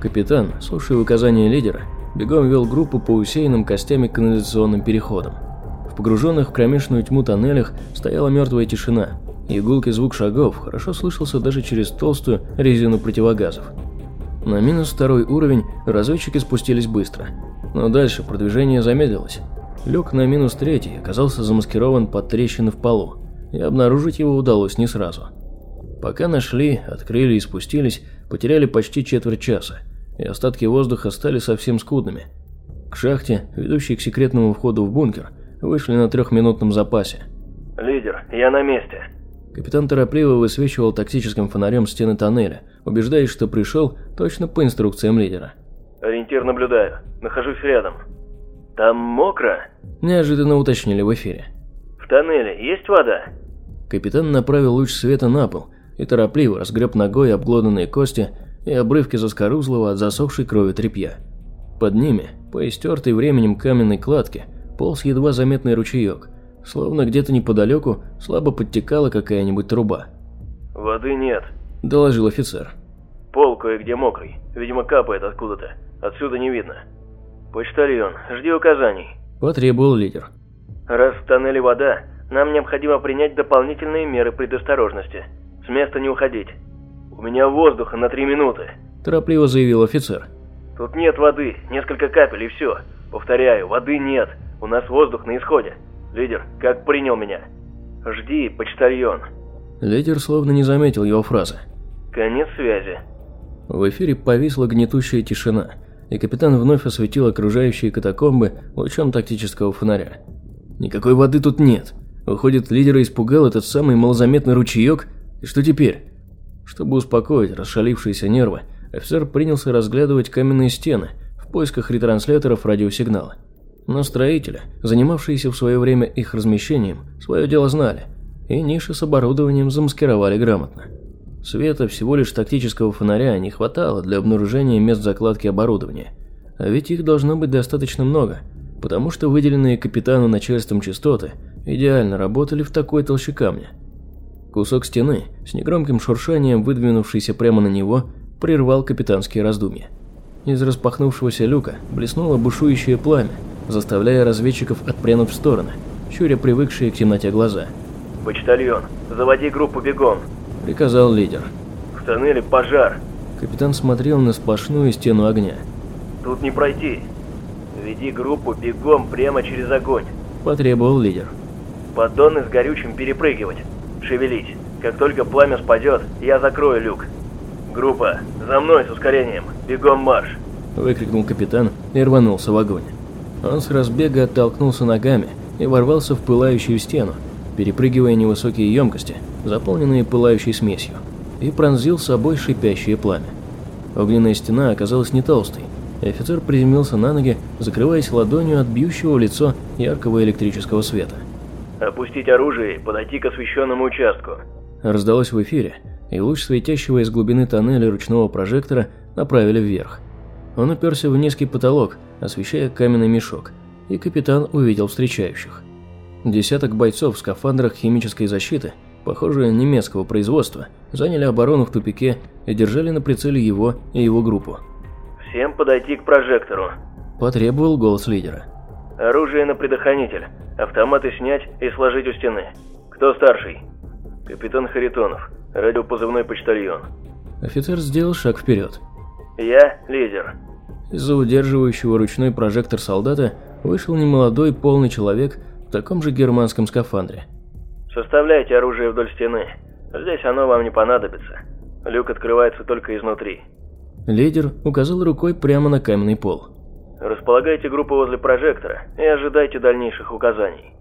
Капитан, слушая указания лидера, бегом вел группу по усеянным костями канализационным переходам. В погруженных в кромешную тьму тоннелях стояла мертвая тишина, и гулкий звук шагов хорошо слышался даже через толстую резину противогазов. На минус второй уровень разведчики спустились быстро, но дальше продвижение замедлилось. Люк на минус третий оказался замаскирован под трещины в полу, и обнаружить его удалось не сразу. Пока нашли, открыли и спустились, потеряли почти четверть часа, и остатки воздуха стали совсем скудными. К шахте, ведущей к секретному входу в бункер, вышли на трехминутном запасе. «Лидер, я на месте». Капитан торопливо высвечивал тактическим фонарем стены тоннеля, убеждаясь, что пришел точно по инструкциям лидера. «Ориентир наблюдаю. Нахожусь рядом». «Там мокро?» – неожиданно уточнили в эфире. «В тоннеле есть вода?» Капитан направил луч света на пол и торопливо разгреб ногой обглоданные кости и обрывки заскорузлого от засохшей крови тряпья. Под ними, по истертой временем каменной кладке, полз едва заметный ручеек, словно где-то неподалеку слабо подтекала какая-нибудь труба. «Воды нет», – доложил офицер. «Пол кое-где мокрый, видимо капает откуда-то, отсюда не видно». «Почтальон, жди указаний», – потребовал лидер. «Раз в тоннеле вода, нам необходимо принять дополнительные меры предосторожности. С места не уходить. У меня воздуха на три минуты», – торопливо заявил офицер. «Тут нет воды, несколько капель и все. Повторяю, воды нет, у нас воздух на исходе. Лидер, как принял меня? Жди, почтальон». Лидер словно не заметил его фразы. «Конец связи». В эфире повисла гнетущая тишина – и капитан вновь осветил окружающие катакомбы лучом тактического фонаря. Никакой воды тут нет. Выходит, лидера испугал этот самый малозаметный ручеек, и что теперь? Чтобы успокоить расшалившиеся нервы, офицер принялся разглядывать каменные стены в поисках ретрансляторов радиосигнала. Но строители, занимавшиеся в свое время их размещением, свое дело знали, и ниши с оборудованием замаскировали грамотно. Света всего лишь тактического фонаря не хватало для обнаружения мест закладки оборудования. А ведь их должно быть достаточно много, потому что выделенные капитану начальством частоты идеально работали в такой толще камня. Кусок стены, с негромким шуршанием выдвинувшийся прямо на него, прервал капитанские раздумья. Из распахнувшегося люка блеснуло бушующее пламя, заставляя разведчиков отпрянуть в стороны, щуря привыкшие к темноте глаза. «Почтальон, заводи группу бегом!» – приказал лидер. «В тоннеле пожар!» Капитан смотрел на сплошную стену огня. «Тут не пройти. Веди группу бегом прямо через огонь!» – потребовал лидер. «Поддоны с горючим перепрыгивать. Шевелись. Как только пламя спадет, я закрою люк. Группа, за мной с ускорением. Бегом марш!» – выкрикнул капитан и рванулся в огонь. Он с разбега оттолкнулся ногами и ворвался в пылающую стену, перепрыгивая невысокие емкости, заполненные пылающей смесью, и пронзил собой шипящее пламя. Огненная стена оказалась не толстой, и офицер приземлился на ноги, закрываясь ладонью от бьющего лицо яркого электрического света. «Опустить оружие и подойти к освещенному участку», раздалось в эфире, и луч светящего из глубины тоннеля ручного прожектора направили вверх. Он уперся в низкий потолок, освещая каменный мешок, и капитан увидел встречающих. Десяток бойцов в скафандрах химической защиты, похоже, немецкого производства, заняли оборону в тупике и держали на прицеле его и его группу. «Всем подойти к прожектору», – потребовал голос лидера. «Оружие на предохранитель, автоматы снять и сложить у стены. Кто старший?» «Капитан Харитонов, радиопозывной почтальон». Офицер сделал шаг вперед. «Я лидер». Из-за удерживающего ручной прожектор солдата вышел немолодой полный человек в таком же германском скафандре. «Составляйте оружие вдоль стены. Здесь оно вам не понадобится. Люк открывается только изнутри». Лидер указал рукой прямо на каменный пол. «Располагайте группу возле прожектора и ожидайте дальнейших указаний».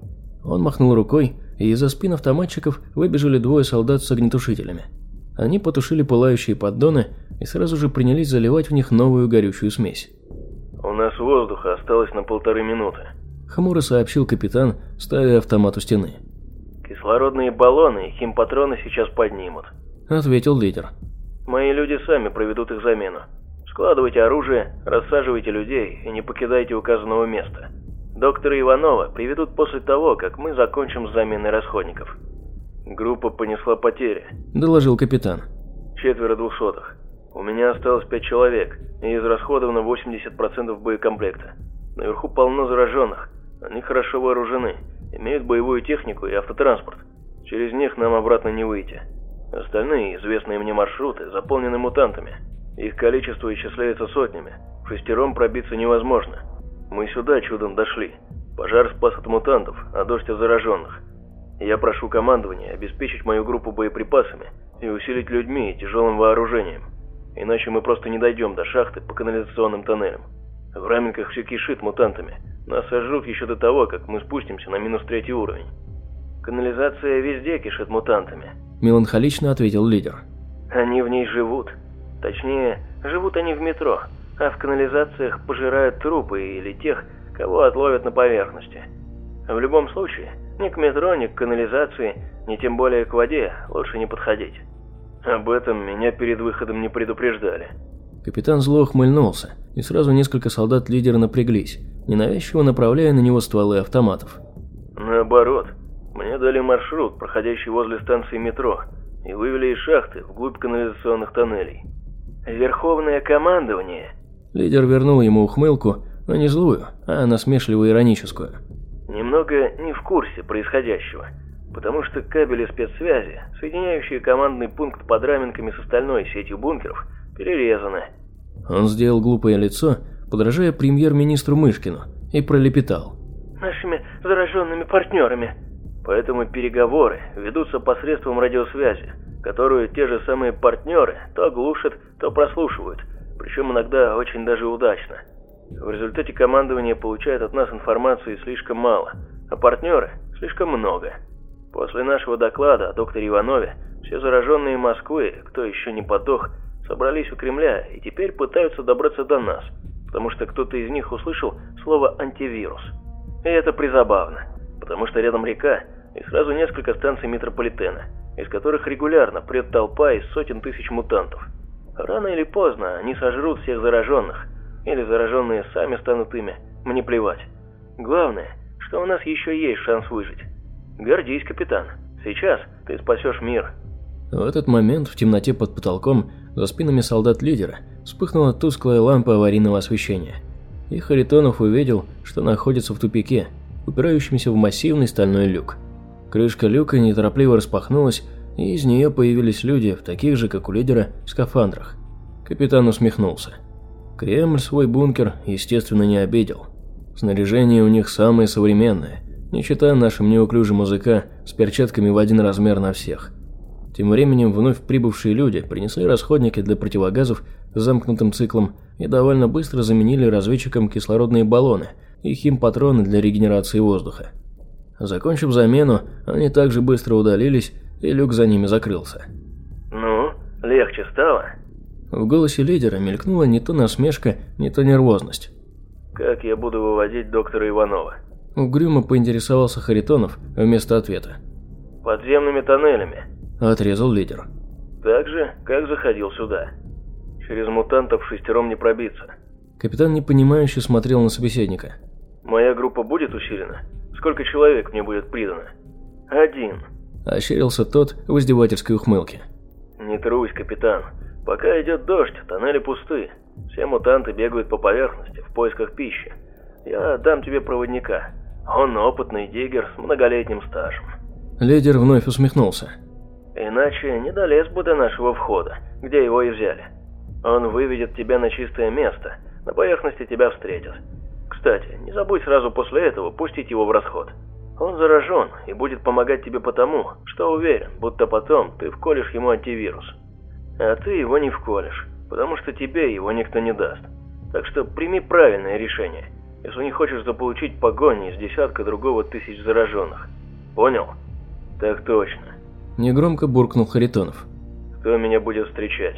Он махнул рукой, и из-за спин автоматчиков выбежали двое солдат с огнетушителями. Они потушили пылающие поддоны и сразу же принялись заливать в них новую горючую смесь. «У нас воздуха осталось на полторы минуты», – хмуро сообщил капитан, ставя автомат у стены. «Кислородные баллоны и химпатроны сейчас поднимут», – ответил лидер. «Мои люди сами проведут их замену. Складывайте оружие, рассаживайте людей и не покидайте указанного места. Доктора Иванова приведут после того, как мы закончим с заменой расходников». «Группа понесла потери», – доложил капитан. «Четверо двухсотых. У меня осталось пять человек, и израсходовано 80% боекомплекта. Наверху полно зараженных. Они хорошо вооружены, имеют боевую технику и автотранспорт. Через них нам обратно не выйти. Остальные известные мне маршруты заполнены мутантами. Их количество исчисляется сотнями. Шестером пробиться невозможно. Мы сюда чудом дошли. Пожар спас от мутантов, а дождь от зараженных. Я прошу командования обеспечить мою группу боеприпасами и усилить людьми и тяжелым вооружением. Иначе мы просто не дойдем до шахты по канализационным тоннелям. В Раменках все кишит мутантами. Нас сожрут еще до того, как мы спустимся на минус третий уровень. Канализация везде кишит мутантами. Меланхолично ответил лидер. Они в ней живут. Точнее, живут они в метро, а в канализациях пожирают трупы или тех, кого отловят на поверхности. В любом случае, ни к метро, ни к канализации, ни тем более к воде лучше не подходить. Об этом меня перед выходом не предупреждали. Капитан зло ухмыльнулся, и сразу несколько солдат лидера напряглись, ненавязчиво направляя на него стволы автоматов. Наоборот, мне дали маршрут, проходящий возле станции метро, и вывели из шахты вглубь канализационных тоннелей. Верховное командование. Лидер вернул ему ухмылку, но не злую, а насмешливо-ироническую. Немного не в курсе происходящего, потому что кабели спецсвязи, соединяющие командный пункт под Раменками с остальной сетью бункеров, перерезаны. Он сделал глупое лицо, подражая премьер-министру Мышкину, и пролепетал. Нашими зараженными партнерами. Поэтому переговоры ведутся посредством радиосвязи, которую те же самые партнеры то глушат, то прослушивают, причем иногда очень даже удачно. В результате командование получает от нас информации слишком мало, а партнеры слишком много. После нашего доклада о докторе Иванове все зараженные Москвы, кто еще не подох, собрались у Кремля и теперь пытаются добраться до нас, потому что кто-то из них услышал слово «антивирус». И это призабавно, потому что рядом река и сразу несколько станций метрополитена – из которых регулярно прет толпа из сотен тысяч мутантов. Рано или поздно они сожрут всех зараженных, или зараженные сами станут ими, мне плевать. Главное, что у нас еще есть шанс выжить. Гордись, капитан, сейчас ты спасешь мир. В этот момент в темноте под потолком за спинами солдат-лидера вспыхнула тусклая лампа аварийного освещения. И Харитонов увидел, что находится в тупике, упирающемся в массивный стальной люк. Крышка люка неторопливо распахнулась, и из нее появились люди в таких же, как у лидера, скафандрах. Капитан усмехнулся. Кремль свой бункер, естественно, не обидел. Снаряжение у них самое современное, не считая нашим неуклюжим языка с перчатками в один размер на всех. Тем временем вновь прибывшие люди принесли расходники для противогазов с замкнутым циклом и довольно быстро заменили разведчикам кислородные баллоны и химпатроны для регенерации воздуха. Закончив замену, они также быстро удалились, и люк за ними закрылся. «Ну, легче стало?» В голосе лидера мелькнула не то насмешка, не то нервозность. «Как я буду выводить доктора Иванова?» Угрюмо поинтересовался Харитонов вместо ответа. «Подземными тоннелями», – отрезал лидер. «Так же, как заходил сюда. Через мутантов шестером не пробиться». Капитан непонимающе смотрел на собеседника. «Моя группа будет усилена?» Сколько человек мне будет придано? Один. Ощерился тот в издевательской ухмылке. Не трусь, капитан. Пока идет дождь, тоннели пусты. Все мутанты бегают по поверхности в поисках пищи. Я дам тебе проводника. Он опытный диггер с многолетним стажем. Лидер вновь усмехнулся. Иначе не долез бы до нашего входа, где его и взяли. Он выведет тебя на чистое место, на поверхности тебя встретят. Кстати, не забудь сразу после этого пустить его в расход. Он заражен и будет помогать тебе потому, что уверен, будто потом ты вколешь ему антивирус. А ты его не вколешь, потому что тебе его никто не даст. Так что прими правильное решение, если не хочешь заполучить погони из десятка другого тысяч зараженных. Понял? Так точно. Негромко буркнул Харитонов. Кто меня будет встречать?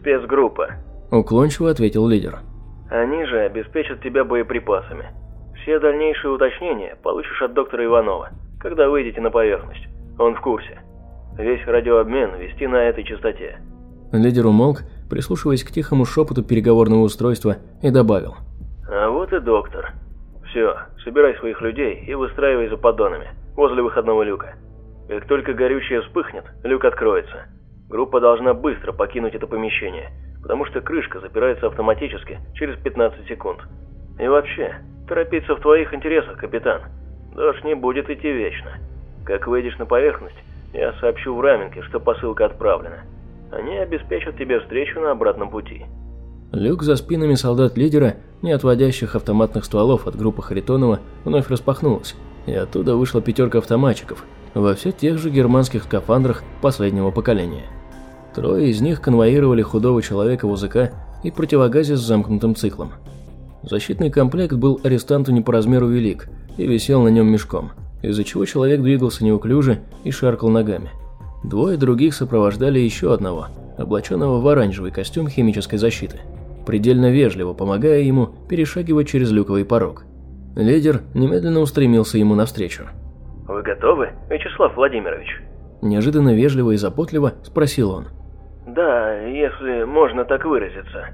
Спецгруппа. Уклончиво ответил лидер. Они же обеспечат тебя боеприпасами. Все дальнейшие уточнения получишь от доктора Иванова, когда выйдете на поверхность. Он в курсе. Весь радиообмен вести на этой частоте. Лидер умолк, прислушиваясь к тихому шепоту переговорного устройства, и добавил. А вот и доктор. Все, собирай своих людей и выстраивай за поддонами, возле выходного люка. Как только горючее вспыхнет, люк откроется. Группа должна быстро покинуть это помещение, потому что крышка запирается автоматически через 15 секунд. И вообще, торопиться в твоих интересах, капитан. Дождь не будет идти вечно. Как выйдешь на поверхность, я сообщу в Раменке, что посылка отправлена. Они обеспечат тебе встречу на обратном пути. Люк за спинами солдат-лидера, не отводящих автоматных стволов от группы Харитонова, вновь распахнулась, и оттуда вышла пятерка автоматчиков во все тех же германских скафандрах последнего поколения. Трое из них конвоировали худого человека в УЗК и противогазе с замкнутым циклом. Защитный комплект был арестанту не по размеру велик и висел на нем мешком, из-за чего человек двигался неуклюже и шаркал ногами. Двое других сопровождали еще одного, облаченного в оранжевый костюм химической защиты, предельно вежливо помогая ему перешагивать через люковый порог. Лидер немедленно устремился ему навстречу. «Вы готовы, Вячеслав Владимирович?» Неожиданно вежливо и заботливо спросил он. Да, если можно так выразиться.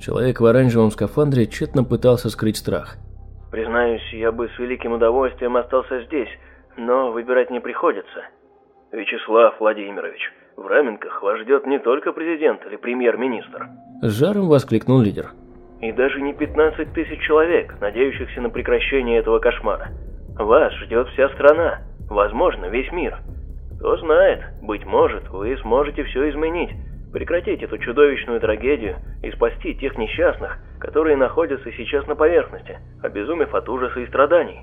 Человек в оранжевом скафандре тщетно пытался скрыть страх. Признаюсь, я бы с великим удовольствием остался здесь, но выбирать не приходится. Вячеслав Владимирович, в Раменках вас ждет не только президент или премьер-министр. С жаром воскликнул лидер. И даже не 15 тысяч человек, надеющихся на прекращение этого кошмара. Вас ждет вся страна, возможно, весь мир. Кто знает, быть может, вы сможете все изменить, прекратить эту чудовищную трагедию и спасти тех несчастных, которые находятся сейчас на поверхности, обезумев от ужаса и страданий.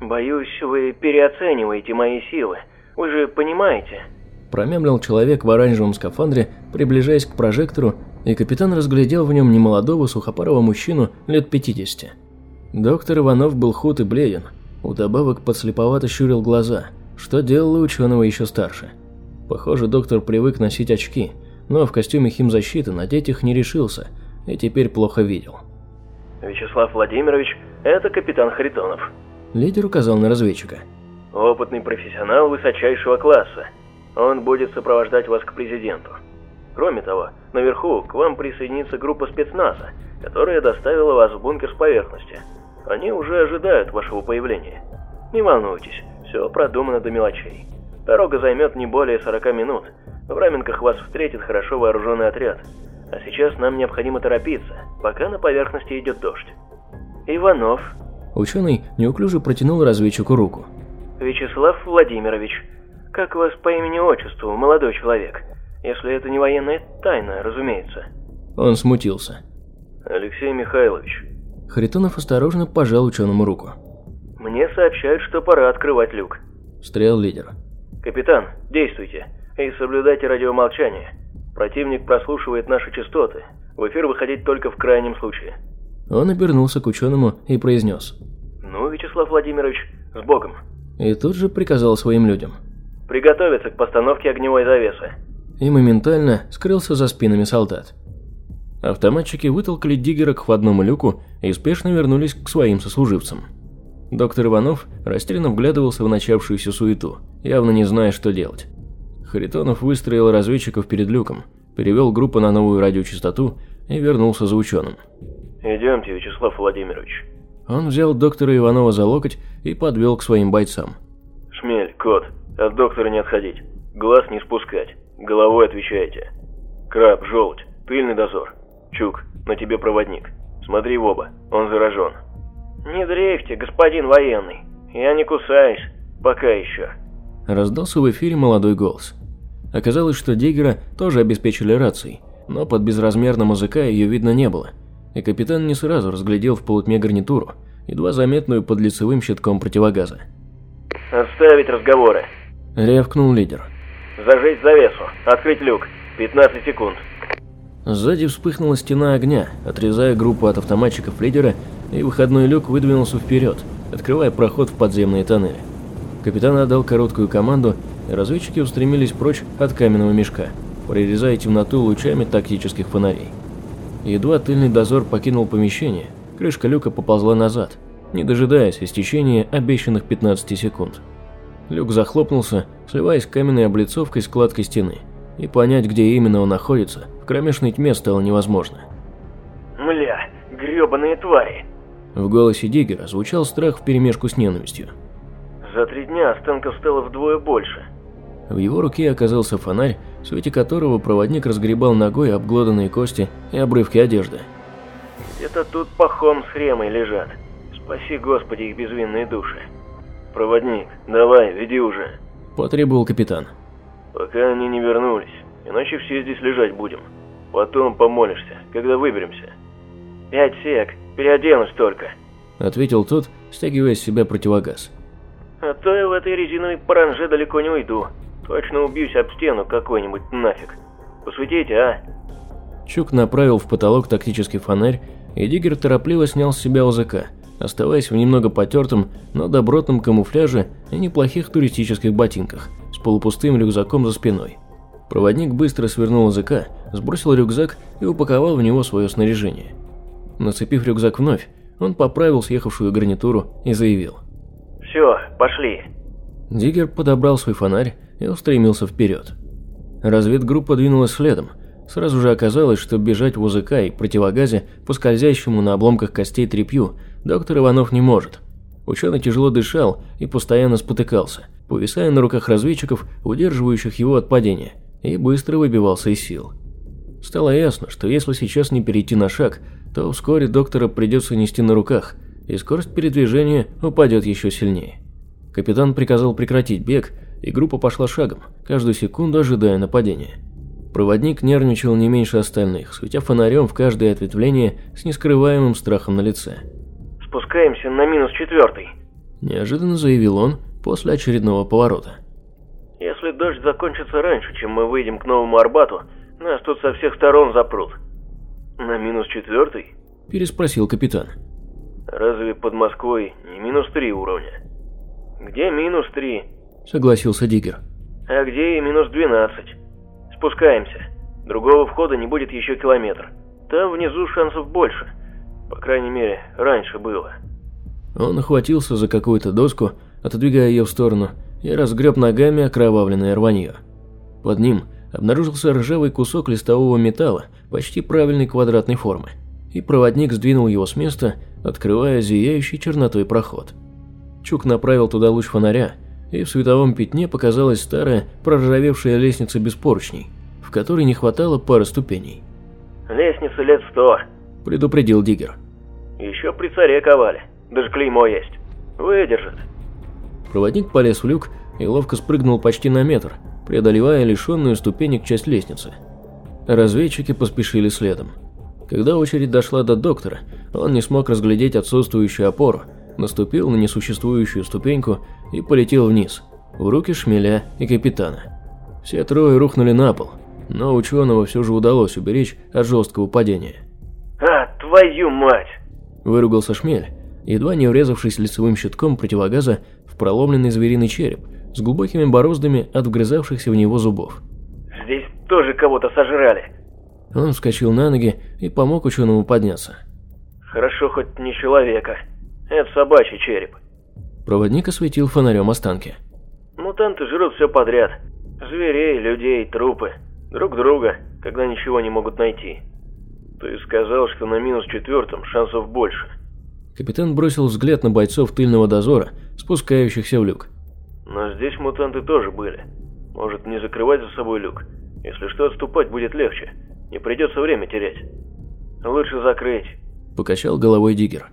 Боюсь, вы переоцениваете мои силы. Вы же понимаете. Промямлил человек в оранжевом скафандре, приближаясь к прожектору, и капитан разглядел в нем немолодого сухопарого мужчину лет 50. Доктор Иванов был худ и бледен, удобавок подслеповато щурил глаза, что делало ученого еще старше. Похоже, доктор привык носить очки – но в костюме химзащиты надеть их не решился и теперь плохо видел. «Вячеслав Владимирович, это капитан Харитонов». Лидер указал на разведчика. «Опытный профессионал высочайшего класса. Он будет сопровождать вас к президенту. Кроме того, наверху к вам присоединится группа спецназа, которая доставила вас в бункер с поверхности. Они уже ожидают вашего появления. Не волнуйтесь, все продумано до мелочей. Дорога займет не более 40 минут, в Раменках вас встретит хорошо вооруженный отряд. А сейчас нам необходимо торопиться, пока на поверхности идет дождь. Иванов. Ученый неуклюже протянул разведчику руку. Вячеслав Владимирович. Как вас по имени-отчеству, молодой человек? Если это не военная тайна, разумеется. Он смутился. Алексей Михайлович. Харитонов осторожно пожал ученому руку. Мне сообщают, что пора открывать люк. Встрял лидер. Капитан, действуйте. И соблюдайте радиомолчание. Противник прослушивает наши частоты. В эфир выходить только в крайнем случае. Он обернулся к ученому и произнес. «Ну, Вячеслав Владимирович, с Богом!» И тут же приказал своим людям. «Приготовиться к постановке огневой завесы!» И моментально скрылся за спинами солдат. Автоматчики вытолкали Диггера к входному люку и спешно вернулись к своим сослуживцам. Доктор Иванов растерянно вглядывался в начавшуюся суету, явно не зная, что делать. Харитонов выстроил разведчиков перед люком, перевел группу на новую радиочастоту и вернулся за ученым. «Идемте, Вячеслав Владимирович». Он взял доктора Иванова за локоть и подвел к своим бойцам. «Шмель, кот, от доктора не отходить. Глаз не спускать. Головой отвечайте. Краб, желудь, пыльный дозор. Чук, на тебе проводник. Смотри в оба, он заражен». «Не дрейфьте, господин военный. Я не кусаюсь. Пока еще». Раздался в эфире молодой голос. Оказалось, что Диггера тоже обеспечили рацией, но под безразмерным языка ее видно не было, и капитан не сразу разглядел в полутьме гарнитуру, едва заметную под лицевым щитком противогаза. «Отставить разговоры!» – рявкнул лидер. «Зажечь завесу! Открыть люк! 15 секунд!» Сзади вспыхнула стена огня, отрезая группу от автоматчиков лидера, и выходной люк выдвинулся вперед, открывая проход в подземные тоннели. Капитан отдал короткую команду, и разведчики устремились прочь от каменного мешка, прорезая темноту лучами тактических фонарей. Едва тыльный дозор покинул помещение, крышка люка поползла назад, не дожидаясь истечения обещанных 15 секунд. Люк захлопнулся, сливаясь каменной облицовкой с кладкой стены, и понять, где именно он находится, в кромешной тьме стало невозможно. «Мля, грёбаные твари!» В голосе Диггера звучал страх вперемешку с ненавистью. За три дня останков стало вдвое больше. В его руке оказался фонарь, в свете которого проводник разгребал ногой обглоданные кости и обрывки одежды. «Где-то тут пахом с хремой лежат. Спаси, Господи, их безвинные души. Проводник, давай, веди уже», – потребовал капитан. «Пока они не вернулись, иначе все здесь лежать будем. Потом помолишься, когда выберемся». «Пять сек, переоденусь только», – ответил тот, стягивая с себя противогаз. «А то я в этой резиновой паранже далеко не уйду. Точно убьюсь об стену какой-нибудь нафиг. Посветите, а?» Чук направил в потолок тактический фонарь, и Диггер торопливо снял с себя ОЗК, оставаясь в немного потертом, но добротном камуфляже и неплохих туристических ботинках, с полупустым рюкзаком за спиной. Проводник быстро свернул ОЗК, сбросил рюкзак и упаковал в него свое снаряжение. Нацепив рюкзак вновь, он поправил съехавшую гарнитуру и заявил. «Все, пошли». Диггер подобрал свой фонарь и устремился вперед. Разведгруппа двинулась следом. Сразу же оказалось, что бежать в УЗК и противогазе по скользящему на обломках костей тряпью доктор Иванов не может. Ученый тяжело дышал и постоянно спотыкался, повисая на руках разведчиков, удерживающих его от падения, и быстро выбивался из сил. Стало ясно, что если сейчас не перейти на шаг, то вскоре доктора придется нести на руках, и скорость передвижения упадет еще сильнее. Капитан приказал прекратить бег, и группа пошла шагом, каждую секунду ожидая нападения. Проводник нервничал не меньше остальных, светя фонарем в каждое ответвление с нескрываемым страхом на лице. «Спускаемся на минус четвертый», – неожиданно заявил он после очередного поворота. «Если дождь закончится раньше, чем мы выйдем к Новому Арбату, нас тут со всех сторон запрут». «На минус четвертый?» – переспросил капитан. «Разве под Москвой не минус три уровня?» «Где минус три?» – согласился Диггер. «А где и минус двенадцать?» «Спускаемся. Другого входа не будет еще километр. Там внизу шансов больше. По крайней мере, раньше было». Он охватился за какую-то доску, отодвигая ее в сторону, и разгреб ногами окровавленное рванье. Под ним обнаружился ржавый кусок листового металла почти правильной квадратной формы, и проводник сдвинул его с места, открывая зияющий чернотой проход. Чук направил туда луч фонаря, и в световом пятне показалась старая проржавевшая лестница без поручней, в которой не хватало пары ступеней. «Лестница лет сто», – предупредил Диггер. «Еще при царе ковали, даже клеймо есть. Выдержит». Проводник полез в люк и ловко спрыгнул почти на метр, преодолевая лишенную ступенек часть лестницы. Разведчики поспешили следом. Когда очередь дошла до доктора, он не смог разглядеть отсутствующую опору, наступил на несуществующую ступеньку и полетел вниз, в руки шмеля и капитана. Все трое рухнули на пол, но ученого все же удалось уберечь от жесткого падения. «А, твою мать!» – выругался шмель, едва не врезавшись лицевым щитком противогаза в проломленный звериный череп с глубокими бороздами от вгрызавшихся в него зубов. «Здесь тоже кого-то сожрали!» Он вскочил на ноги и помог ученому подняться. «Хорошо, хоть не человека. Это собачий череп». Проводник осветил фонарем останки. «Мутанты жрут все подряд. Зверей, людей, трупы. Друг друга, когда ничего не могут найти. Ты сказал, что на минус четвертом шансов больше». Капитан бросил взгляд на бойцов тыльного дозора, спускающихся в люк. «Но здесь мутанты тоже были. Может, не закрывать за собой люк? Если что, отступать будет легче. Не придется время терять. Лучше закрыть. Покачал головой Диггер.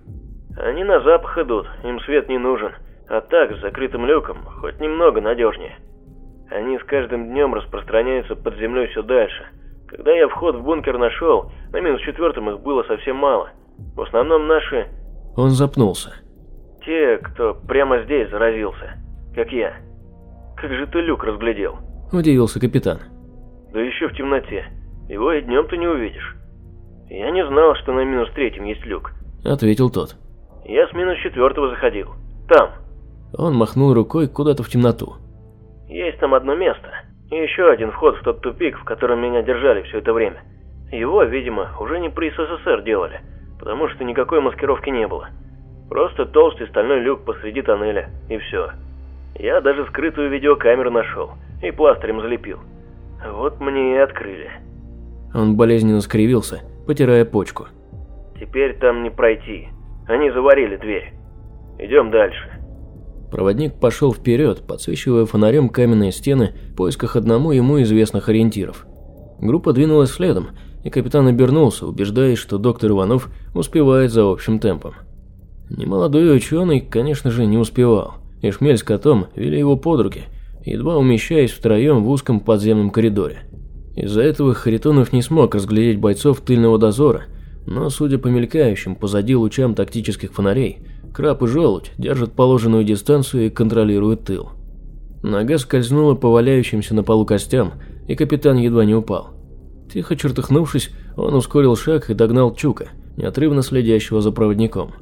Они на запах идут, им свет не нужен. А так, с закрытым люком, хоть немного надежнее. Они с каждым днем распространяются под землей все дальше. Когда я вход в бункер нашел, на минус четвертом их было совсем мало. В основном наши... Он запнулся. Те, кто прямо здесь заразился, как я. Как же ты люк разглядел? Удивился капитан. Да еще в темноте. Его и днем ты не увидишь. Я не знал, что на минус третьем есть люк. Ответил тот. Я с минус четвертого заходил. Там. Он махнул рукой куда-то в темноту. Есть там одно место. И еще один вход в тот тупик, в котором меня держали все это время. Его, видимо, уже не при СССР делали, потому что никакой маскировки не было. Просто толстый стальной люк посреди тоннеля, и все. Я даже скрытую видеокамеру нашел и пластырем залепил. Вот мне и открыли. Он болезненно скривился, потирая почку. Теперь там не пройти. Они заварили дверь. Идем дальше. Проводник пошел вперед, подсвечивая фонарем каменные стены в поисках одному ему известных ориентиров. Группа двинулась следом, и капитан обернулся, убеждаясь, что доктор Иванов успевает за общим темпом. Немолодой ученый, конечно же, не успевал, и Шмель с котом вели его под руки, едва умещаясь втроем в узком подземном коридоре. Из-за этого Харитонов не смог разглядеть бойцов тыльного дозора, но, судя по мелькающим позади лучам тактических фонарей, Краб и Желудь держат положенную дистанцию и контролируют тыл. Нога скользнула по валяющимся на полу костям, и капитан едва не упал. Тихо чертыхнувшись, он ускорил шаг и догнал Чука, неотрывно следящего за проводником.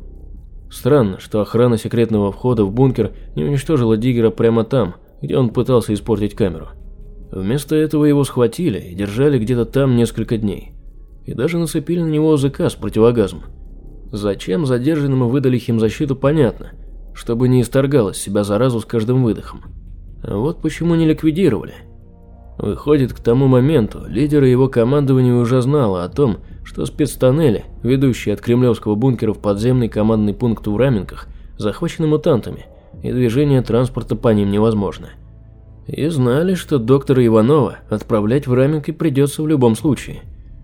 Странно, что охрана секретного входа в бункер не уничтожила Диггера прямо там, где он пытался испортить камеру. Вместо этого его схватили и держали где-то там несколько дней. И даже нацепили на него заказ противогазом. Зачем задержанному выдали химзащиту, понятно, чтобы не исторгалось себя заразу с каждым выдохом. А вот почему не ликвидировали – Выходит, к тому моменту лидер его командования уже знало о том, что спецтоннели, ведущие от кремлевского бункера в подземный командный пункт в Раменках, захвачены мутантами, и движение транспорта по ним невозможно. И знали, что доктора Иванова отправлять в Раменки придется в любом случае.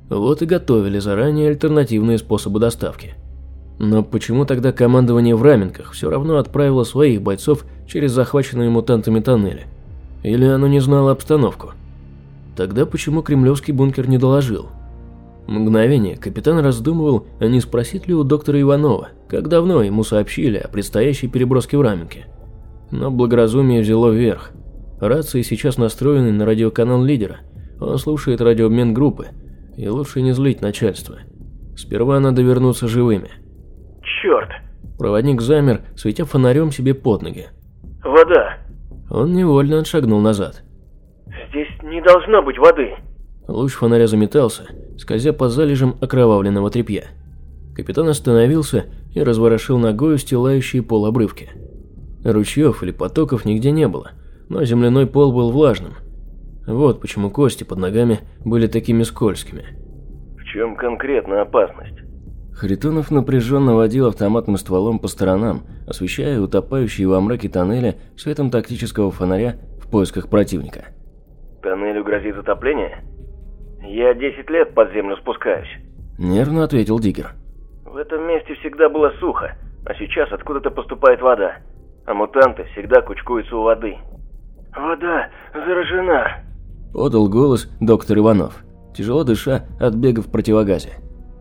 Вот и готовили заранее альтернативные способы доставки. Но почему тогда командование в Раменках все равно отправило своих бойцов через захваченные мутантами тоннели? Или оно не знало обстановку? Тогда почему кремлевский бункер не доложил? Мгновение капитан раздумывал, а не спросить ли у доктора Иванова, как давно ему сообщили о предстоящей переброске в Раменке. Но благоразумие взяло вверх. Рации сейчас настроены на радиоканал лидера. Он слушает радиообмен группы, и лучше не злить начальство. Сперва надо вернуться живыми. Черт! Проводник замер, светя фонарем себе под ноги. Вода! Он невольно отшагнул назад. Здесь не должно быть воды. Луч фонаря заметался, скользя по залежам окровавленного тряпья. Капитан остановился и разворошил ногой устилающие пол обрывки. Ручьев или потоков нигде не было, но земляной пол был влажным. Вот почему кости под ногами были такими скользкими. В чем конкретно опасность? Харитонов напряженно водил автоматным стволом по сторонам, освещая утопающие во мраке тоннеля светом тактического фонаря в поисках противника. Тоннелю грозит затопление? Я 10 лет под землю спускаюсь. Нервно ответил Диггер. В этом месте всегда было сухо, а сейчас откуда-то поступает вода. А мутанты всегда кучкуются у воды. Вода заражена. Подал голос доктор Иванов, тяжело дыша от бега в противогазе.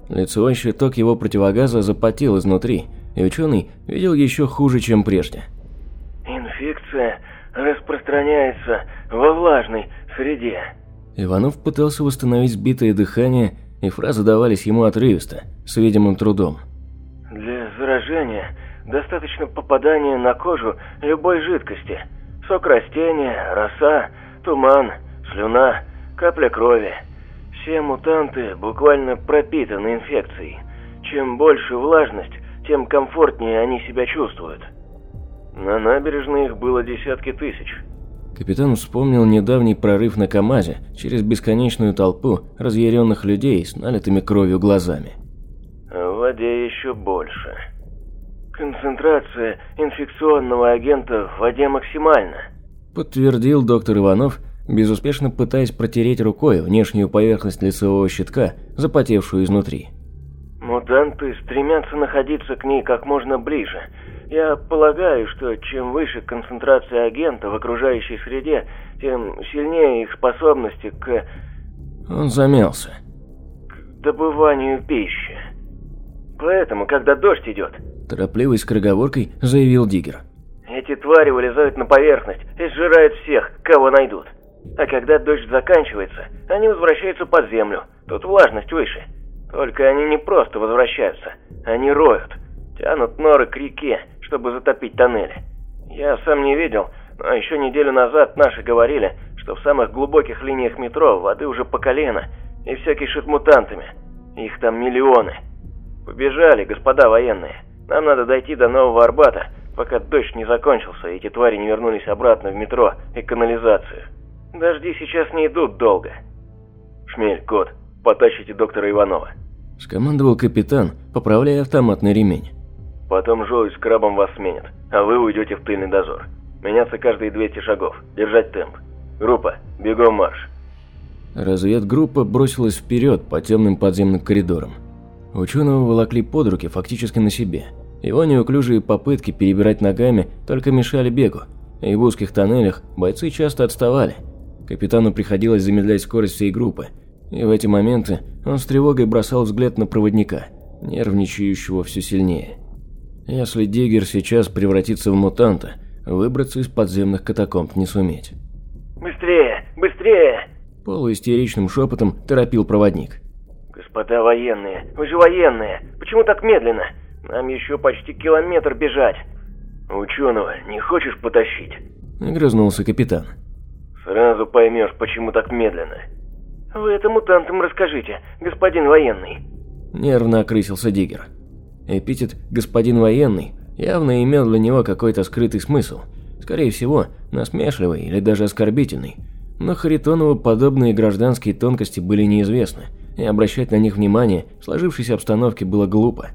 Лицевой щиток его противогаза запотел изнутри, и ученый видел еще хуже, чем прежде. Инфекция распространяется во влажной среде. Иванов пытался восстановить сбитое дыхание, и фразы давались ему отрывисто, с видимым трудом. Для заражения достаточно попадания на кожу любой жидкости. Сок растения, роса, туман, слюна, капля крови. Все мутанты буквально пропитаны инфекцией. Чем больше влажность, тем комфортнее они себя чувствуют. На набережной их было десятки тысяч. Капитан вспомнил недавний прорыв на КамАЗе через бесконечную толпу разъяренных людей с налитыми кровью глазами. А в воде еще больше. Концентрация инфекционного агента в воде максимальна. Подтвердил доктор Иванов, безуспешно пытаясь протереть рукой внешнюю поверхность лицевого щитка, запотевшую изнутри. Мутанты стремятся находиться к ней как можно ближе – я полагаю, что чем выше концентрация агента в окружающей среде, тем сильнее их способности к... Он замялся. К добыванию пищи. Поэтому, когда дождь идет... Торопливой скороговоркой заявил Диггер. Эти твари вылезают на поверхность и сжирают всех, кого найдут. А когда дождь заканчивается, они возвращаются под землю. Тут влажность выше. Только они не просто возвращаются, они роют. Тянут норы к реке, чтобы затопить тоннели. Я сам не видел, но еще неделю назад наши говорили, что в самых глубоких линиях метро воды уже по колено, и все кишит мутантами. Их там миллионы. Побежали, господа военные. Нам надо дойти до Нового Арбата, пока дождь не закончился, и эти твари не вернулись обратно в метро и канализацию. Дожди сейчас не идут долго. Шмель, кот, потащите доктора Иванова. Скомандовал капитан, поправляя автоматный ремень. Потом Жоу с Крабом вас сменят, а вы уйдете в тыльный дозор. Меняться каждые 200 шагов, держать темп. Группа, бегом марш. Разведгруппа бросилась вперед по темным подземным коридорам. Ученого волокли под руки фактически на себе. Его неуклюжие попытки перебирать ногами только мешали бегу, и в узких тоннелях бойцы часто отставали. Капитану приходилось замедлять скорость всей группы, и в эти моменты он с тревогой бросал взгляд на проводника, нервничающего все сильнее. Если Диггер сейчас превратится в мутанта, выбраться из подземных катакомб не суметь. «Быстрее! Быстрее!» Полуистеричным шепотом торопил проводник. «Господа военные, вы же военные! Почему так медленно? Нам еще почти километр бежать!» «Ученого не хочешь потащить?» Огрызнулся капитан. «Сразу поймешь, почему так медленно». «Вы это мутантам расскажите, господин военный». Нервно окрысился Диггер. Эпитет «господин военный» явно имел для него какой-то скрытый смысл. Скорее всего, насмешливый или даже оскорбительный. Но Харитонову подобные гражданские тонкости были неизвестны, и обращать на них внимание в сложившейся обстановке было глупо.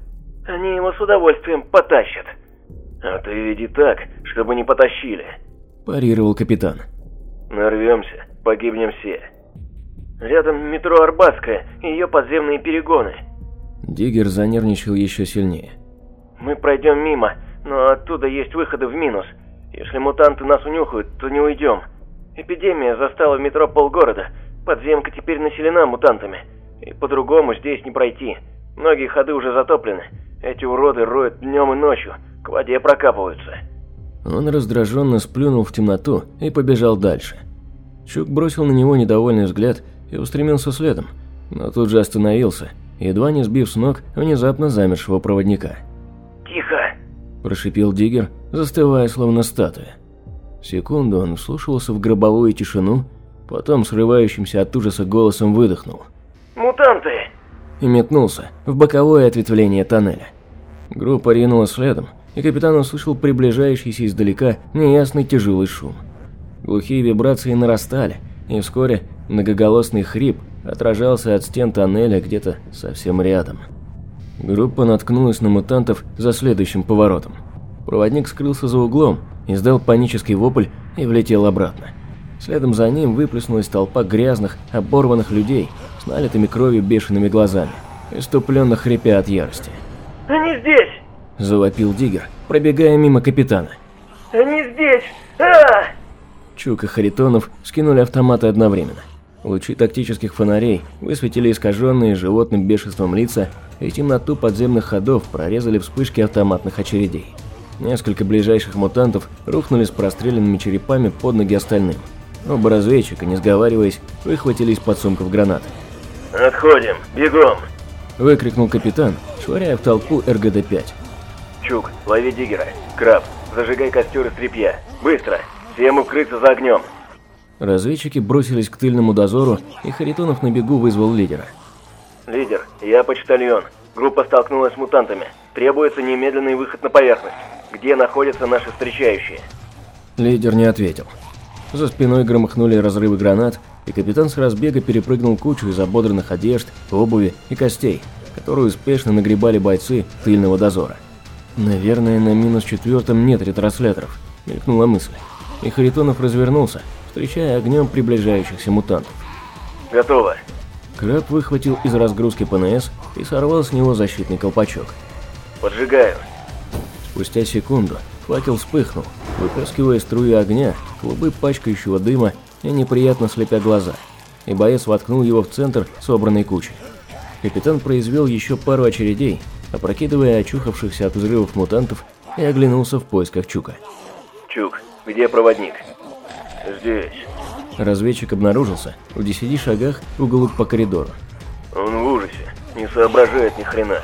«Они его с удовольствием потащат». «А ты веди так, чтобы не потащили», – парировал капитан. «Нарвемся, погибнем все». «Рядом метро Арбатская и ее подземные перегоны». Диггер занервничал еще сильнее. «Мы пройдем мимо, но оттуда есть выходы в минус. Если мутанты нас унюхают, то не уйдем. Эпидемия застала в метро полгорода. Подземка теперь населена мутантами. И по-другому здесь не пройти. Многие ходы уже затоплены. Эти уроды роют днем и ночью, к воде прокапываются. Он раздраженно сплюнул в темноту и побежал дальше. Чук бросил на него недовольный взгляд и устремился следом, но тут же остановился, едва не сбив с ног внезапно замершего проводника. «Тихо!» – прошипел Диггер, застывая словно статуя. Секунду он вслушивался в гробовую тишину, потом срывающимся от ужаса голосом выдохнул. «Мутанты!» И метнулся в боковое ответвление тоннеля. Группа ринулась следом, и капитан услышал приближающийся издалека неясный тяжелый шум. Глухие вибрации нарастали, и вскоре многоголосный хрип отражался от стен тоннеля где-то совсем рядом. Группа наткнулась на мутантов за следующим поворотом. Проводник скрылся за углом, издал панический вопль и влетел обратно. Следом за ним выплеснулась толпа грязных, оборванных людей с налитыми кровью бешеными глазами, иступленно хрипя от ярости. «Они здесь!» – завопил Диггер, пробегая мимо капитана. «Они здесь! а Чук и Харитонов скинули автоматы одновременно. Лучи тактических фонарей высветили искаженные животным бешенством лица и темноту подземных ходов прорезали вспышки автоматных очередей. Несколько ближайших мутантов рухнули с простреленными черепами под ноги остальным. Оба разведчика, не сговариваясь, выхватили из-под сумков гранаты. «Отходим, бегом!» – выкрикнул капитан, швыряя в толпу РГД-5. «Чук, лови диггера! Краб, зажигай костер из тряпья! Быстро! Всем укрыться за огнем!» Разведчики бросились к тыльному дозору, и Харитонов на бегу вызвал лидера. «Лидер, я почтальон. Группа столкнулась с мутантами. Требуется немедленный выход на поверхность. Где находятся наши встречающие?» Лидер не ответил. За спиной громыхнули разрывы гранат, и капитан с разбега перепрыгнул кучу из ободранных одежд, обуви и костей, которую успешно нагребали бойцы тыльного дозора. «Наверное, на минус четвертом нет ретрансляторов», – мелькнула мысль. И Харитонов развернулся, встречая огнем приближающихся мутантов. «Готово!» Краб выхватил из разгрузки ПНС и сорвал с него защитный колпачок. «Поджигаю!» Спустя секунду факел вспыхнул, выплескивая струи огня, клубы пачкающего дыма и неприятно слепя глаза, и боец воткнул его в центр собранной кучи. Капитан произвел еще пару очередей, опрокидывая очухавшихся от взрывов мутантов и оглянулся в поисках Чука. «Чук, где проводник?» «Здесь». Разведчик обнаружился в десяти шагах вглубь по коридору. «Он в ужасе, не соображает ни хрена».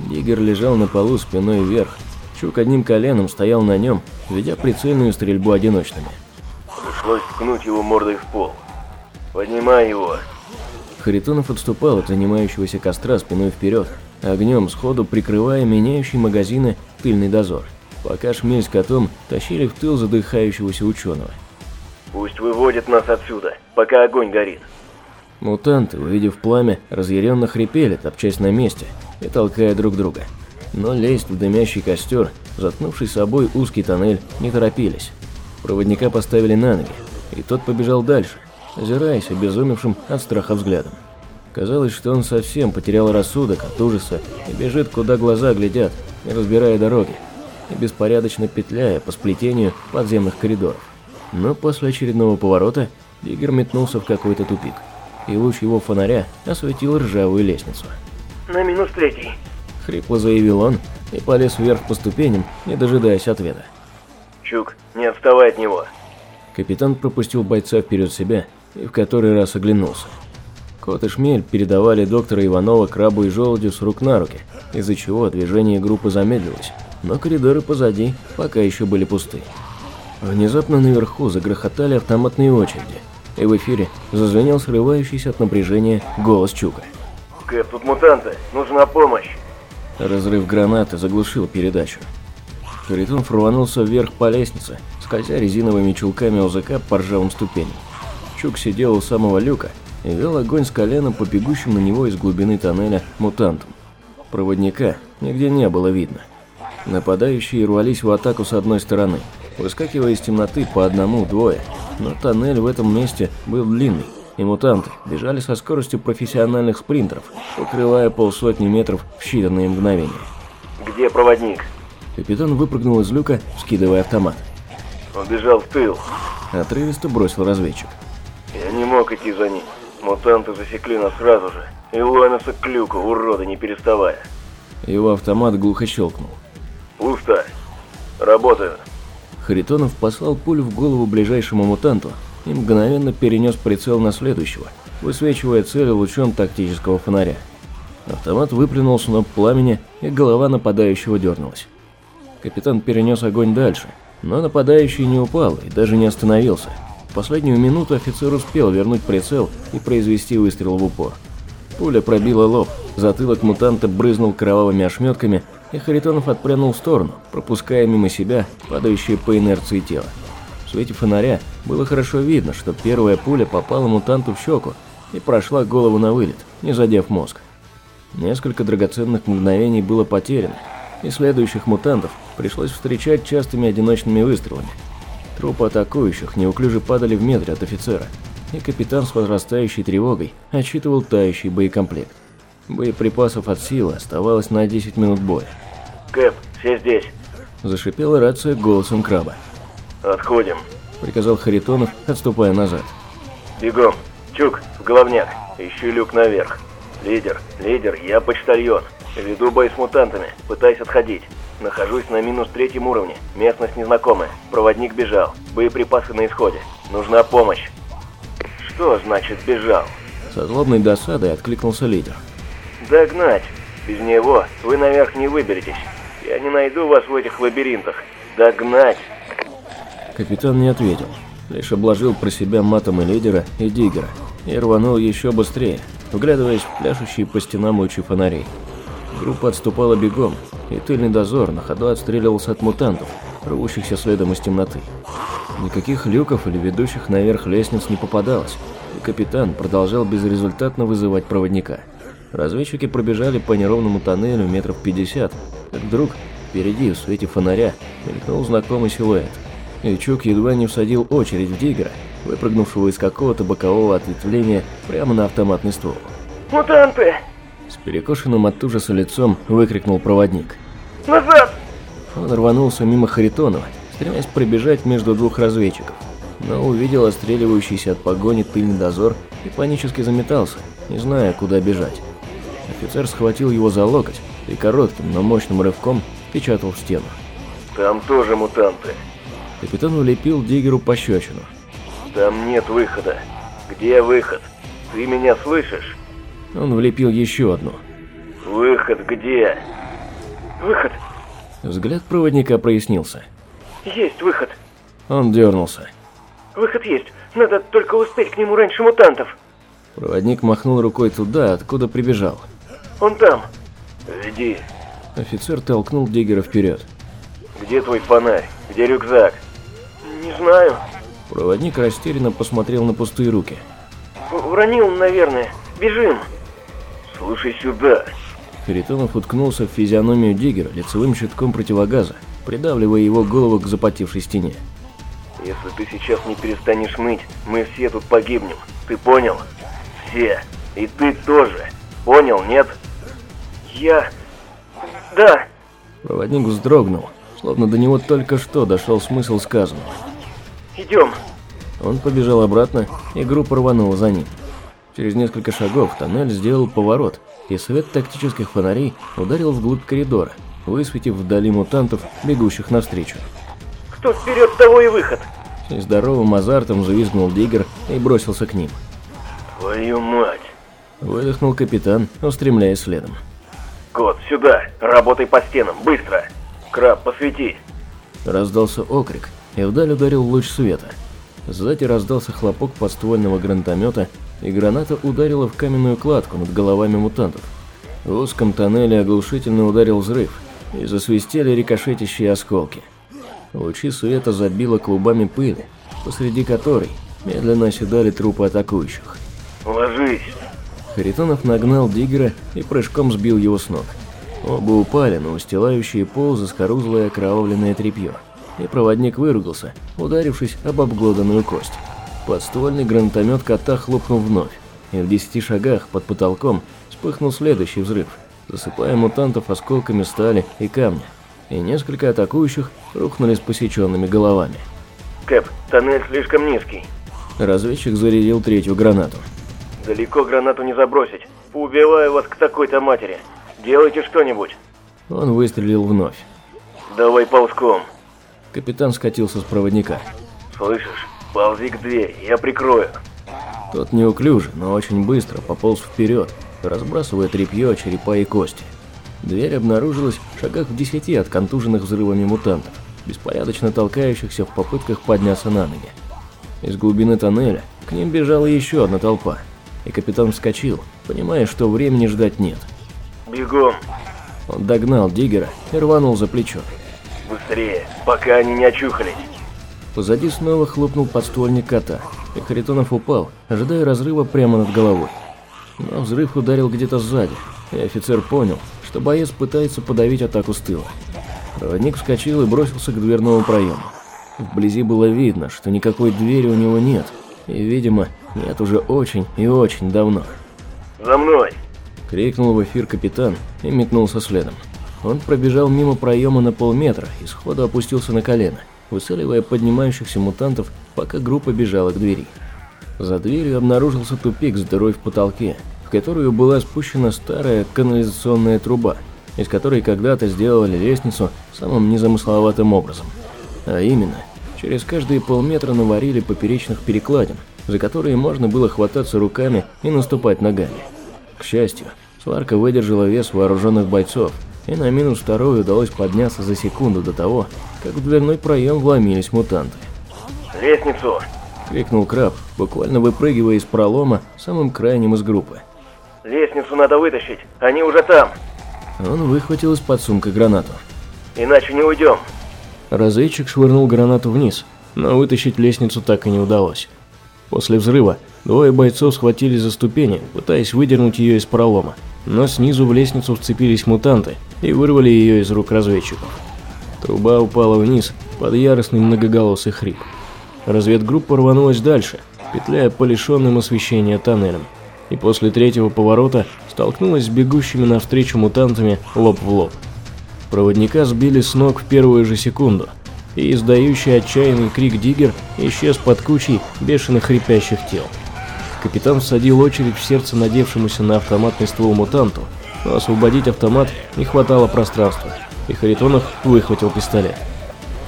Диггер лежал на полу спиной вверх, Чук одним коленом стоял на нем, ведя прицельную стрельбу одиночными. Пришлось ткнуть его мордой в пол. «Поднимай его!» Харитонов отступал от занимающегося костра спиной вперед, огнем сходу прикрывая меняющий магазины тыльный дозор, пока шмель с котом тащили в тыл задыхающегося ученого. «Пусть выводит нас отсюда, пока огонь горит!» Мутанты, увидев пламя, разъяренно хрипели, топчась на месте и толкая друг друга. но лезть в дымящий костер, заткнувший собой узкий тоннель, не торопились. Проводника поставили на ноги, и тот побежал дальше, озираясь обезумевшим от страха взглядом. Казалось, что он совсем потерял рассудок от ужаса и бежит, куда глаза глядят, не разбирая дороги, и беспорядочно петляя по сплетению подземных коридоров. Но после очередного поворота Диггер метнулся в какой-то тупик, и луч его фонаря осветил ржавую лестницу. «На минус третий», — хрипло заявил он и полез вверх по ступеням, не дожидаясь ответа. «Чук, не отставай от него!» Капитан пропустил бойца вперед себя и в который раз оглянулся. Кот и Шмель передавали доктора Иванова крабу и желудю с рук на руки, из-за чего движение группы замедлилось, но коридоры позади пока еще были пусты. Внезапно наверху загрохотали автоматные очереди, и в эфире зазвенел срывающийся от напряжения голос Чука. «Кэп, тут мутанты, нужна помощь!» Разрыв гранаты заглушил передачу. Харитонов рванулся вверх по лестнице, скользя резиновыми чулками ОЗК по ржавым ступеням. Чук сидел у самого люка и вел огонь с колена по бегущим на него из глубины тоннеля мутантам. Проводника нигде не было видно. Нападающие рвались в атаку с одной стороны, выскакивая из темноты по одному-двое, но тоннель в этом месте был длинный, и мутанты бежали со скоростью профессиональных спринтеров, покрывая полсотни метров в считанные мгновения. «Где проводник?» Капитан выпрыгнул из люка, скидывая автомат. «Он бежал в тыл», – отрывисто бросил разведчик. «Я не мог идти за ним. Мутанты засекли нас сразу же. И ломятся к люку, уроды, не переставая». Его автомат глухо щелкнул. «Пусто. Работаю». Харитонов послал пулю в голову ближайшему мутанту и мгновенно перенес прицел на следующего, высвечивая цель лучом тактического фонаря. Автомат выплюнул сноп пламени, и голова нападающего дернулась. Капитан перенес огонь дальше, но нападающий не упал и даже не остановился. Последнюю минуту офицер успел вернуть прицел и произвести выстрел в упор. Пуля пробила лоб, затылок мутанта брызнул кровавыми ошметками, и Харитонов отпрянул в сторону, пропуская мимо себя падающее по инерции тело. В свете фонаря было хорошо видно, что первая пуля попала мутанту в щеку и прошла голову на вылет, не задев мозг. Несколько драгоценных мгновений было потеряно, и следующих мутантов пришлось встречать частыми одиночными выстрелами. Трупы атакующих неуклюже падали в метре от офицера, и капитан с возрастающей тревогой отчитывал тающий боекомплект. Боеприпасов от силы оставалось на 10 минут боя. «Кэп, все здесь!» Зашипела рация голосом краба. «Отходим!» – приказал Харитонов, отступая назад. «Бегом! Чук, в головняк! Ищу люк наверх! Лидер, лидер, я почтальон! Веду бой с мутантами, пытаюсь отходить. Нахожусь на минус третьем уровне, местность незнакомая, проводник бежал, боеприпасы на исходе. Нужна помощь!» «Что значит бежал?» Со злобной досадой откликнулся лидер. Догнать. Без него вы наверх не выберетесь. Я не найду вас в этих лабиринтах. Догнать. Капитан не ответил, лишь обложил про себя матом и лидера, и диггера, и рванул еще быстрее, вглядываясь в пляшущие по стенам лучи фонарей. Группа отступала бегом, и тыльный дозор на ходу отстреливался от мутантов, рвущихся следом из темноты. Никаких люков или ведущих наверх лестниц не попадалось, и капитан продолжал безрезультатно вызывать проводника. Разведчики пробежали по неровному тоннелю метров 50, как вдруг впереди в свете фонаря мелькнул знакомый силуэт. И едва не всадил очередь в Дигра, выпрыгнувшего из какого-то бокового ответвления прямо на автоматный ствол. «Мутанты!» Перекошенным от ужаса лицом выкрикнул проводник. «Назад!» Он рванулся мимо Харитонова, стремясь пробежать между двух разведчиков, но увидел отстреливающийся от погони тыльный дозор и панически заметался, не зная, куда бежать. Офицер схватил его за локоть и коротким, но мощным рывком печатал в стену. «Там тоже мутанты». Капитан улепил Диггеру пощечину. «Там нет выхода. Где выход? Ты меня слышишь?» Он влепил еще одну. «Выход где?» «Выход!» Взгляд проводника прояснился. «Есть выход!» Он дернулся. «Выход есть. Надо только успеть к нему раньше мутантов!» Проводник махнул рукой туда, откуда прибежал. «Он там!» «Веди!» Офицер толкнул Диггера вперед. «Где твой фонарь? Где рюкзак?» «Не знаю». Проводник растерянно посмотрел на пустые руки. «Уронил, наверное. Бежим!» «Слушай сюда!» Харитонов уткнулся в физиономию Диггера лицевым щитком противогаза, придавливая его голову к запотевшей стене. «Если ты сейчас не перестанешь ныть, мы все тут погибнем. Ты понял? Все. И ты тоже. Понял, нет?» «Я... да...» Проводник вздрогнул, словно до него только что дошел смысл сказанного. «Идем». Он побежал обратно, и группа рванула за ним. Через несколько шагов тоннель сделал поворот, и свет тактических фонарей ударил вглубь коридора, высветив вдали мутантов, бегущих навстречу. «Кто вперед, того и выход!» С здоровым азартом завизгнул Диггер и бросился к ним. «Твою мать!» Выдохнул капитан, устремляясь следом. «Кот, сюда! Работай по стенам, быстро! Краб, посвети!» Раздался окрик, и вдаль ударил луч света. Сзади раздался хлопок подствольного гранатомета, и граната ударила в каменную кладку над головами мутантов. В узком тоннеле оглушительно ударил взрыв, и засвистели рикошетящие осколки. Лучи света забило клубами пыли, посреди которой медленно оседали трупы атакующих. «Ложись!» Харитонов нагнал Диггера и прыжком сбил его с ног. Оба упали на устилающие пол заскорузлое окровавленное тряпье, и проводник выругался, ударившись об обглоданную кость. Подствольный гранатомет кота хлопнул вновь, и в десяти шагах под потолком вспыхнул следующий взрыв, засыпая мутантов осколками стали и камня, и несколько атакующих рухнули с посеченными головами. «Кэп, тоннель слишком низкий. Разведчик зарядил третью гранату. Далеко гранату не забросить. Поубиваю вас к такой-то матери. Делайте что-нибудь. Он выстрелил вновь. Давай ползком. Капитан скатился с проводника. Слышишь? Ползи к двери, я прикрою. Тот неуклюже, но очень быстро пополз вперед, разбрасывая тряпье, черепа и кости. Дверь обнаружилась в шагах в десяти от контуженных взрывами мутантов, беспорядочно толкающихся в попытках подняться на ноги. Из глубины тоннеля к ним бежала еще одна толпа, и капитан вскочил, понимая, что времени ждать нет. Бегом. Он догнал Диггера и рванул за плечо. Быстрее, пока они не очухались. Позади снова хлопнул подствольник кота, и Харитонов упал, ожидая разрыва прямо над головой. Но взрыв ударил где-то сзади, и офицер понял, что боец пытается подавить атаку с тыла. Проводник вскочил и бросился к дверному проему. Вблизи было видно, что никакой двери у него нет, и, видимо, нет уже очень и очень давно. «За мной!» – крикнул в эфир капитан и метнулся следом. Он пробежал мимо проема на полметра и сходу опустился на колено, выцеливая поднимающихся мутантов, пока группа бежала к двери. За дверью обнаружился тупик с дырой в потолке, в которую была спущена старая канализационная труба, из которой когда-то сделали лестницу самым незамысловатым образом. А именно, через каждые полметра наварили поперечных перекладин, за которые можно было хвататься руками и наступать ногами. К счастью, сварка выдержала вес вооруженных бойцов, и на минус второй удалось подняться за секунду до того, как в дверной проем вломились мутанты. «Лестницу!» – крикнул Краб, буквально выпрыгивая из пролома самым крайним из группы. «Лестницу надо вытащить, они уже там!» Он выхватил из-под сумка гранату. «Иначе не уйдем!» Разведчик швырнул гранату вниз, но вытащить лестницу так и не удалось. После взрыва двое бойцов схватились за ступени, пытаясь выдернуть ее из пролома, но снизу в лестницу вцепились мутанты и вырвали ее из рук разведчиков. Труба упала вниз под яростный многоголосый хрип. Разведгруппа рванулась дальше, петляя по лишенным освещения тоннелям, и после третьего поворота столкнулась с бегущими навстречу мутантами лоб в лоб. Проводника сбили с ног в первую же секунду, и издающий отчаянный крик Диггер исчез под кучей бешеных хрипящих тел. Капитан всадил очередь в сердце надевшемуся на автоматный ствол мутанту, но освободить автомат не хватало пространства, и Харитонов выхватил пистолет.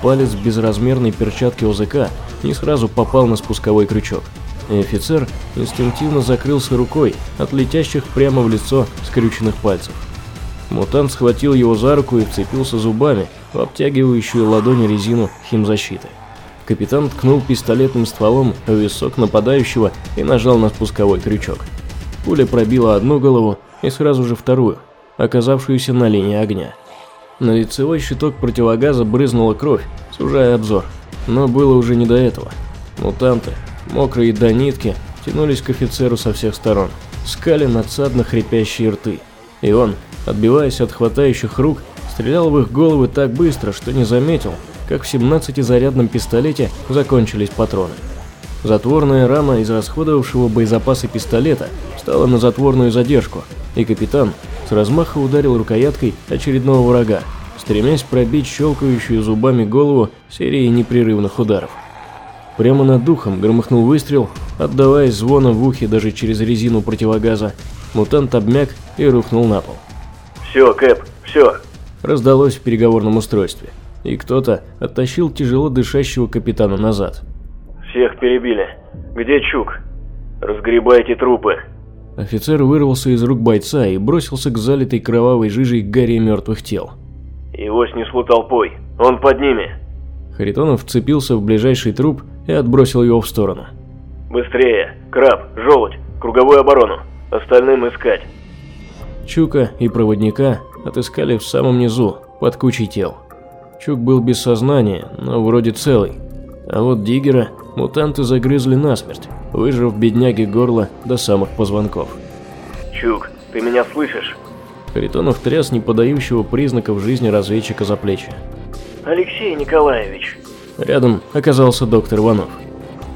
Палец безразмерной перчатке ОЗК не сразу попал на спусковой крючок, и офицер инстинктивно закрылся рукой от летящих прямо в лицо скрюченных пальцев. Мутант схватил его за руку и вцепился зубами в обтягивающую ладони резину химзащиты. Капитан ткнул пистолетным стволом в висок нападающего и нажал на спусковой крючок. Пуля пробила одну голову и сразу же вторую, оказавшуюся на линии огня. На лицевой щиток противогаза брызнула кровь, сужая обзор, но было уже не до этого. Мутанты, мокрые до нитки, тянулись к офицеру со всех сторон, скали надсадно хрипящие рты. и он, отбиваясь от хватающих рук, стрелял в их головы так быстро, что не заметил, как в 17-зарядном пистолете закончились патроны. Затворная рама из расходовавшего боезапасы пистолета стала на затворную задержку, и капитан с размаха ударил рукояткой очередного врага, стремясь пробить щелкающую зубами голову серией непрерывных ударов. Прямо над духом громыхнул выстрел, отдаваясь звоном в ухе даже через резину противогаза. Мутант обмяк и рухнул на пол. «Все, Кэп, все!» Раздалось в переговорном устройстве, и кто-то оттащил тяжело дышащего капитана назад. «Всех перебили. Где Чук? Разгребайте трупы!» Офицер вырвался из рук бойца и бросился к залитой кровавой жижей горе мертвых тел. «Его снесло толпой. Он под ними!» Харитонов вцепился в ближайший труп и отбросил его в сторону. «Быстрее! Краб, желудь, круговую оборону! Остальным искать!» Чука и проводника отыскали в самом низу, под кучей тел. Чук был без сознания, но вроде целый. А вот Диггера мутанты загрызли насмерть, выжав бедняге горло до самых позвонков. «Чук, ты меня слышишь?» Харитонов тряс не подающего признаков жизни разведчика за плечи. «Алексей Николаевич!» Рядом оказался доктор Иванов.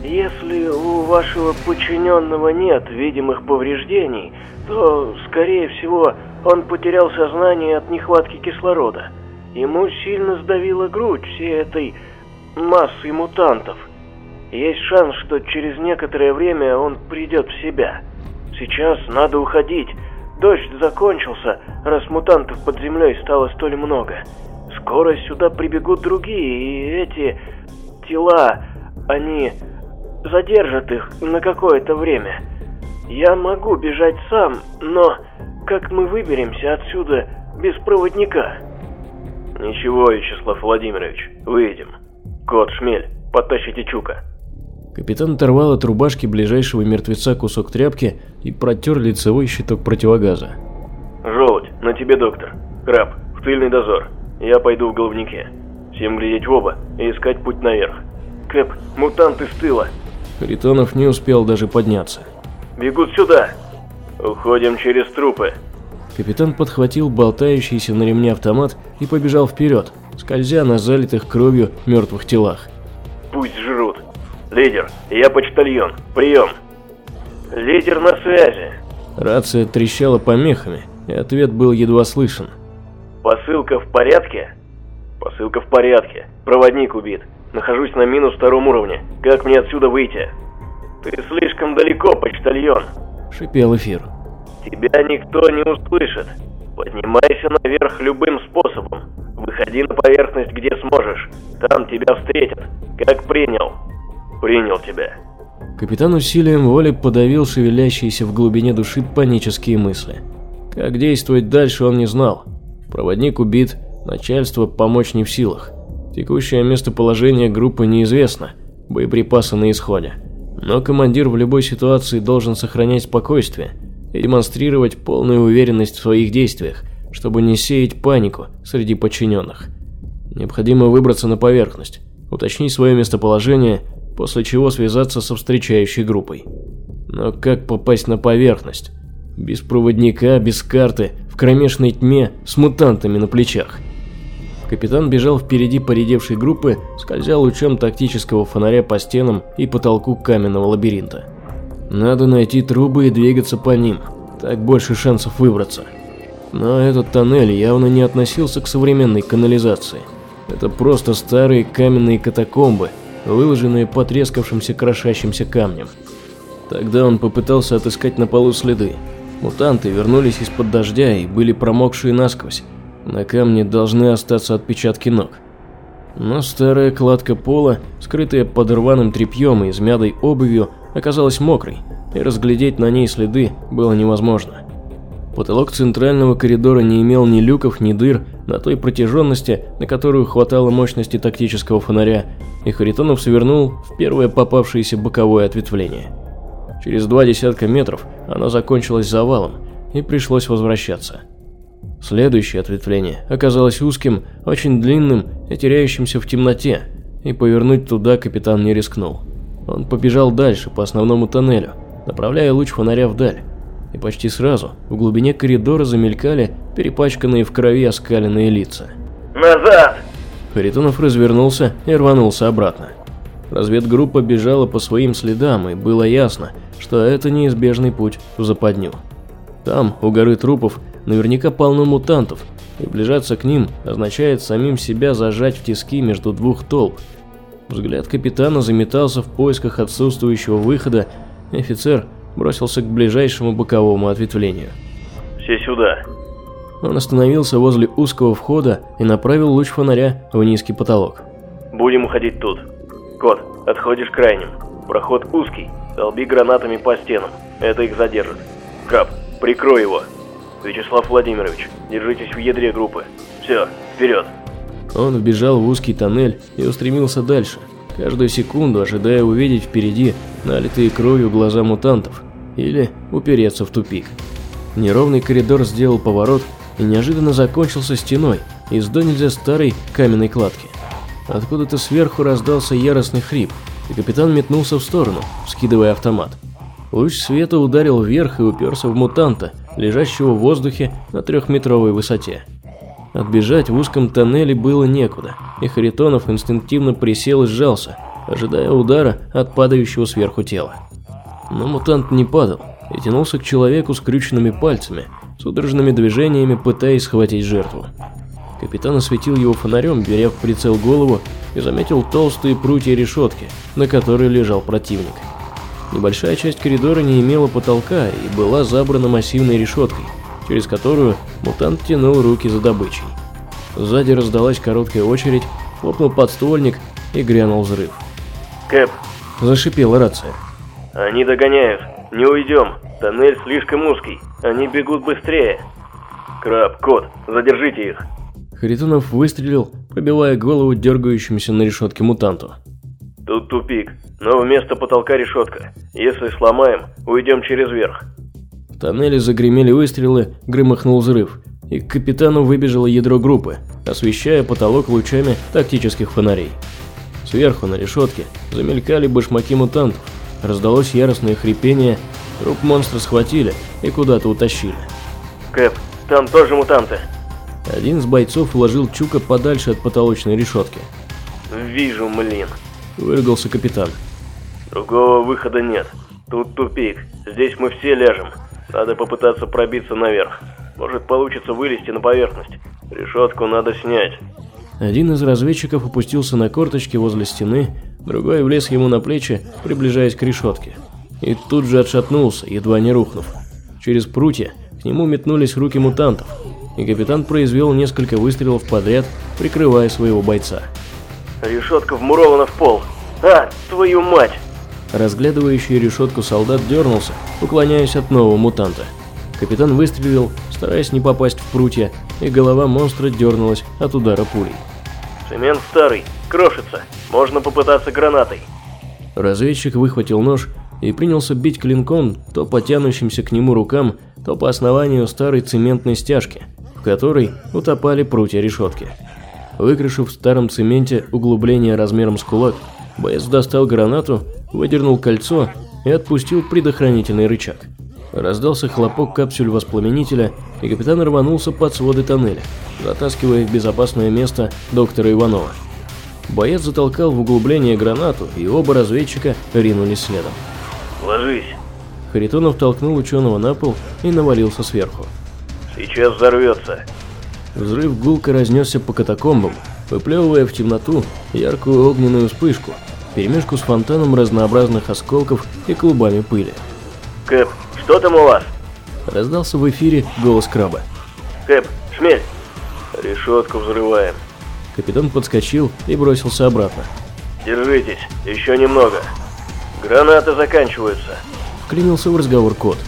«Если у вашего подчиненного нет видимых повреждений, то, скорее всего, он потерял сознание от нехватки кислорода. Ему сильно сдавила грудь всей этой массой мутантов. Есть шанс, что через некоторое время он придет в себя. Сейчас надо уходить. Дождь закончился, раз мутантов под землей стало столь много. Скоро сюда прибегут другие, и эти тела, они задержат их на какое-то время. Я могу бежать сам, но как мы выберемся отсюда без проводника? Ничего, Вячеслав Владимирович, выйдем. Кот, шмель, подтащите Чука. Капитан оторвал от рубашки ближайшего мертвеца кусок тряпки и протер лицевой щиток противогаза. Желудь, на тебе доктор. Краб, в тыльный дозор. Я пойду в головнике. Всем глядеть в оба и искать путь наверх. Кэп, мутанты с тыла. Харитонов не успел даже подняться. Бегут сюда. Уходим через трупы. Капитан подхватил болтающийся на ремне автомат и побежал вперед, скользя на залитых кровью мертвых телах. Пусть жрут. Лидер, я почтальон. Прием. Лидер на связи. Рация трещала помехами, и ответ был едва слышен. Посылка в порядке? Посылка в порядке. Проводник убит. Нахожусь на минус втором уровне. Как мне отсюда выйти? Ты слишком далеко, почтальон. Шипел эфир. Тебя никто не услышит. Поднимайся наверх любым способом. Выходи на поверхность, где сможешь. Там тебя встретят. Как принял? Принял тебя. Капитан усилием воли подавил шевелящиеся в глубине души панические мысли. Как действовать дальше он не знал. Проводник убит, начальство помочь не в силах. Текущее местоположение группы неизвестно, боеприпасы на исходе. Но командир в любой ситуации должен сохранять спокойствие и демонстрировать полную уверенность в своих действиях, чтобы не сеять панику среди подчиненных. Необходимо выбраться на поверхность, уточнить свое местоположение, после чего связаться со встречающей группой. Но как попасть на поверхность? Без проводника, без карты, в кромешной тьме, с мутантами на плечах. Капитан бежал впереди поредевшей группы, скользя лучом тактического фонаря по стенам и потолку каменного лабиринта. Надо найти трубы и двигаться по ним, так больше шансов выбраться. Но этот тоннель явно не относился к современной канализации. Это просто старые каменные катакомбы, выложенные потрескавшимся крошащимся камнем. Тогда он попытался отыскать на полу следы, Мутанты вернулись из-под дождя и были промокшие насквозь. На камне должны остаться отпечатки ног. Но старая кладка пола, скрытая под рваным тряпьем и измятой обувью, оказалась мокрой, и разглядеть на ней следы было невозможно. Потолок центрального коридора не имел ни люков, ни дыр на той протяженности, на которую хватало мощности тактического фонаря, и Харитонов свернул в первое попавшееся боковое ответвление. Через два десятка метров оно закончилось завалом, и пришлось возвращаться. Следующее ответвление оказалось узким, очень длинным и теряющимся в темноте, и повернуть туда капитан не рискнул. Он побежал дальше по основному тоннелю, направляя луч фонаря вдаль. И почти сразу в глубине коридора замелькали перепачканные в крови оскаленные лица. «Назад!» Харитонов развернулся и рванулся обратно. Разведгруппа бежала по своим следам, и было ясно, что это неизбежный путь в западню. Там, у горы трупов, наверняка полно мутантов, и приближаться к ним означает самим себя зажать в тиски между двух толп. Взгляд капитана заметался в поисках отсутствующего выхода, и офицер бросился к ближайшему боковому ответвлению. «Все сюда!» Он остановился возле узкого входа и направил луч фонаря в низкий потолок. «Будем уходить тут. Кот, отходишь крайним. Проход узкий, долби гранатами по стенам. Это их задержит. Кап, прикрой его. Вячеслав Владимирович, держитесь в ядре группы. Все, вперед!» Он вбежал в узкий тоннель и устремился дальше, каждую секунду ожидая увидеть впереди налитые кровью глаза мутантов или упереться в тупик. Неровный коридор сделал поворот и неожиданно закончился стеной из до старой каменной кладки. Откуда-то сверху раздался яростный хрип, и капитан метнулся в сторону, скидывая автомат. Луч света ударил вверх и уперся в мутанта, лежащего в воздухе на трехметровой высоте. Отбежать в узком тоннеле было некуда, и Харитонов инстинктивно присел и сжался, ожидая удара от падающего сверху тела. Но мутант не падал и тянулся к человеку с крюченными пальцами, судорожными движениями пытаясь схватить жертву. Капитан осветил его фонарем, беря в прицел голову, и заметил толстые прутья решетки, на которой лежал противник. Небольшая часть коридора не имела потолка и была забрана массивной решеткой, через которую мутант тянул руки за добычей. Сзади раздалась короткая очередь, хлопнул подствольник и грянул взрыв. «Кэп!» – зашипела рация. «Они догоняют! Не уйдем! Тоннель слишком узкий! Они бегут быстрее!» «Краб, кот, задержите их!» Харитонов выстрелил, пробивая голову дергающемуся на решетке мутанту. «Тут тупик, но вместо потолка решетка. Если сломаем, уйдем через верх». Тоннеле загремели выстрелы, громыхнул взрыв, и к капитану выбежало ядро группы, освещая потолок лучами тактических фонарей. Сверху на решетке замелькали башмаки мутантов, раздалось яростное хрипение, труп монстра схватили и куда-то утащили. «Кэп, там тоже мутанты!» Один из бойцов уложил Чука подальше от потолочной решетки. «Вижу, млин!» – выругался капитан. «Другого выхода нет. Тут тупик. Здесь мы все ляжем. Надо попытаться пробиться наверх. Может получится вылезти на поверхность. Решетку надо снять». Один из разведчиков опустился на корточки возле стены, другой влез ему на плечи, приближаясь к решетке. И тут же отшатнулся, едва не рухнув. Через прутья к нему метнулись руки мутантов, и капитан произвел несколько выстрелов подряд, прикрывая своего бойца. «Решетка вмурована в пол! А, твою мать!» Разглядывающий решетку солдат дернулся, уклоняясь от нового мутанта. Капитан выстрелил, стараясь не попасть в прутья, и голова монстра дернулась от удара пулей. «Цемент старый, крошится, можно попытаться гранатой». Разведчик выхватил нож и принялся бить клинком то по тянущимся к нему рукам, то по основанию старой цементной стяжки, в которой утопали прутья решетки. Выкрашив в старом цементе углубление размером с кулак, боец достал гранату, выдернул кольцо и отпустил предохранительный рычаг. Раздался хлопок капсюль воспламенителя, и капитан рванулся под своды тоннеля, затаскивая в безопасное место доктора Иванова. Боец затолкал в углубление гранату, и оба разведчика ринулись следом. «Ложись!» Харитонов толкнул ученого на пол и навалился сверху. «Сейчас взорвется!» Взрыв гулко разнесся по катакомбам, выплевывая в темноту яркую огненную вспышку, перемешку с фонтаном разнообразных осколков и клубами пыли. «Кэп, что там у вас?» Раздался в эфире голос краба. «Кэп, шмель!» «Решетку взрываем!» Капитан подскочил и бросился обратно. «Держитесь, еще немного. Гранаты заканчиваются!» Вклинился в разговор кот.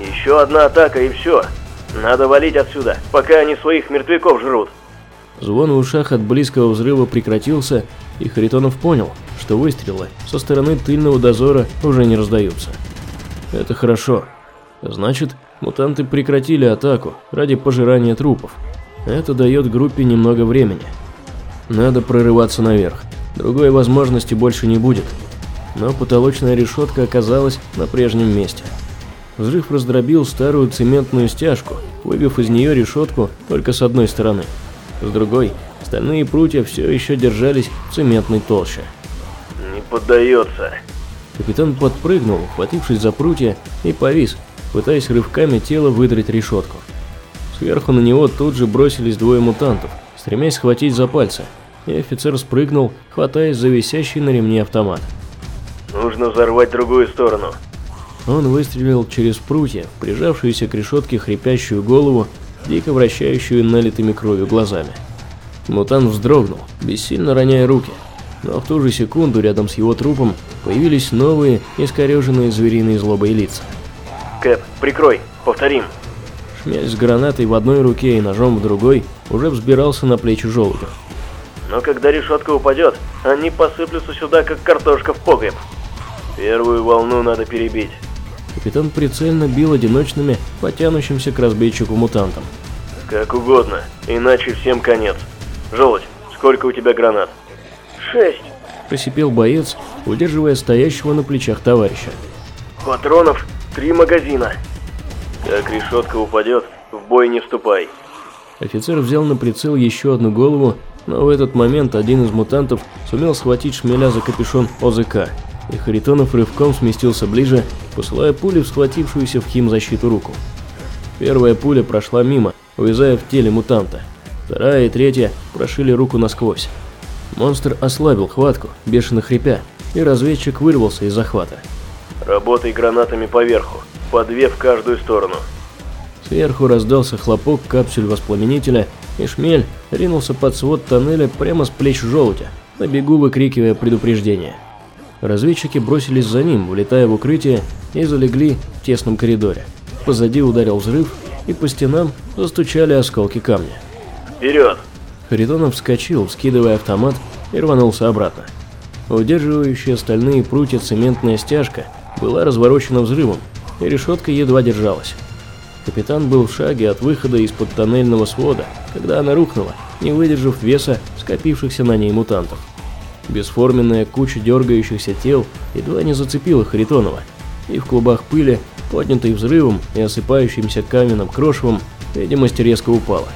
«Еще одна атака и все!» Надо валить отсюда, пока они своих мертвяков жрут. Звон в ушах от близкого взрыва прекратился, и Харитонов понял, что выстрелы со стороны тыльного дозора уже не раздаются. Это хорошо. Значит, мутанты прекратили атаку ради пожирания трупов. Это дает группе немного времени. Надо прорываться наверх. Другой возможности больше не будет. Но потолочная решетка оказалась на прежнем месте. Взрыв раздробил старую цементную стяжку, выбив из нее решетку только с одной стороны. С другой, стальные прутья все еще держались в цементной толще. «Не поддается». Капитан подпрыгнул, хватившись за прутья, и повис, пытаясь рывками тела выдрать решетку. Сверху на него тут же бросились двое мутантов, стремясь схватить за пальцы, и офицер спрыгнул, хватаясь за висящий на ремне автомат. «Нужно взорвать другую сторону». Он выстрелил через прутья, прижавшуюся к решетке хрипящую голову, дико вращающую налитыми кровью глазами. Мутант вздрогнул, бессильно роняя руки, но в ту же секунду рядом с его трупом появились новые, искореженные звериные злобой лица. «Кэп, прикрой, повторим». Шмель с гранатой в одной руке и ножом в другой уже взбирался на плечи желудя. Но когда решетка упадет, они посыплются сюда, как картошка в погреб. Первую волну надо перебить. Капитан прицельно бил одиночными, потянущимся к разбейчику мутантам. Как угодно, иначе всем конец. Желудь, сколько у тебя гранат? Шесть. Просипел боец, удерживая стоящего на плечах товарища. Патронов три магазина. Как решетка упадет, в бой не вступай. Офицер взял на прицел еще одну голову, но в этот момент один из мутантов сумел схватить шмеля за капюшон ОЗК, и Харитонов рывком сместился ближе, посылая пулю в схватившуюся в химзащиту руку. Первая пуля прошла мимо, увязая в теле мутанта. Вторая и третья прошили руку насквозь. Монстр ослабил хватку, бешено хрипя, и разведчик вырвался из захвата. Работай гранатами поверху, по две в каждую сторону. Сверху раздался хлопок капсюль воспламенителя, и шмель ринулся под свод тоннеля прямо с плеч желудя, на бегу выкрикивая предупреждение. Разведчики бросились за ним, влетая в укрытие, и залегли в тесном коридоре. Позади ударил взрыв, и по стенам застучали осколки камня. Вперед! Харитонов вскочил, скидывая автомат, и рванулся обратно. Удерживающая стальные прутья цементная стяжка была разворочена взрывом, и решетка едва держалась. Капитан был в шаге от выхода из-под тоннельного свода, когда она рухнула, не выдержав веса скопившихся на ней мутантов. Бесформенная куча дергающихся тел едва не зацепила Харитонова, и в клубах пыли, поднятой взрывом и осыпающимся каменным крошевом, видимость резко упала.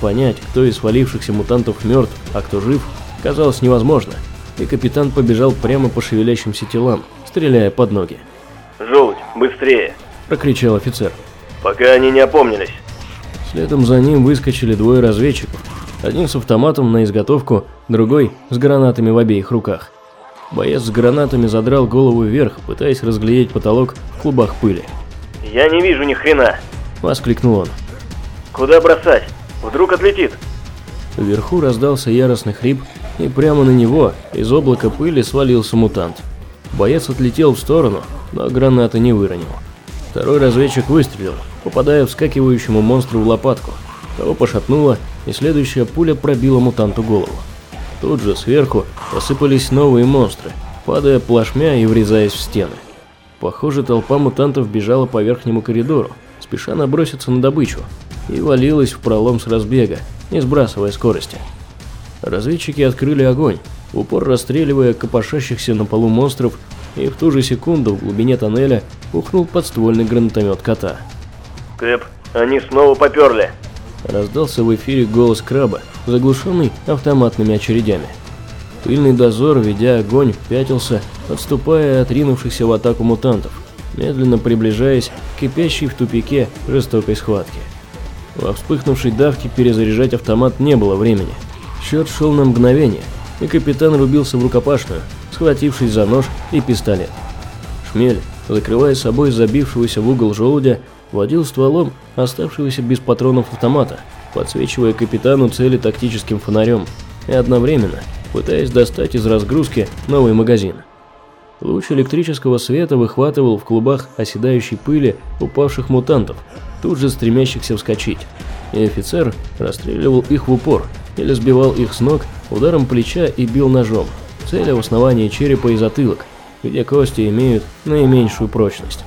Понять, кто из свалившихся мутантов мертв, а кто жив, казалось невозможно, и капитан побежал прямо по шевелящимся телам, стреляя под ноги. «Желудь, быстрее!» – прокричал офицер. «Пока они не опомнились!» Следом за ним выскочили двое разведчиков, один с автоматом на изготовку, другой с гранатами в обеих руках. Боец с гранатами задрал голову вверх, пытаясь разглядеть потолок в клубах пыли. «Я не вижу ни хрена!» – воскликнул он. «Куда бросать? Вдруг отлетит?» Вверху раздался яростный хрип, и прямо на него из облака пыли свалился мутант. Боец отлетел в сторону, но граната не выронил. Второй разведчик выстрелил, попадая вскакивающему монстру в лопатку. Того пошатнуло, и следующая пуля пробила мутанту голову. Тут же сверху посыпались новые монстры, падая плашмя и врезаясь в стены. Похоже, толпа мутантов бежала по верхнему коридору, спеша наброситься на добычу, и валилась в пролом с разбега, не сбрасывая скорости. Разведчики открыли огонь, упор расстреливая копошащихся на полу монстров, и в ту же секунду в глубине тоннеля ухнул подствольный гранатомет кота. «Кэп, они снова поперли!» Раздался в эфире голос краба, заглушенный автоматными очередями. Пыльный дозор, ведя огонь, пятился, отступая от ринувшихся в атаку мутантов, медленно приближаясь к кипящей в тупике жестокой схватке. Во вспыхнувшей давке перезаряжать автомат не было времени. Счет шел на мгновение, и капитан рубился в рукопашную, схватившись за нож и пистолет. Шмель, закрывая собой забившегося в угол желудя, водил стволом оставшегося без патронов автомата, подсвечивая капитану цели тактическим фонарем и одновременно пытаясь достать из разгрузки новый магазин. Луч электрического света выхватывал в клубах оседающей пыли упавших мутантов, тут же стремящихся вскочить, и офицер расстреливал их в упор или сбивал их с ног ударом плеча и бил ножом, целя в основании черепа и затылок, где кости имеют наименьшую прочность.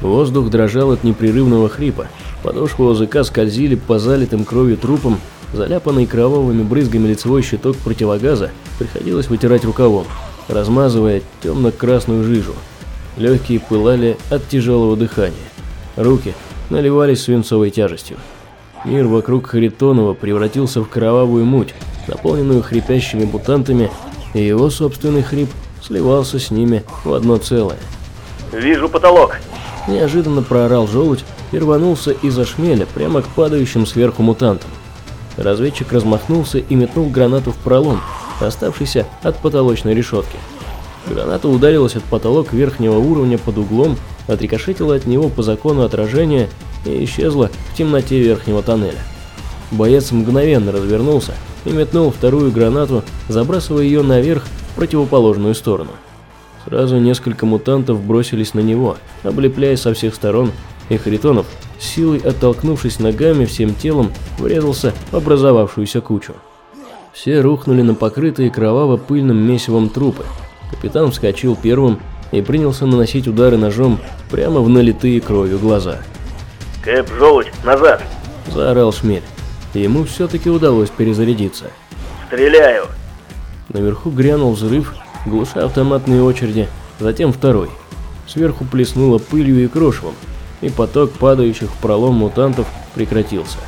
Воздух дрожал от непрерывного хрипа. Подошвы ОЗК скользили по залитым кровью трупам, заляпанный кровавыми брызгами лицевой щиток противогаза приходилось вытирать рукавом, размазывая темно-красную жижу. Легкие пылали от тяжелого дыхания. руки наливались свинцовой тяжестью. Мир вокруг Харитонова превратился в кровавую муть, наполненную хрипящими мутантами, и его собственный хрип сливался с ними в одно целое. «Вижу потолок!» Неожиданно проорал желудь и рванулся из-за шмеля прямо к падающим сверху мутантам. Разведчик размахнулся и метнул гранату в пролом, оставшийся от потолочной решетки. Граната ударилась от потолок верхнего уровня под углом, отрикошетила от него по закону отражения и исчезла в темноте верхнего тоннеля. Боец мгновенно развернулся и метнул вторую гранату, забрасывая ее наверх в противоположную сторону. Сразу несколько мутантов бросились на него, облепляя со всех сторон, и Харитонов, силой оттолкнувшись ногами всем телом, врезался в образовавшуюся кучу. Все рухнули на покрытые кроваво-пыльным месивом трупы. Капитан вскочил первым и принялся наносить удары ножом прямо в налитые кровью глаза. «Кэп, желудь, назад!» – заорал Шмель. Ему все-таки удалось перезарядиться. «Стреляю!» Наверху грянул взрыв, глуша автоматные очереди, затем второй. Сверху плеснуло пылью и крошевом, и поток падающих в пролом мутантов прекратился.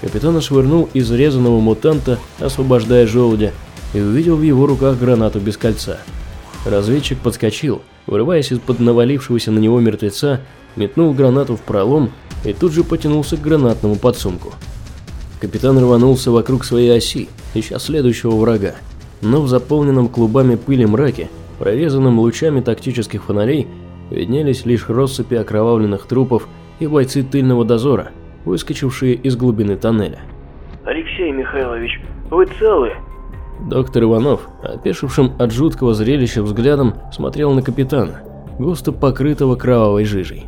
Капитан швырнул изрезанного мутанта, освобождая желудя, и увидел в его руках гранату без кольца. Разведчик подскочил, вырываясь из-под навалившегося на него мертвеца, метнул гранату в пролом и тут же потянулся к гранатному подсумку. Капитан рванулся вокруг своей оси, ища следующего врага, но в заполненном клубами пыли мраке, прорезанном лучами тактических фонарей, виднелись лишь россыпи окровавленных трупов и бойцы тыльного дозора, выскочившие из глубины тоннеля. «Алексей Михайлович, вы целы?» Доктор Иванов, опешившим от жуткого зрелища взглядом, смотрел на капитана, густо покрытого кровавой жижей.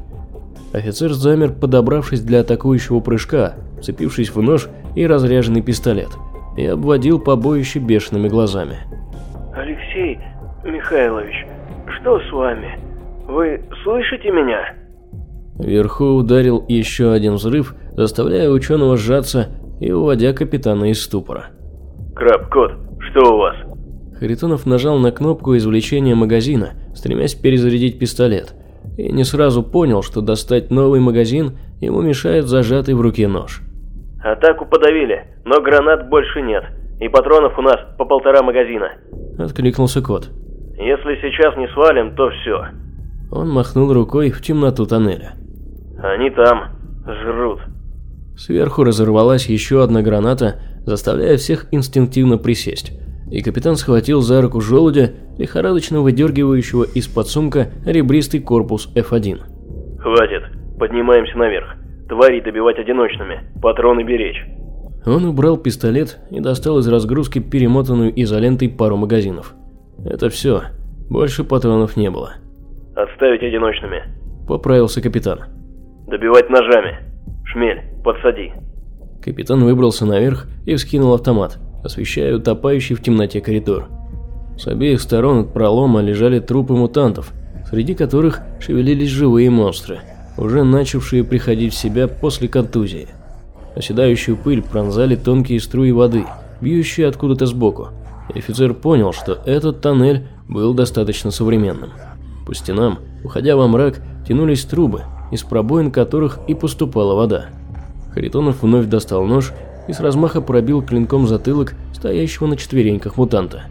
Офицер замер, подобравшись для атакующего прыжка, цепившись в нож и разряженный пистолет, и обводил побоище бешеными глазами. «Алексей Михайлович, что с вами? Вы слышите меня?» Вверху ударил еще один взрыв, заставляя ученого сжаться и уводя капитана из ступора. «Краб, кот, что у вас?» Харитонов нажал на кнопку извлечения магазина, стремясь перезарядить пистолет, и не сразу понял, что достать новый магазин ему мешает зажатый в руке нож. «Атаку подавили, но гранат больше нет, и патронов у нас по полтора магазина». Откликнулся кот. «Если сейчас не свалим, то все». Он махнул рукой в темноту тоннеля. «Они там, жрут». Сверху разорвалась еще одна граната, заставляя всех инстинктивно присесть и капитан схватил за руку желудя, лихорадочно выдергивающего из-под сумка ребристый корпус F1. «Хватит, поднимаемся наверх. Твари добивать одиночными, патроны беречь». Он убрал пистолет и достал из разгрузки перемотанную изолентой пару магазинов. Это все, больше патронов не было. «Отставить одиночными», – поправился капитан. «Добивать ножами. Шмель, подсади». Капитан выбрался наверх и вскинул автомат освещая утопающий в темноте коридор. С обеих сторон от пролома лежали трупы мутантов, среди которых шевелились живые монстры, уже начавшие приходить в себя после контузии. Оседающую пыль пронзали тонкие струи воды, бьющие откуда-то сбоку, и офицер понял, что этот тоннель был достаточно современным. По стенам, уходя во мрак, тянулись трубы, из пробоин которых и поступала вода. Харитонов вновь достал нож и с размаха пробил клинком затылок стоящего на четвереньках мутанта.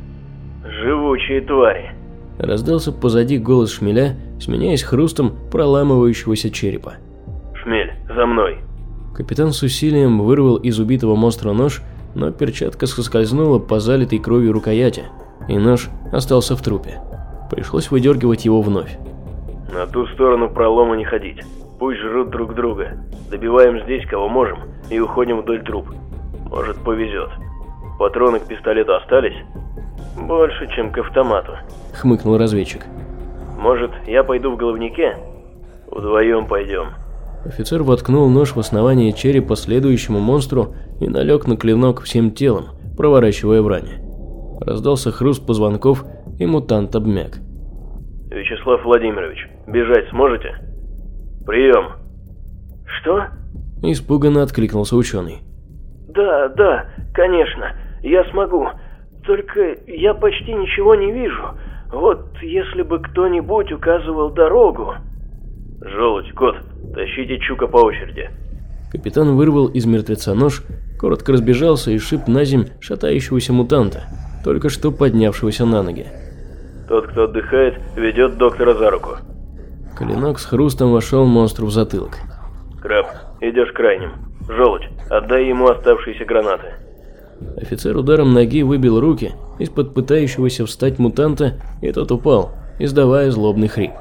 «Живучие твари!» Раздался позади голос шмеля, сменяясь хрустом проламывающегося черепа. «Шмель, за мной!» Капитан с усилием вырвал из убитого монстра нож, но перчатка соскользнула по залитой кровью рукояти, и нож остался в трупе. Пришлось выдергивать его вновь. «На ту сторону пролома не ходить. Пусть жрут друг друга. Добиваем здесь, кого можем, и уходим вдоль труп. Может, повезет. Патроны к пистолету остались? Больше, чем к автомату. Хмыкнул разведчик. Может, я пойду в головнике? Вдвоем пойдем. Офицер воткнул нож в основание черепа следующему монстру и налег на клинок всем телом, проворачивая в ране. Раздался хруст позвонков, и мутант обмяк. «Вячеслав Владимирович, бежать сможете?» «Прием!» «Что?» Испуганно откликнулся ученый. «Да, да, конечно, я смогу. Только я почти ничего не вижу. Вот если бы кто-нибудь указывал дорогу...» «Желудь, кот, Тащите Чука по очереди. Капитан вырвал из мертвеца нож, коротко разбежался и шип на земь шатающегося мутанта, только что поднявшегося на ноги. Тот, кто отдыхает, ведет доктора за руку. Клинок с хрустом вошел монстру в затылок. Краб, идешь крайним. Желудь, отдай ему оставшиеся гранаты. Офицер ударом ноги выбил руки из-под пытающегося встать мутанта, и тот упал, издавая злобный хрип.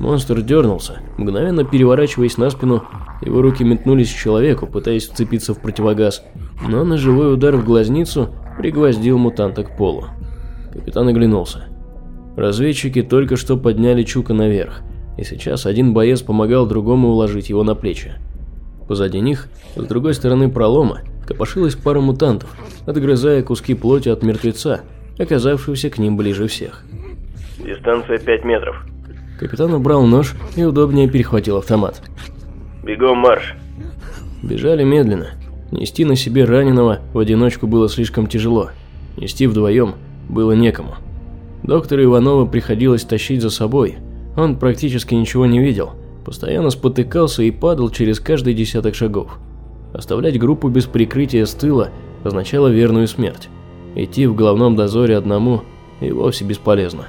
Монстр дернулся, мгновенно переворачиваясь на спину, его руки метнулись к человеку, пытаясь вцепиться в противогаз, но ножевой удар в глазницу пригвоздил мутанта к полу. Капитан оглянулся. Разведчики только что подняли Чука наверх, и сейчас один боец помогал другому уложить его на плечи. Позади них, с другой стороны пролома, копошилась пара мутантов, отгрызая куски плоти от мертвеца, оказавшегося к ним ближе всех. Дистанция 5 метров. Капитан убрал нож и удобнее перехватил автомат. Бегом марш. Бежали медленно. Нести на себе раненого в одиночку было слишком тяжело. Нести вдвоем было некому. Доктора Иванова приходилось тащить за собой. Он практически ничего не видел, постоянно спотыкался и падал через каждый десяток шагов. Оставлять группу без прикрытия с тыла означало верную смерть. Идти в головном дозоре одному и вовсе бесполезно.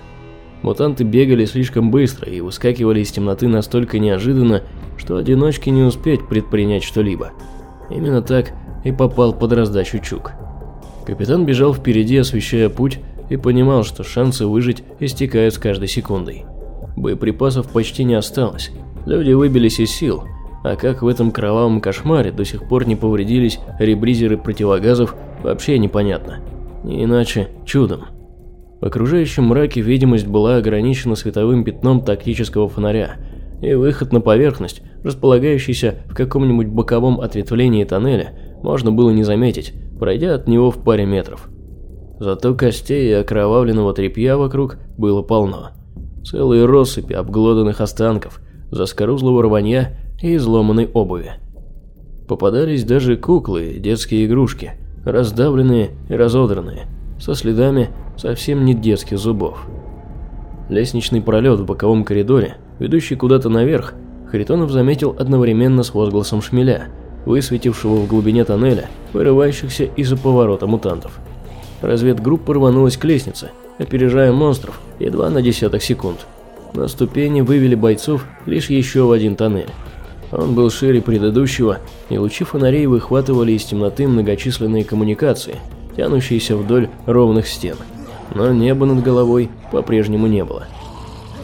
Мутанты бегали слишком быстро и выскакивали из темноты настолько неожиданно, что одиночке не успеть предпринять что-либо. Именно так и попал под раздачу Чук. Капитан бежал впереди, освещая путь, и понимал, что шансы выжить истекают с каждой секундой. Боеприпасов почти не осталось, люди выбились из сил, а как в этом кровавом кошмаре до сих пор не повредились ребризеры противогазов, вообще непонятно. Не иначе чудом. В окружающем мраке видимость была ограничена световым пятном тактического фонаря, и выход на поверхность, располагающийся в каком-нибудь боковом ответвлении тоннеля, можно было не заметить, пройдя от него в паре метров. Зато костей и окровавленного тряпья вокруг было полно. Целые россыпи обглоданных останков, заскорузлого рванья и изломанной обуви. Попадались даже куклы, детские игрушки, раздавленные и разодранные, со следами совсем не детских зубов. Лестничный пролет в боковом коридоре, ведущий куда-то наверх, Харитонов заметил одновременно с возгласом шмеля, высветившего в глубине тоннеля, вырывающихся из-за поворота мутантов. Разведгруппа рванулась к лестнице, опережая монстров едва на десяток секунд. На ступени вывели бойцов лишь еще в один тоннель. Он был шире предыдущего, и лучи фонарей выхватывали из темноты многочисленные коммуникации, тянущиеся вдоль ровных стен. Но неба над головой по-прежнему не было.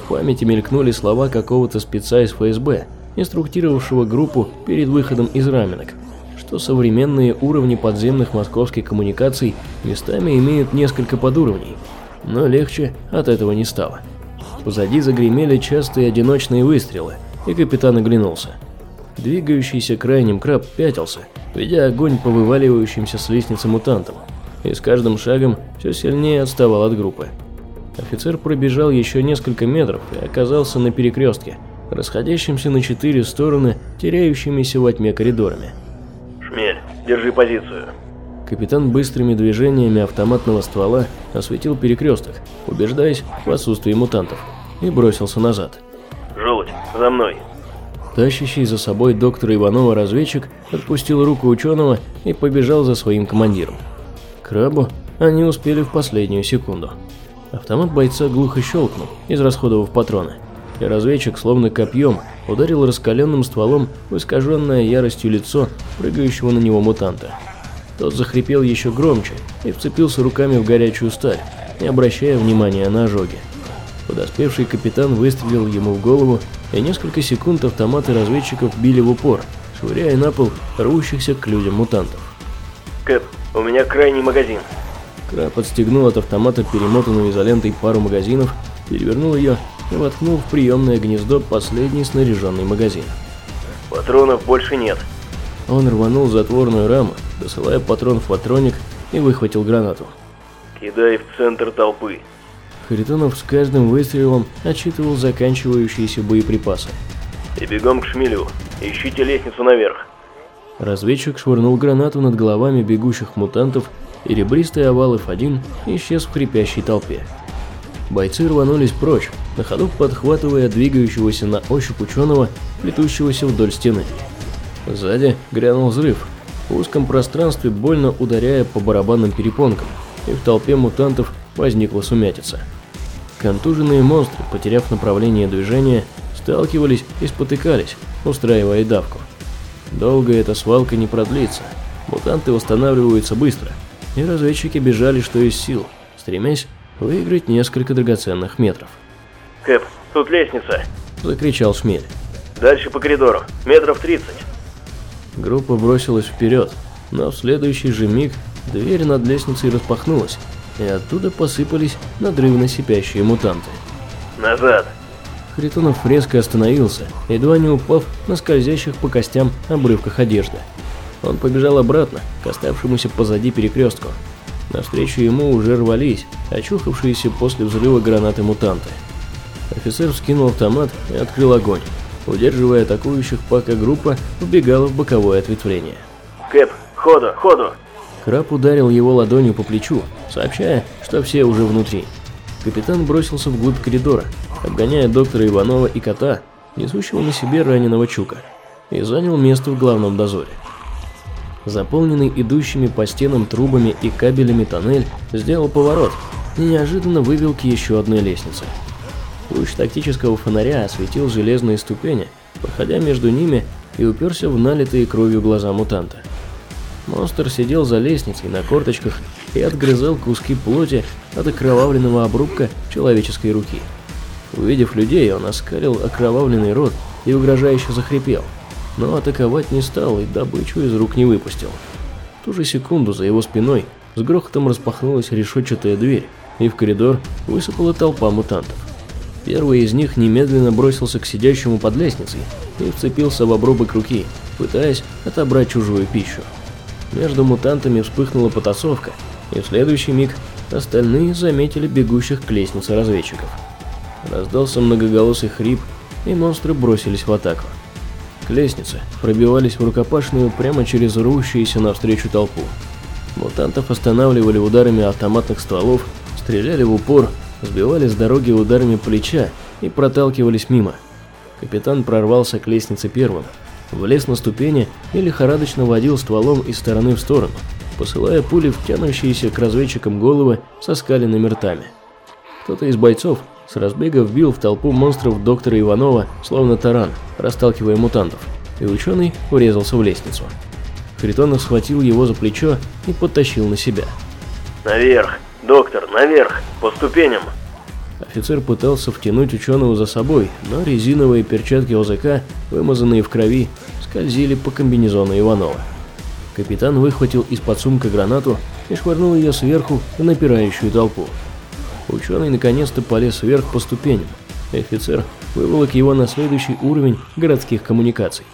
В памяти мелькнули слова какого-то спеца из ФСБ, инструктировавшего группу перед выходом из раменок, что современные уровни подземных московских коммуникаций местами имеют несколько подуровней, но легче от этого не стало. Позади загремели частые одиночные выстрелы, и капитан оглянулся. Двигающийся крайним краб пятился, ведя огонь по вываливающимся с лестницы мутантам, и с каждым шагом все сильнее отставал от группы. Офицер пробежал еще несколько метров и оказался на перекрестке, расходящемся на четыре стороны, теряющимися во тьме коридорами. «Шмель, держи позицию». Капитан быстрыми движениями автоматного ствола осветил перекресток, убеждаясь в отсутствии мутантов, и бросился назад. «Желудь, за мной!» Тащащий за собой доктора Иванова разведчик отпустил руку ученого и побежал за своим командиром. Крабу они успели в последнюю секунду. Автомат бойца глухо щелкнул, израсходовав патроны, и разведчик, словно копьем, ударил раскаленным стволом в искаженное яростью лицо прыгающего на него мутанта. Тот захрипел еще громче и вцепился руками в горячую сталь, не обращая внимания на ожоги. Подоспевший капитан выстрелил ему в голову, и несколько секунд автоматы разведчиков били в упор, швыряя на пол рвущихся к людям мутантов. «Кэп, у меня крайний магазин». Краб отстегнул от автомата перемотанную изолентой пару магазинов, перевернул ее и воткнул в приемное гнездо последний снаряженный магазин. «Патронов больше нет». Он рванул затворную раму, досылая патрон в патроник и выхватил гранату. «Кидай в центр толпы». Харитонов с каждым выстрелом отчитывал заканчивающиеся боеприпасы. «И бегом к шмелю. Ищите лестницу наверх». Разведчик швырнул гранату над головами бегущих мутантов, и ребристый овал F1 исчез в хрипящей толпе. Бойцы рванулись прочь, на ходу подхватывая двигающегося на ощупь ученого, плетущегося вдоль стены. Сзади грянул взрыв, в узком пространстве больно ударяя по барабанным перепонкам, и в толпе мутантов возникла сумятица. Контуженные монстры, потеряв направление движения, сталкивались и спотыкались, устраивая давку. Долго эта свалка не продлится, мутанты восстанавливаются быстро, и разведчики бежали что из сил, стремясь выиграть несколько драгоценных метров. «Кэп, тут лестница!» – закричал Шмель. «Дальше по коридору, метров 30. Группа бросилась вперед, но в следующий же миг дверь над лестницей распахнулась, и оттуда посыпались надрывно сипящие мутанты. «Назад!» Харитонов резко остановился, едва не упав на скользящих по костям обрывках одежды. Он побежал обратно, к оставшемуся позади перекрестку. Навстречу ему уже рвались, очухавшиеся после взрыва гранаты мутанты. Офицер вскинул автомат и открыл огонь, удерживая атакующих, пока группа убегала в боковое ответвление. «Кэп, ходу, ходу!» Краб ударил его ладонью по плечу, сообщая, что все уже внутри. Капитан бросился вглубь коридора, обгоняя доктора Иванова и кота, несущего на себе раненого Чука, и занял место в главном дозоре. Заполненный идущими по стенам трубами и кабелями тоннель сделал поворот и неожиданно вывел к еще одной лестнице. Луч тактического фонаря осветил железные ступени, проходя между ними и уперся в налитые кровью глаза мутанта. Монстр сидел за лестницей на корточках и отгрызал куски плоти от окровавленного обрубка человеческой руки. Увидев людей, он оскалил окровавленный рот и угрожающе захрипел, но атаковать не стал и добычу из рук не выпустил. В ту же секунду за его спиной с грохотом распахнулась решетчатая дверь, и в коридор высыпала толпа мутантов. Первый из них немедленно бросился к сидящему под лестницей и вцепился в обрубок руки, пытаясь отобрать чужую пищу. Между мутантами вспыхнула потасовка, и в следующий миг остальные заметили бегущих к лестнице разведчиков. Раздался многоголосый хрип, и монстры бросились в атаку. К лестнице пробивались в рукопашную прямо через рвущуюся навстречу толпу. Мутантов останавливали ударами автоматных стволов, стреляли в упор, сбивали с дороги ударами плеча и проталкивались мимо. Капитан прорвался к лестнице первым, влез на ступени и лихорадочно водил стволом из стороны в сторону, посылая пули в тянущиеся к разведчикам головы со скаленными ртами. Кто-то из бойцов с разбега вбил в толпу монстров доктора Иванова, словно таран, расталкивая мутантов, и ученый урезался в лестницу. Харитонов схватил его за плечо и подтащил на себя. «Наверх! Доктор, наверх! По ступеням!» Офицер пытался втянуть ученого за собой, но резиновые перчатки ОЗК, вымазанные в крови, скользили по комбинезону Иванова. Капитан выхватил из-под сумка гранату и швырнул ее сверху в напирающую толпу. Ученый наконец-то полез вверх по ступеням, и офицер выволок его на следующий уровень городских коммуникаций.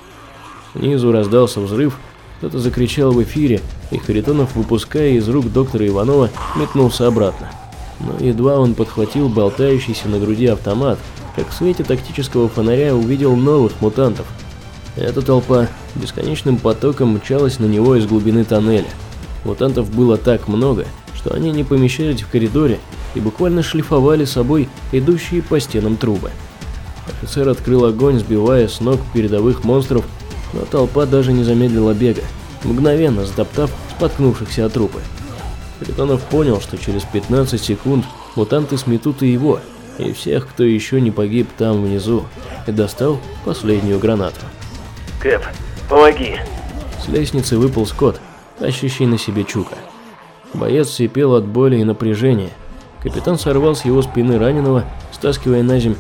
Снизу раздался взрыв, кто-то закричал в эфире, и Харитонов, выпуская из рук доктора Иванова, метнулся обратно. Но едва он подхватил болтающийся на груди автомат, как в свете тактического фонаря увидел новых мутантов. Эта толпа бесконечным потоком мчалась на него из глубины тоннеля. Мутантов было так много, что они не помещались в коридоре и буквально шлифовали собой идущие по стенам трубы. Офицер открыл огонь, сбивая с ног передовых монстров, но толпа даже не замедлила бега, мгновенно затоптав споткнувшихся от трупы. Харитонов понял, что через 15 секунд мутанты сметут и его, и всех, кто еще не погиб там внизу, и достал последнюю гранату. «Кэп, помоги!» С лестницы выпал Скотт, тащащий на себе Чука. Боец сипел от боли и напряжения, Капитан сорвал с его спины раненого, стаскивая на земь,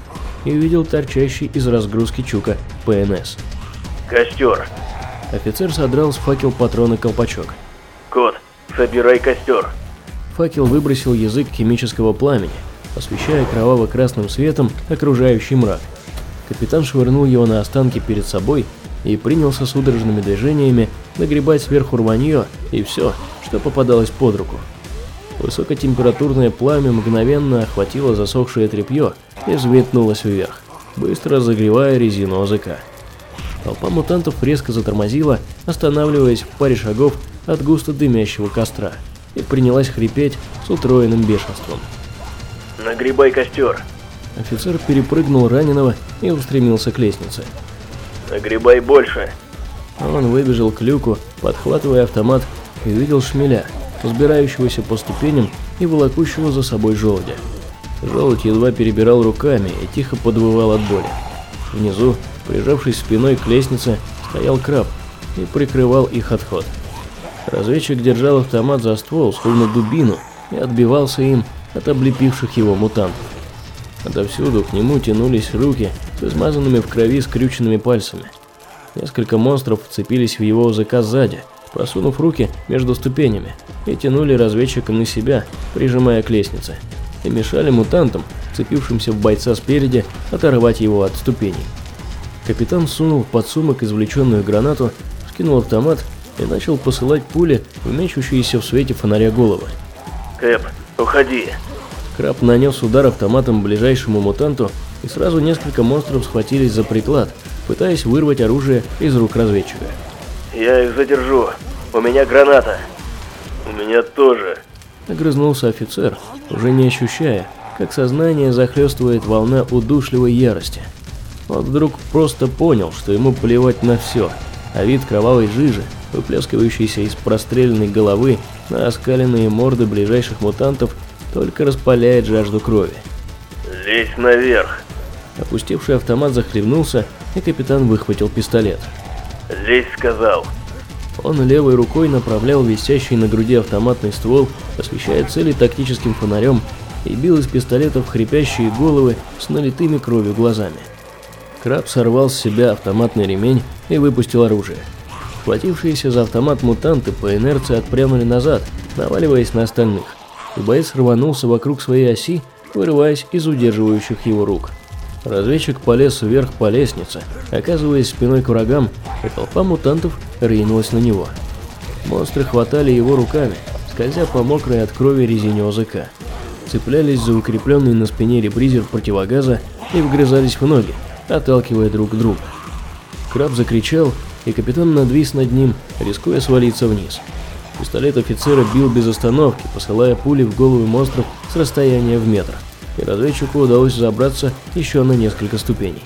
и увидел торчащий из разгрузки Чука ПНС. «Костер!» Офицер содрал с факел патрона колпачок. «Кот, собирай костер!» Факел выбросил язык химического пламени, освещая кроваво-красным светом окружающий мрак. Капитан швырнул его на останки перед собой и принялся судорожными движениями нагребать сверху рванье и все, что попадалось под руку. Высокотемпературное пламя мгновенно охватило засохшее тряпье и взметнулось вверх, быстро загревая резину ОЗК. Толпа мутантов резко затормозила, останавливаясь в паре шагов от густо дымящего костра, и принялась хрипеть с утроенным бешенством. Нагребай костер. Офицер перепрыгнул раненого и устремился к лестнице. Нагребай больше. Он выбежал к люку, подхватывая автомат, и увидел шмеля, взбирающегося по ступеням и волокущего за собой желудя. Желудь едва перебирал руками и тихо подвывал от боли. Внизу, прижавшись спиной к лестнице, стоял краб и прикрывал их отход. Разведчик держал автомат за ствол, словно дубину, и отбивался им от облепивших его мутантов. Отовсюду к нему тянулись руки с измазанными в крови скрюченными пальцами. Несколько монстров вцепились в его языка сзади, просунув руки между ступенями, и тянули разведчика на себя, прижимая к лестнице, и мешали мутантам, цепившимся в бойца спереди, оторвать его от ступеней. Капитан сунул в подсумок извлеченную гранату, скинул автомат и начал посылать пули в мечущиеся в свете фонаря головы. Кэп, уходи. Краб нанес удар автоматом ближайшему мутанту, и сразу несколько монстров схватились за приклад, пытаясь вырвать оружие из рук разведчика. Я их задержу. У меня граната. У меня тоже. Огрызнулся офицер, уже не ощущая, как сознание захлестывает волна удушливой ярости. Он вдруг просто понял, что ему плевать на все, а вид кровавой жижи, выплескивающейся из простреленной головы на оскаленные морды ближайших мутантов, только распаляет жажду крови. Лезь наверх. Опустивший автомат захлебнулся, и капитан выхватил пистолет. Лезь, сказал. Он левой рукой направлял висящий на груди автоматный ствол, освещая цели тактическим фонарем, и бил из пистолетов хрипящие головы с налитыми кровью глазами. Краб сорвал с себя автоматный ремень и выпустил оружие. Схватившиеся за автомат мутанты по инерции отпрянули назад, наваливаясь на остальных, и боец рванулся вокруг своей оси, вырываясь из удерживающих его рук. Разведчик полез вверх по лестнице, оказываясь спиной к врагам, и толпа мутантов ринулась на него. Монстры хватали его руками, скользя по мокрой от крови резине ОЗК. Цеплялись за укрепленный на спине репризер противогаза и вгрызались в ноги, отталкивая друг друга. Краб закричал, и капитан надвис над ним, рискуя свалиться вниз. Пистолет офицера бил без остановки, посылая пули в головы монстров с расстояния в метр, и разведчику удалось забраться еще на несколько ступеней.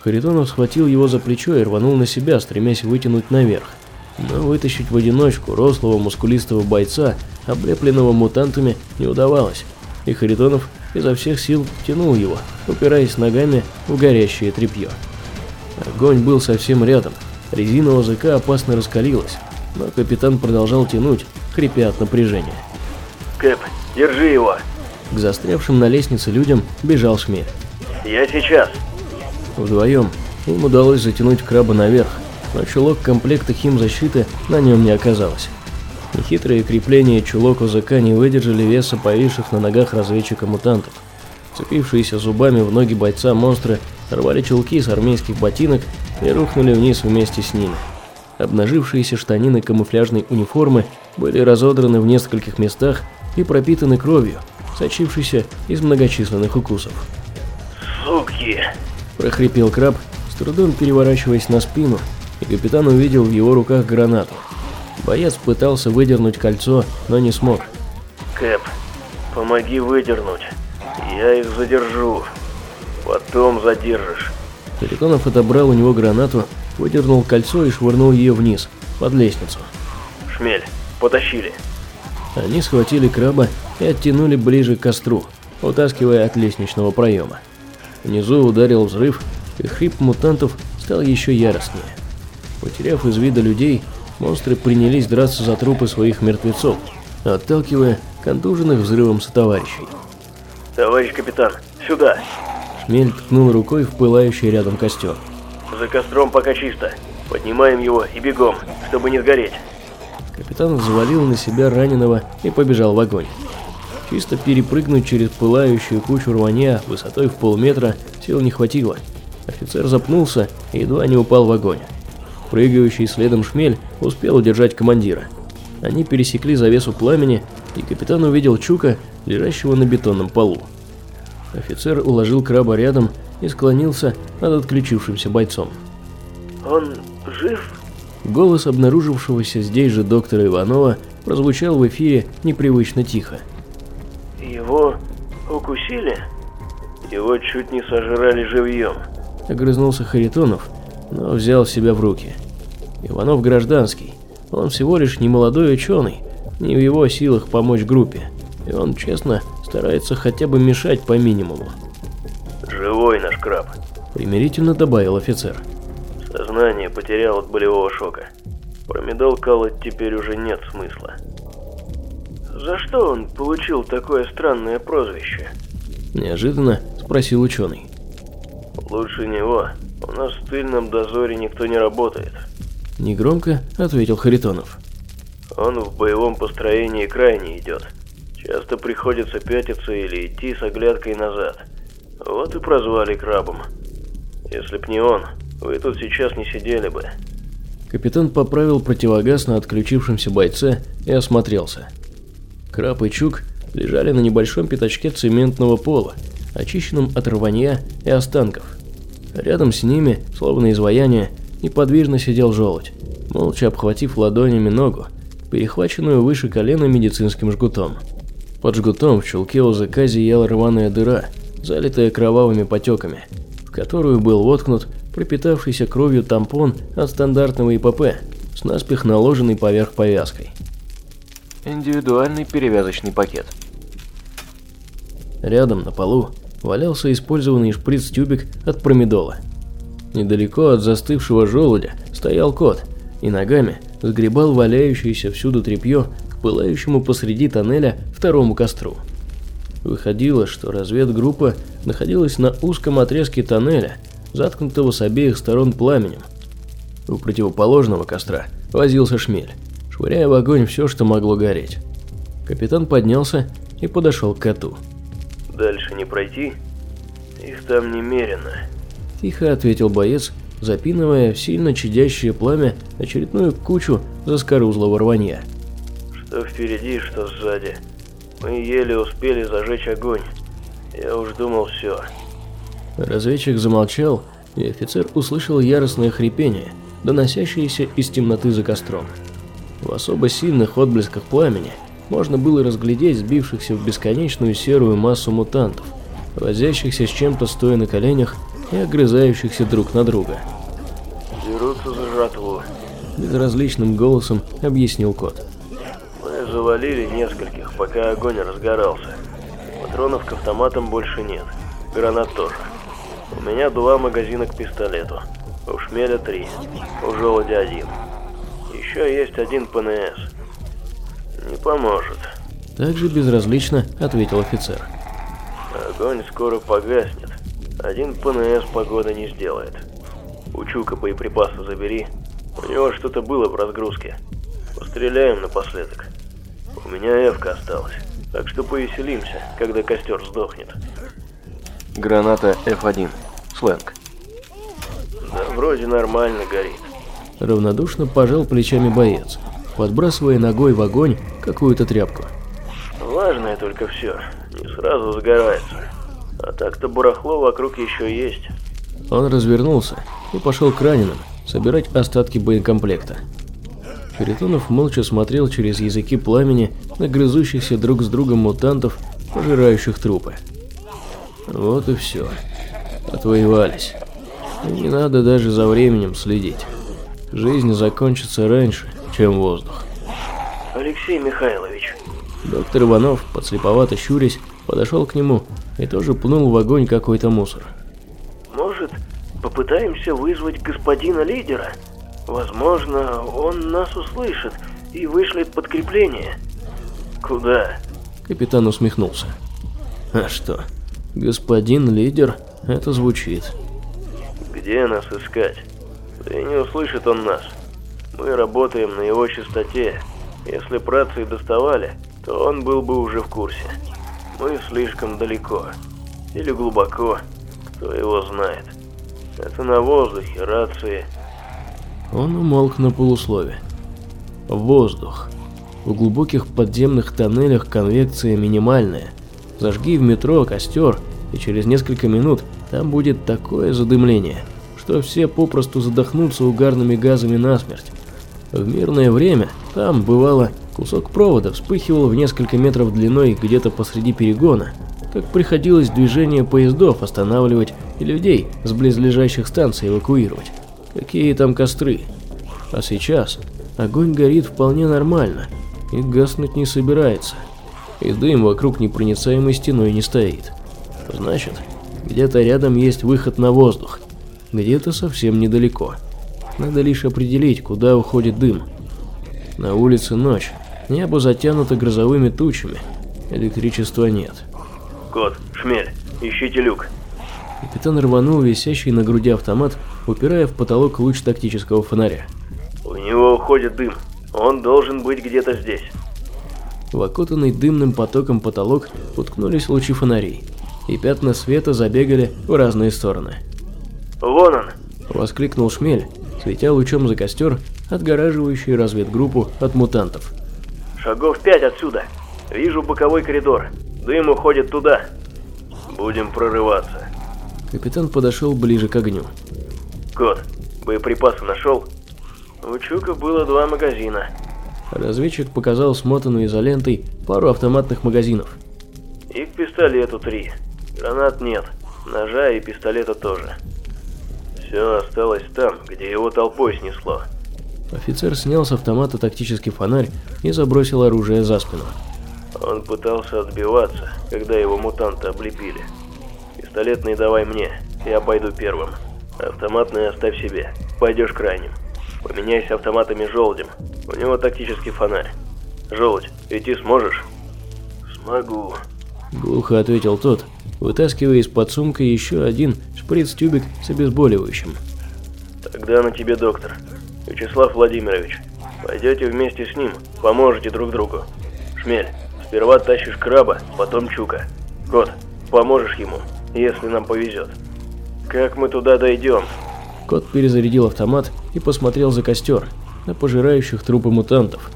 Харитонов схватил его за плечо и рванул на себя, стремясь вытянуть наверх. Но вытащить в одиночку рослого мускулистого бойца, облепленного мутантами, не удавалось, и Харитонов изо всех сил тянул его, упираясь ногами в горящее тряпье. Огонь был совсем рядом, резина ОЗК опасно раскалилась, но капитан продолжал тянуть, хрипя от напряжения. Кэп, держи его. К застрявшим на лестнице людям бежал шмель. Я сейчас. Вдвоем им удалось затянуть краба наверх, но чулок комплекта химзащиты на нем не оказалось. Нехитрые крепления чулок ОЗК не выдержали веса повисших на ногах разведчика-мутантов. Цепившиеся зубами в ноги бойца монстры рвали чулки с армейских ботинок и рухнули вниз вместе с ними. Обнажившиеся штанины камуфляжной униформы были разодраны в нескольких местах и пропитаны кровью, сочившейся из многочисленных укусов. «Суки!» – прохрипел краб, с трудом переворачиваясь на спину, и капитан увидел в его руках гранату. Боец пытался выдернуть кольцо, но не смог. «Кэп, помоги выдернуть. Я их задержу. Потом задержишь». Харитонов отобрал у него гранату, выдернул кольцо и швырнул ее вниз, под лестницу. «Шмель, потащили». Они схватили краба и оттянули ближе к костру, утаскивая от лестничного проема. Внизу ударил взрыв, и хрип мутантов стал еще яростнее. Потеряв из вида людей, монстры принялись драться за трупы своих мертвецов, отталкивая контуженных взрывом сотоварищей. «Товарищ капитан, сюда!» Шмель ткнул рукой в пылающий рядом костер. «За костром пока чисто. Поднимаем его и бегом, чтобы не сгореть». Капитан взвалил на себя раненого и побежал в огонь. Чисто перепрыгнуть через пылающую кучу рванья высотой в полметра сил не хватило. Офицер запнулся и едва не упал в огонь. Прыгающий следом шмель успел удержать командира. Они пересекли завесу пламени, и капитан увидел Чука, лежащего на бетонном полу. Офицер уложил краба рядом и склонился над отключившимся бойцом. «Он жив?» Голос обнаружившегося здесь же доктора Иванова прозвучал в эфире непривычно тихо. «Его укусили?» Его чуть не сожрали живьем. Огрызнулся Харитонов, но взял себя в руки. Иванов гражданский. Он всего лишь не молодой ученый, не в его силах помочь группе. И он честно старается хотя бы мешать по минимуму. Живой наш краб. Примирительно добавил офицер. Сознание потерял от болевого шока. Промедол колоть теперь уже нет смысла. За что он получил такое странное прозвище? Неожиданно спросил ученый. Лучше него. У нас в тыльном дозоре никто не работает. Негромко ответил Харитонов. Он в боевом построении крайне идет. Часто приходится пятиться или идти с оглядкой назад. Вот и прозвали крабом. Если б не он, вы тут сейчас не сидели бы. Капитан поправил противогаз на отключившемся бойце и осмотрелся. Краб и Чук лежали на небольшом пятачке цементного пола, очищенном от рванья и останков. Рядом с ними, словно изваяние, неподвижно сидел желудь, молча обхватив ладонями ногу, перехваченную выше колена медицинским жгутом. Под жгутом в чулке у ЗК зияла рваная дыра, залитая кровавыми потеками, в которую был воткнут пропитавшийся кровью тампон от стандартного ИПП с наспех наложенной поверх повязкой. Индивидуальный перевязочный пакет. Рядом на полу валялся использованный шприц-тюбик от промедола. Недалеко от застывшего желудя стоял кот и ногами сгребал валяющееся всюду тряпье к пылающему посреди тоннеля второму костру. Выходило, что разведгруппа находилась на узком отрезке тоннеля, заткнутого с обеих сторон пламенем. У противоположного костра возился шмель, швыряя в огонь все, что могло гореть. Капитан поднялся и подошел к коту. Дальше не пройти? Их там немерено. Тихо ответил боец, запинывая в сильно чадящее пламя очередную кучу заскорузлого рванья. Что впереди, что сзади. Мы еле успели зажечь огонь. Я уж думал все. Разведчик замолчал, и офицер услышал яростное хрипение, доносящееся из темноты за костром. В особо сильных отблесках пламени можно было разглядеть сбившихся в бесконечную серую массу мутантов, возящихся с чем-то стоя на коленях и огрызающихся друг на друга. «Дерутся за жатву», – безразличным голосом объяснил кот. «Мы завалили нескольких, пока огонь разгорался. Патронов к автоматам больше нет, гранат тоже. У меня два магазина к пистолету, у Шмеля три, у Желудя один. Еще есть один ПНС. Не поможет». Также безразлично ответил офицер. Огонь скоро погаснет. Один ПНС погода не сделает. У Чука боеприпасы забери. У него что-то было в разгрузке. Постреляем напоследок. У меня эвка осталась. Так что повеселимся, когда костер сдохнет. Граната F1. Сленг. Да вроде нормально горит. Равнодушно пожал плечами боец, подбрасывая ногой в огонь какую-то тряпку. Важное только все. Не сразу загорается. А так-то барахло вокруг еще есть. Он развернулся и пошел к раненым, собирать остатки боекомплекта. Харитонов молча смотрел через языки пламени на грызущихся друг с другом мутантов, пожирающих трупы. Вот и все. Отвоевались. И не надо даже за временем следить. Жизнь закончится раньше, чем воздух. Алексей Михайлович. Доктор Иванов, подслеповато щурясь, подошел к нему и тоже пнул в огонь какой-то мусор. Может, попытаемся вызвать господина лидера? Возможно, он нас услышит и вышлет подкрепление. Куда? Капитан усмехнулся. А что? Господин лидер, это звучит. Где нас искать? Да и не услышит он нас. Мы работаем на его частоте. Если б рации доставали, то он был бы уже в курсе. Мы слишком далеко. Или глубоко. Кто его знает. Это на воздухе, рации. Он умолк на полуслове. Воздух. В глубоких подземных тоннелях конвекция минимальная. Зажги в метро костер, и через несколько минут там будет такое задымление, что все попросту задохнутся угарными газами насмерть. В мирное время там, бывало, кусок провода вспыхивал в несколько метров длиной где-то посреди перегона, как приходилось движение поездов останавливать и людей с близлежащих станций эвакуировать. Какие там костры. А сейчас огонь горит вполне нормально и гаснуть не собирается. И дым вокруг непроницаемой стеной не стоит. Значит, где-то рядом есть выход на воздух, где-то совсем недалеко. Надо лишь определить, куда уходит дым. На улице ночь, небо затянуто грозовыми тучами, электричества нет. Кот, шмель, ищите люк. Капитан рванул висящий на груди автомат, упирая в потолок луч тактического фонаря. У него уходит дым. Он должен быть где-то здесь. В окутанный дымным потоком потолок уткнулись лучи фонарей, и пятна света забегали в разные стороны. «Вон он!» – воскликнул Шмель, светя лучом за костер, отгораживающий разведгруппу от мутантов. «Шагов пять отсюда. Вижу боковой коридор. Дым уходит туда. Будем прорываться». Капитан подошел ближе к огню. «Кот, боеприпасы нашел?» У Чука было два магазина. Разведчик показал смотанную изолентой пару автоматных магазинов. И к пистолету три. Гранат нет. Ножа и пистолета тоже. Все осталось там, где его толпой снесло. Офицер снял с автомата тактический фонарь и забросил оружие за спину. Он пытался отбиваться, когда его мутанты облепили. Пистолетный давай мне, я пойду первым. Автоматный оставь себе, пойдешь крайним. Поменяйся автоматами желудем, у него тактический фонарь. Желудь, идти сможешь? Смогу. Глухо ответил тот, вытаскивая из-под сумка еще один шприц-тюбик с обезболивающим. Тогда на тебе доктор. Вячеслав Владимирович. Пойдете вместе с ним, поможете друг другу. Шмель, сперва тащишь краба, потом чука. Кот, поможешь ему, если нам повезет. Как мы туда дойдем? Кот перезарядил автомат и посмотрел за костер, на пожирающих трупы мутантов.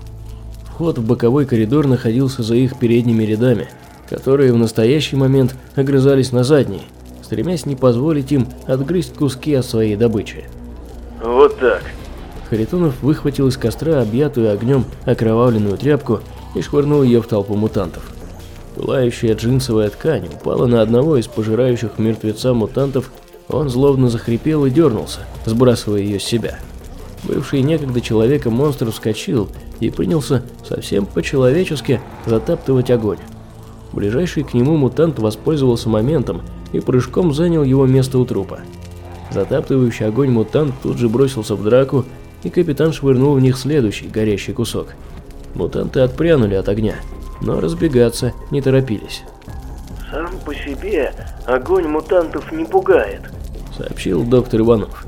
Вход в боковой коридор находился за их передними рядами, которые в настоящий момент огрызались на задние, стремясь не позволить им отгрызть куски от своей добычи. Вот так. Харитонов выхватил из костра объятую огнем окровавленную тряпку и швырнул ее в толпу мутантов. Пылающая джинсовая ткань упала на одного из пожирающих мертвеца мутантов, он злобно захрипел и дернулся, сбрасывая ее с себя. Бывший некогда человеком монстр вскочил и принялся совсем по-человечески затаптывать огонь. Ближайший к нему мутант воспользовался моментом и прыжком занял его место у трупа. Затаптывающий огонь мутант тут же бросился в драку, и капитан швырнул в них следующий горящий кусок. Мутанты отпрянули от огня, но разбегаться не торопились. «Сам по себе огонь мутантов не пугает», — сообщил доктор Иванов.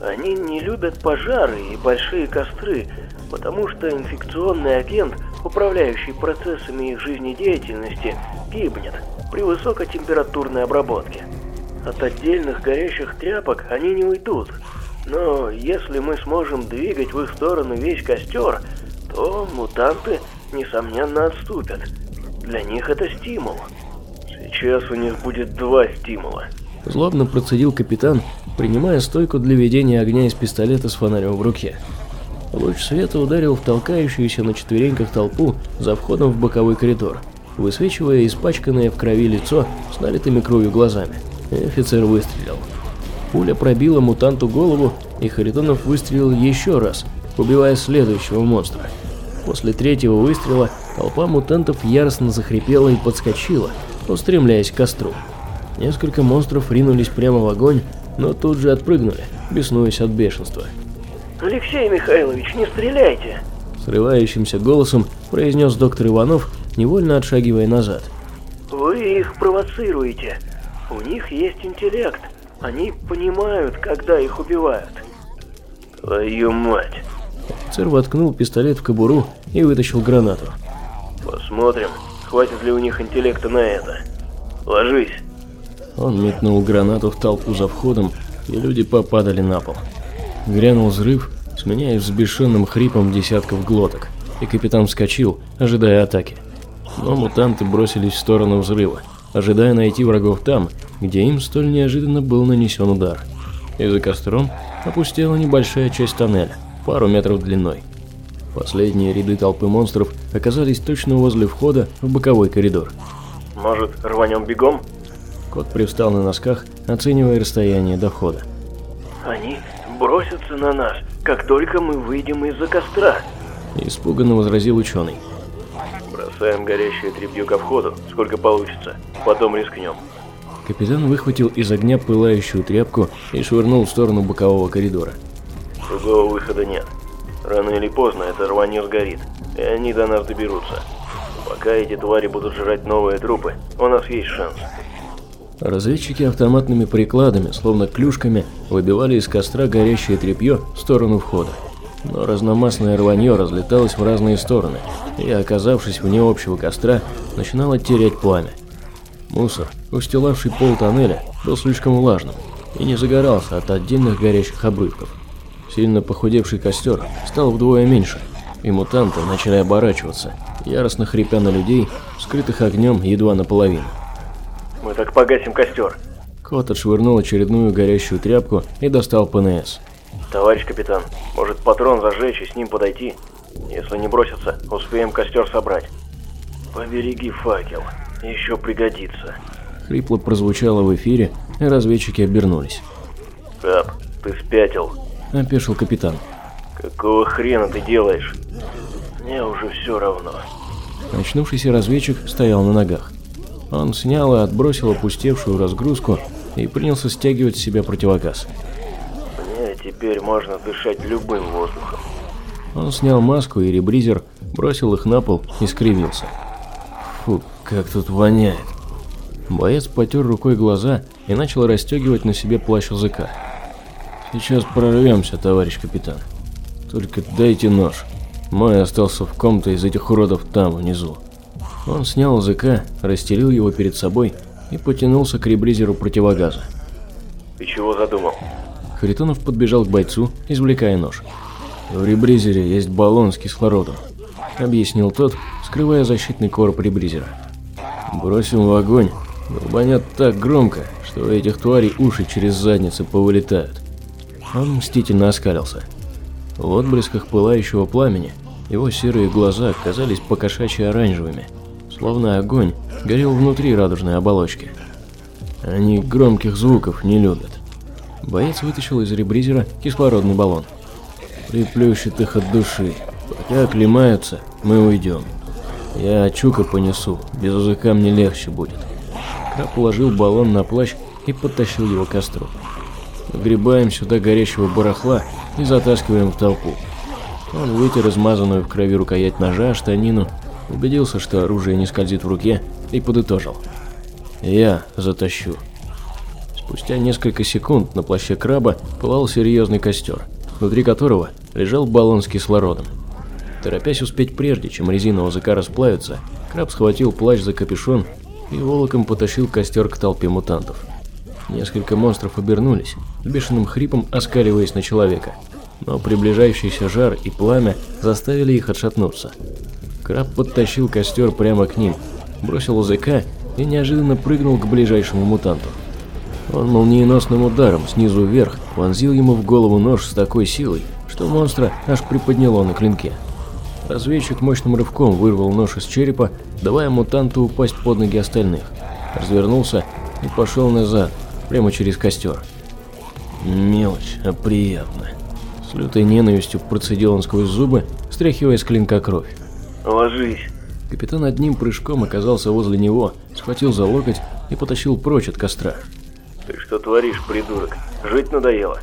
«Они не любят пожары и большие костры, потому что инфекционный агент, управляющий процессами их жизнедеятельности, гибнет при высокотемпературной обработке. От отдельных горящих тряпок они не уйдут, но если мы сможем двигать в их сторону весь костер, то мутанты, несомненно, отступят. Для них это стимул. Сейчас у них будет два стимула. Злобно процедил капитан, принимая стойку для ведения огня из пистолета с фонарем в руке. Луч света ударил в толкающуюся на четвереньках толпу за входом в боковой коридор, высвечивая испачканное в крови лицо с налитыми кровью глазами. И офицер выстрелил. Пуля пробила мутанту голову, и Харитонов выстрелил еще раз, убивая следующего монстра. После третьего выстрела толпа мутантов яростно захрипела и подскочила, устремляясь к костру. Несколько монстров ринулись прямо в огонь, но тут же отпрыгнули, беснуясь от бешенства. «Алексей Михайлович, не стреляйте!» Срывающимся голосом произнес доктор Иванов, невольно отшагивая назад. «Вы их провоцируете. У них есть интеллект. Они понимают, когда их убивают». «Твою мать!» Офицер воткнул пистолет в кобуру и вытащил гранату. «Посмотрим, хватит ли у них интеллекта на это. Ложись!» Он метнул гранату в толпу за входом, и люди попадали на пол. Грянул взрыв, сменяясь взбешенным хрипом десятков глоток, и капитан вскочил, ожидая атаки. Но мутанты бросились в сторону взрыва, ожидая найти врагов там, где им столь неожиданно был нанесен удар. И за костром опустела небольшая часть тоннеля, пару метров длиной. Последние ряды толпы монстров оказались точно возле входа в боковой коридор. Может, рванем бегом? Кот привстал на носках, оценивая расстояние до входа. Они бросятся на нас, как только мы выйдем из-за костра. Испуганно возразил ученый. Бросаем горящее тряпье ко входу, сколько получится. Потом рискнем. Капитан выхватил из огня пылающую тряпку и швырнул в сторону бокового коридора. Другого выхода нет. Рано или поздно это рванье сгорит, и они до нас доберутся. Пока эти твари будут жрать новые трупы, у нас есть шанс. Разведчики автоматными прикладами, словно клюшками, выбивали из костра горящее тряпье в сторону входа. Но разномастное рванье разлеталось в разные стороны, и, оказавшись вне общего костра, начинало терять пламя. Мусор, устилавший пол тоннеля, был слишком влажным и не загорался от отдельных горящих обрывков. Сильно похудевший костер стал вдвое меньше, и мутанты начали оборачиваться, яростно хрипя на людей, скрытых огнем едва наполовину. Мы так погасим костер. Кот отшвырнул очередную горящую тряпку и достал ПНС. Товарищ капитан, может патрон зажечь и с ним подойти? Если не бросятся, успеем костер собрать. Побереги факел, еще пригодится. Хрипло прозвучало в эфире, и разведчики обернулись. Кап, ты спятил. Опешил капитан. Какого хрена ты делаешь? Мне уже все равно. Очнувшийся разведчик стоял на ногах. Он снял и отбросил опустевшую разгрузку и принялся стягивать с себя противогаз. Мне теперь можно дышать любым воздухом. Он снял маску и ребризер, бросил их на пол и скривился. Фу, как тут воняет. Боец потер рукой глаза и начал расстегивать на себе плащ языка. Сейчас прорвемся, товарищ капитан. Только дайте нож. Мой остался в ком-то из этих уродов там, внизу. Он снял языка, расстелил его перед собой и потянулся к ребризеру противогаза. Ты чего задумал? Харитонов подбежал к бойцу, извлекая нож. «В ребризере есть баллон с кислородом», — объяснил тот, скрывая защитный короб ребризера. «Бросим в огонь, долбанет так громко, что у этих тварей уши через задницы повылетают». Он мстительно оскалился. В отблесках пылающего пламени его серые глаза казались покошачьи оранжевыми — словно огонь, горел внутри радужной оболочки. Они громких звуков не любят. Боец вытащил из ребризера кислородный баллон. Приплющит их от души. Пока оклемаются, мы уйдем. Я чука понесу, без языка мне легче будет. Краб положил баллон на плащ и подтащил его к костру. Вгребаем сюда горящего барахла и затаскиваем в толпу. Он вытер измазанную в крови рукоять ножа, штанину убедился, что оружие не скользит в руке, и подытожил. «Я затащу». Спустя несколько секунд на плаще краба пылал серьезный костер, внутри которого лежал баллон с кислородом. Торопясь успеть прежде, чем резина языка расплавится, краб схватил плащ за капюшон и волоком потащил костер к толпе мутантов. Несколько монстров обернулись, с бешеным хрипом оскаливаясь на человека, но приближающийся жар и пламя заставили их отшатнуться. Краб подтащил костер прямо к ним, бросил языка и неожиданно прыгнул к ближайшему мутанту. Он молниеносным ударом снизу вверх вонзил ему в голову нож с такой силой, что монстра аж приподняло на клинке. Разведчик мощным рывком вырвал нож из черепа, давая мутанту упасть под ноги остальных. Развернулся и пошел назад, прямо через костер. Мелочь, а приятно. С лютой ненавистью процедил он сквозь зубы, стряхивая с клинка кровь. Ложись. Капитан одним прыжком оказался возле него, схватил за локоть и потащил прочь от костра. Ты что творишь, придурок? Жить надоело.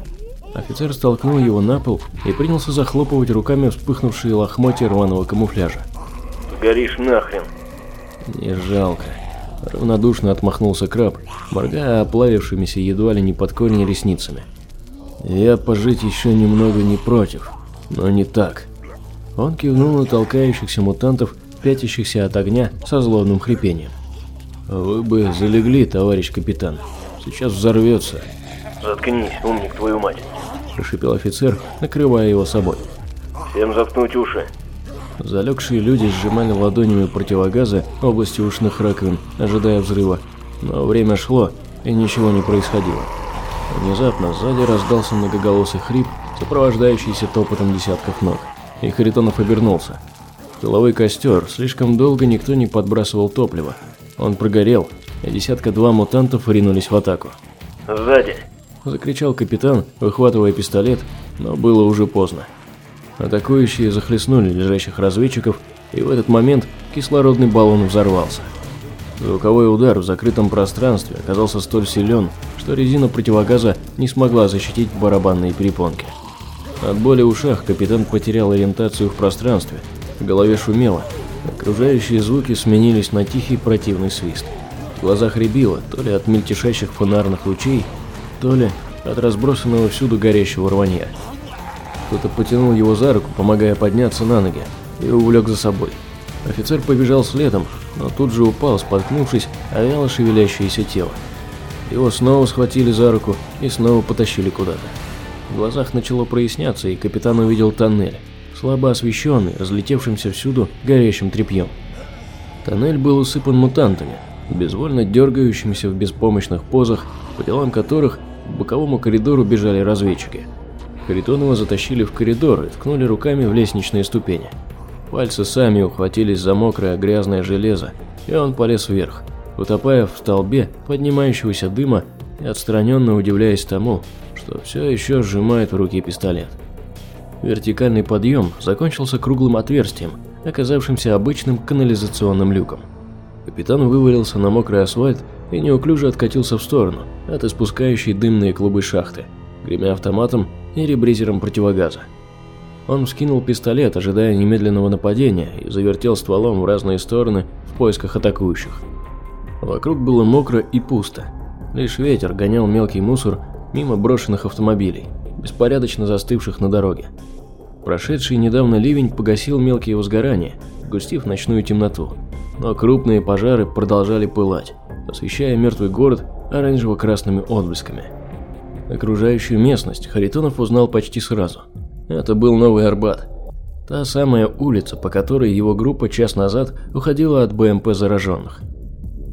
Офицер столкнул его на пол и принялся захлопывать руками вспыхнувшие лохмотья рваного камуфляжа. Горишь нахрен. Не жалко. Равнодушно отмахнулся краб, моргая оплавившимися едва ли не под корень ресницами. Я пожить еще немного не против, но не так. Он кивнул на толкающихся мутантов, пятящихся от огня со злобным хрипением. «Вы бы залегли, товарищ капитан. Сейчас взорвется». «Заткнись, умник, твою мать!» – прошипел офицер, накрывая его собой. «Всем заткнуть уши!» Залегшие люди сжимали ладонями противогазы в области ушных раковин, ожидая взрыва. Но время шло, и ничего не происходило. Внезапно сзади раздался многоголосый хрип, сопровождающийся топотом десятков ног и Харитонов обернулся. Тыловой костер слишком долго никто не подбрасывал топливо, Он прогорел, и десятка-два мутантов ринулись в атаку. «Сзади!» – закричал капитан, выхватывая пистолет, но было уже поздно. Атакующие захлестнули лежащих разведчиков, и в этот момент кислородный баллон взорвался. Звуковой удар в закрытом пространстве оказался столь силен, что резина противогаза не смогла защитить барабанные перепонки. От боли в ушах капитан потерял ориентацию в пространстве, в голове шумело, окружающие звуки сменились на тихий противный свист. В глазах рябило то ли от мельтешащих фонарных лучей, то ли от разбросанного всюду горящего рванья. Кто-то потянул его за руку, помогая подняться на ноги, и увлек за собой. Офицер побежал следом, но тут же упал, споткнувшись о вяло шевелящееся тело. Его снова схватили за руку и снова потащили куда-то. В глазах начало проясняться, и капитан увидел тоннель, слабо освещенный, разлетевшимся всюду горящим тряпьем. Тоннель был усыпан мутантами, безвольно дергающимися в беспомощных позах, по делам которых к боковому коридору бежали разведчики. Харитонова затащили в коридор и ткнули руками в лестничные ступени. Пальцы сами ухватились за мокрое грязное железо, и он полез вверх, утопая в столбе поднимающегося дыма и отстраненно удивляясь тому, что все еще сжимает в руке пистолет. Вертикальный подъем закончился круглым отверстием, оказавшимся обычным канализационным люком. Капитан вывалился на мокрый асфальт и неуклюже откатился в сторону от испускающей дымные клубы шахты, гремя автоматом и ребризером противогаза. Он вскинул пистолет, ожидая немедленного нападения, и завертел стволом в разные стороны в поисках атакующих. Вокруг было мокро и пусто. Лишь ветер гонял мелкий мусор мимо брошенных автомобилей, беспорядочно застывших на дороге. Прошедший недавно ливень погасил мелкие возгорания, густив ночную темноту, но крупные пожары продолжали пылать, освещая мертвый город оранжево-красными отблесками. Окружающую местность Харитонов узнал почти сразу – это был Новый Арбат. Та самая улица, по которой его группа час назад уходила от БМП зараженных.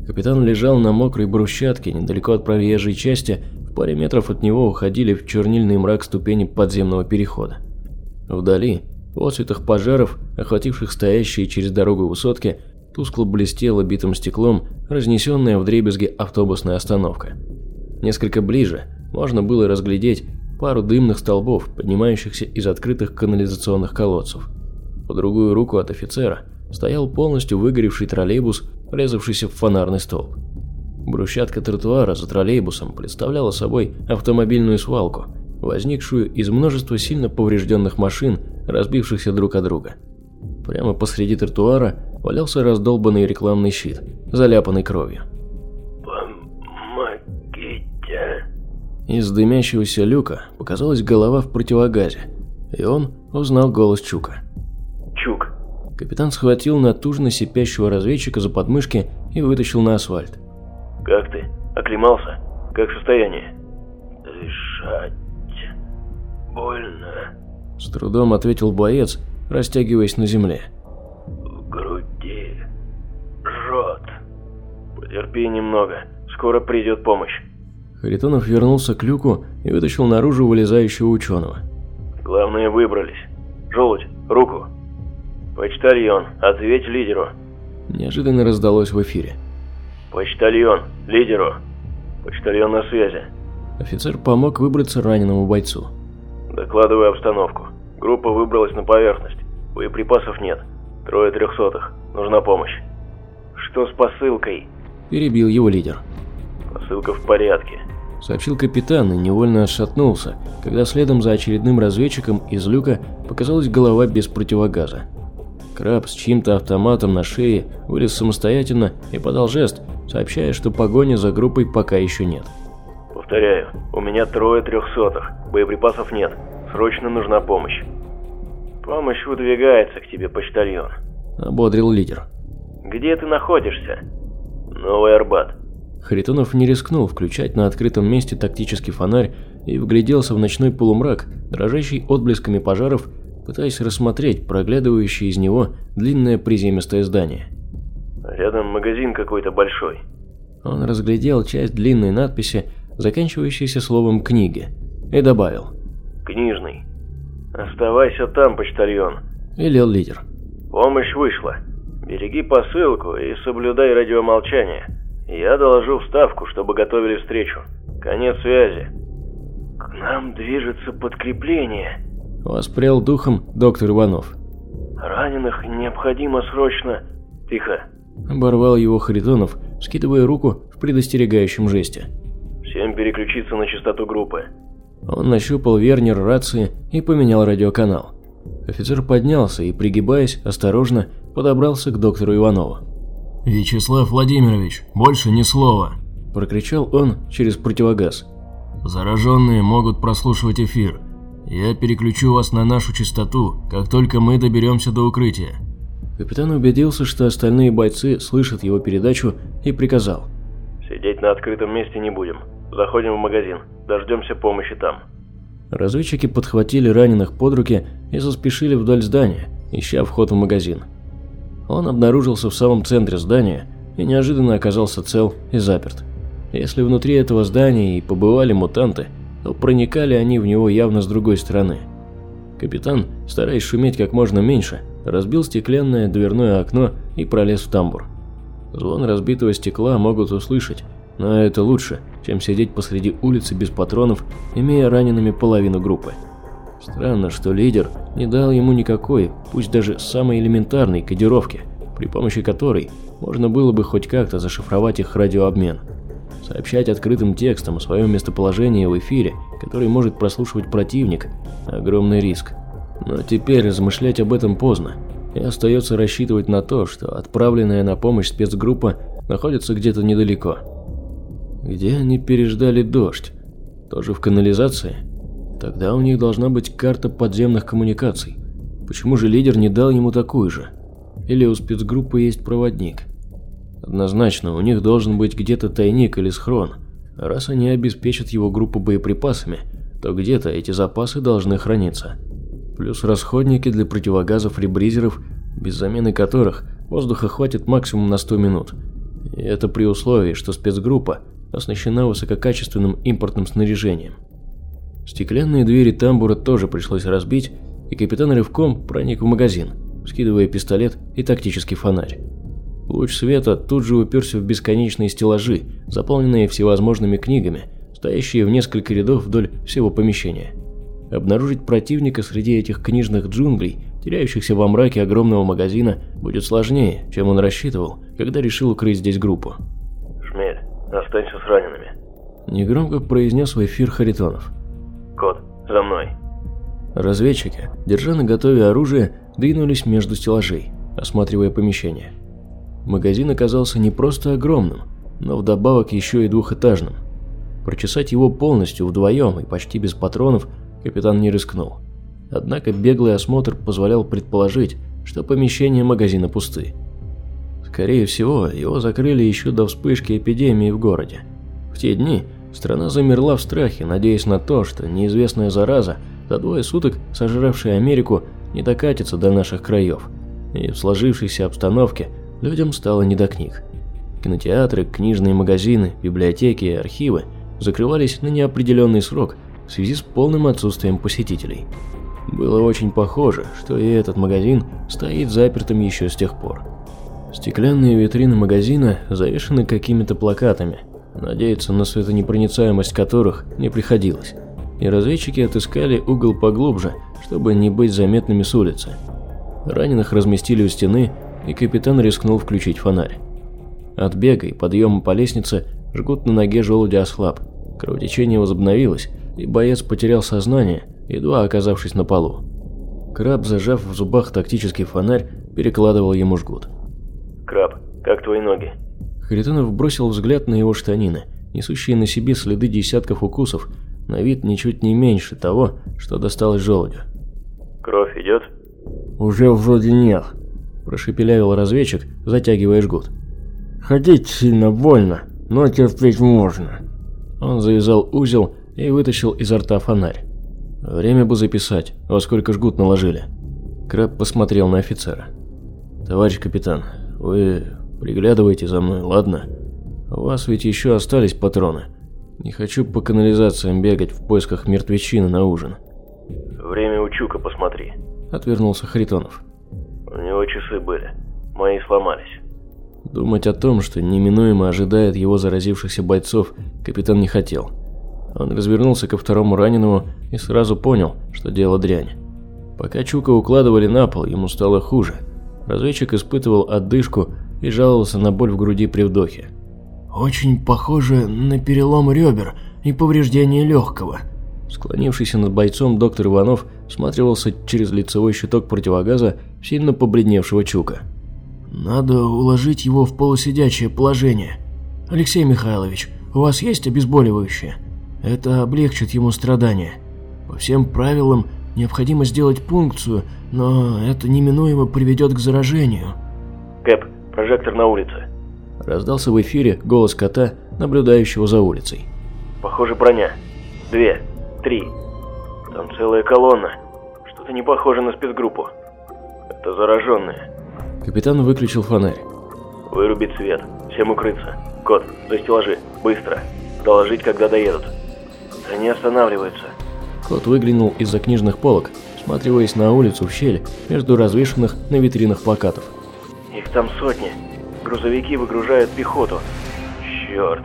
Капитан лежал на мокрой брусчатке недалеко от проезжей части, в паре метров от него уходили в чернильный мрак ступени подземного перехода. Вдали, в отцветах пожаров, охвативших стоящие через дорогу высотки, тускло блестела битым стеклом разнесенная в дребезги автобусная остановка. Несколько ближе можно было разглядеть пару дымных столбов, поднимающихся из открытых канализационных колодцев. По другую руку от офицера стоял полностью выгоревший троллейбус, врезавшийся в фонарный столб. Брусчатка тротуара за троллейбусом представляла собой автомобильную свалку, возникшую из множества сильно поврежденных машин, разбившихся друг от друга. Прямо посреди тротуара валялся раздолбанный рекламный щит, заляпанный кровью. Из дымящегося люка показалась голова в противогазе, и он узнал голос Чука. «Чук!» Капитан схватил натужно сипящего разведчика за подмышки и вытащил на асфальт. «Как ты? Оклемался? Как состояние?» «Дышать... больно...» С трудом ответил боец, растягиваясь на земле. «В груди... жжет...» «Потерпи немного, скоро придет помощь». Харитонов вернулся к люку и вытащил наружу вылезающего ученого. «Главное, выбрались. Желудь, руку. Почтальон, ответь лидеру». Неожиданно раздалось в эфире. «Почтальон, лидеру. Почтальон на связи». Офицер помог выбраться раненому бойцу. «Докладываю обстановку. Группа выбралась на поверхность. Боеприпасов нет. Трое трехсотых. Нужна помощь». «Что с посылкой?» Перебил его лидер. «Посылка в порядке сообщил капитан и невольно отшатнулся, когда следом за очередным разведчиком из люка показалась голова без противогаза. Краб с чьим-то автоматом на шее вылез самостоятельно и подал жест, сообщая, что погони за группой пока еще нет. «Повторяю, у меня трое трехсотых, боеприпасов нет, срочно нужна помощь». «Помощь выдвигается к тебе, почтальон», – ободрил лидер. «Где ты находишься?» «Новый Арбат. Харитонов не рискнул включать на открытом месте тактический фонарь и вгляделся в ночной полумрак, дрожащий отблесками пожаров, пытаясь рассмотреть проглядывающее из него длинное приземистое здание. «Рядом магазин какой-то большой». Он разглядел часть длинной надписи, заканчивающейся словом «книги», и добавил. «Книжный. Оставайся там, почтальон», – велел лидер. «Помощь вышла. Береги посылку и соблюдай радиомолчание. Я доложу в Ставку, чтобы готовили встречу. Конец связи. К нам движется подкрепление. Воспрял духом доктор Иванов. Раненых необходимо срочно... Тихо. Оборвал его Харитонов, скидывая руку в предостерегающем жесте. Всем переключиться на частоту группы. Он нащупал вернер рации и поменял радиоканал. Офицер поднялся и, пригибаясь, осторожно подобрался к доктору Иванову. «Вячеслав Владимирович, больше ни слова!» – прокричал он через противогаз. «Зараженные могут прослушивать эфир. Я переключу вас на нашу частоту, как только мы доберемся до укрытия». Капитан убедился, что остальные бойцы слышат его передачу и приказал. «Сидеть на открытом месте не будем. Заходим в магазин. Дождемся помощи там». Разведчики подхватили раненых под руки и заспешили вдоль здания, ища вход в магазин. Он обнаружился в самом центре здания и неожиданно оказался цел и заперт. Если внутри этого здания и побывали мутанты, то проникали они в него явно с другой стороны. Капитан, стараясь шуметь как можно меньше, разбил стеклянное дверное окно и пролез в тамбур. Звон разбитого стекла могут услышать, но это лучше, чем сидеть посреди улицы без патронов, имея ранеными половину группы. Странно, что лидер не дал ему никакой, пусть даже самой элементарной кодировки, при помощи которой можно было бы хоть как-то зашифровать их радиообмен. Сообщать открытым текстом о своем местоположении в эфире, который может прослушивать противник – огромный риск. Но теперь размышлять об этом поздно, и остается рассчитывать на то, что отправленная на помощь спецгруппа находится где-то недалеко. Где они переждали дождь? Тоже в канализации? Тогда у них должна быть карта подземных коммуникаций. Почему же лидер не дал ему такую же? Или у спецгруппы есть проводник? Однозначно, у них должен быть где-то тайник или схрон. Раз они обеспечат его группу боеприпасами, то где-то эти запасы должны храниться. Плюс расходники для противогазов ребризеров, без замены которых воздуха хватит максимум на 100 минут. И это при условии, что спецгруппа оснащена высококачественным импортным снаряжением. Стеклянные двери тамбура тоже пришлось разбить, и капитан рывком проник в магазин, скидывая пистолет и тактический фонарь. Луч света тут же уперся в бесконечные стеллажи, заполненные всевозможными книгами, стоящие в несколько рядов вдоль всего помещения. Обнаружить противника среди этих книжных джунглей, теряющихся во мраке огромного магазина, будет сложнее, чем он рассчитывал, когда решил укрыть здесь группу. «Шмель, останься с ранеными», – негромко произнес в эфир Харитонов. «Кот, за мной». Разведчики, держа на готове оружие, двинулись между стеллажей, осматривая помещение. Магазин оказался не просто огромным, но вдобавок еще и двухэтажным. Прочесать его полностью вдвоем и почти без патронов капитан не рискнул. Однако беглый осмотр позволял предположить, что помещения магазина пусты. Скорее всего, его закрыли еще до вспышки эпидемии в городе. В те дни страна замерла в страхе, надеясь на то, что неизвестная зараза, за двое суток сожравшая Америку, не докатится до наших краев. И в сложившейся обстановке людям стало не до книг. Кинотеатры, книжные магазины, библиотеки и архивы закрывались на неопределенный срок в связи с полным отсутствием посетителей. Было очень похоже, что и этот магазин стоит запертым еще с тех пор. Стеклянные витрины магазина завешены какими-то плакатами, надеяться на светонепроницаемость которых не приходилось, и разведчики отыскали угол поглубже, чтобы не быть заметными с улицы. Раненых разместили у стены, и капитан рискнул включить фонарь. От бега и подъема по лестнице жгут на ноге желудя ослаб, кровотечение возобновилось, и боец потерял сознание, едва оказавшись на полу. Краб, зажав в зубах тактический фонарь, перекладывал ему жгут. «Краб, как твои ноги?» Харитонов бросил взгляд на его штанины, несущие на себе следы десятков укусов, на вид ничуть не меньше того, что досталось желудю. «Кровь идет?» «Уже вроде нет», – прошепелявил разведчик, затягивая жгут. «Ходить сильно больно, но терпеть можно». Он завязал узел и вытащил изо рта фонарь. Время бы записать, во сколько жгут наложили. Краб посмотрел на офицера. «Товарищ капитан, вы приглядывайте за мной, ладно? У вас ведь еще остались патроны. Не хочу по канализациям бегать в поисках мертвечины на ужин». «Время у Чука посмотри», – отвернулся Харитонов. «У него часы были». Мои сломались. Думать о том, что неминуемо ожидает его заразившихся бойцов, капитан не хотел. Он развернулся ко второму раненому и сразу понял, что дело дрянь. Пока Чука укладывали на пол, ему стало хуже. Разведчик испытывал отдышку и жаловался на боль в груди при вдохе. «Очень похоже на перелом ребер и повреждение легкого». Склонившийся над бойцом доктор Иванов всматривался через лицевой щиток противогаза сильно побледневшего Чука. «Надо уложить его в полусидячее положение. Алексей Михайлович, у вас есть обезболивающее? Это облегчит ему страдания. По всем правилам необходимо сделать пункцию, но это неминуемо приведет к заражению». «Кэп, прожектор на улице». Раздался в эфире голос кота, наблюдающего за улицей. «Похоже, броня. Две, три. Там целая колонна. Что-то не похоже на спецгруппу. Это зараженные». Капитан выключил фонарь. «Вырубить свет. Всем укрыться. Кот, за стеллажи. Быстро. Доложить, когда доедут». «Они останавливаются». Кот выглянул из-за книжных полок, всматриваясь на улицу в щель между развешанных на витринах плакатов. «Их там сотни. Грузовики выгружают пехоту. Черт!»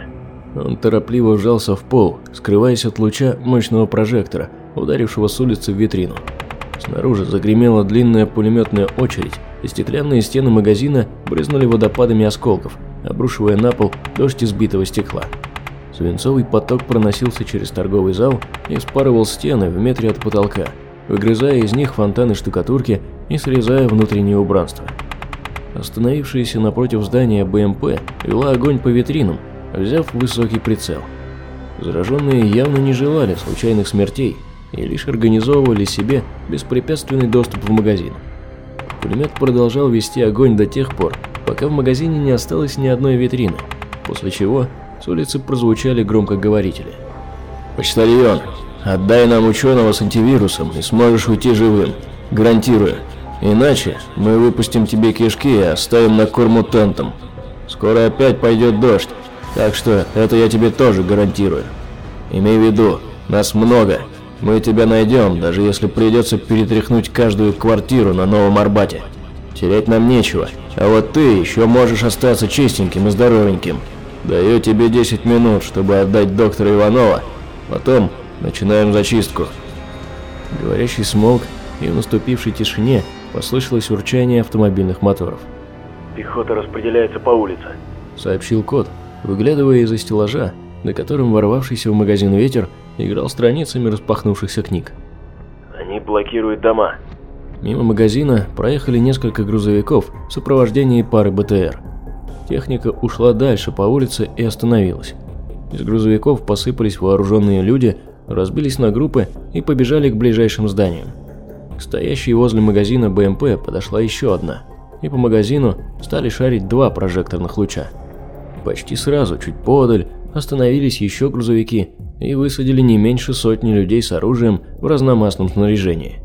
Он торопливо вжался в пол, скрываясь от луча мощного прожектора, ударившего с улицы в витрину. Снаружи загремела длинная пулеметная очередь, и стеклянные стены магазина брызнули водопадами осколков, обрушивая на пол дождь избитого стекла. Свинцовый поток проносился через торговый зал и спарывал стены в метре от потолка, выгрызая из них фонтаны штукатурки и срезая внутреннее убранство. Остановившаяся напротив здания БМП вела огонь по витринам, взяв высокий прицел. Зараженные явно не желали случайных смертей и лишь организовывали себе беспрепятственный доступ в магазин. Пулемет продолжал вести огонь до тех пор, пока в магазине не осталось ни одной витрины, после чего с улицы прозвучали громкоговорители. «Почтальон, отдай нам ученого с антивирусом и сможешь уйти живым. Гарантирую. Иначе мы выпустим тебе кишки и оставим на корм мутантам. Скоро опять пойдет дождь, так что это я тебе тоже гарантирую. Имей в виду, нас много. Мы тебя найдем, даже если придется перетряхнуть каждую квартиру на Новом Арбате. Терять нам нечего, а вот ты еще можешь остаться чистеньким и здоровеньким. Даю тебе 10 минут, чтобы отдать доктора Иванова. Потом начинаем зачистку. Говорящий смолк, и в наступившей тишине послышалось урчание автомобильных моторов. «Пехота распределяется по улице», — сообщил кот, выглядывая из-за стеллажа, на котором ворвавшийся в магазин ветер играл страницами распахнувшихся книг. «Они блокируют дома». Мимо магазина проехали несколько грузовиков в сопровождении пары БТР. Техника ушла дальше по улице и остановилась. Из грузовиков посыпались вооруженные люди, разбились на группы и побежали к ближайшим зданиям. К стоящей возле магазина БМП подошла еще одна, и по магазину стали шарить два прожекторных луча. Почти сразу, чуть подаль, остановились еще грузовики и высадили не меньше сотни людей с оружием в разномастном снаряжении.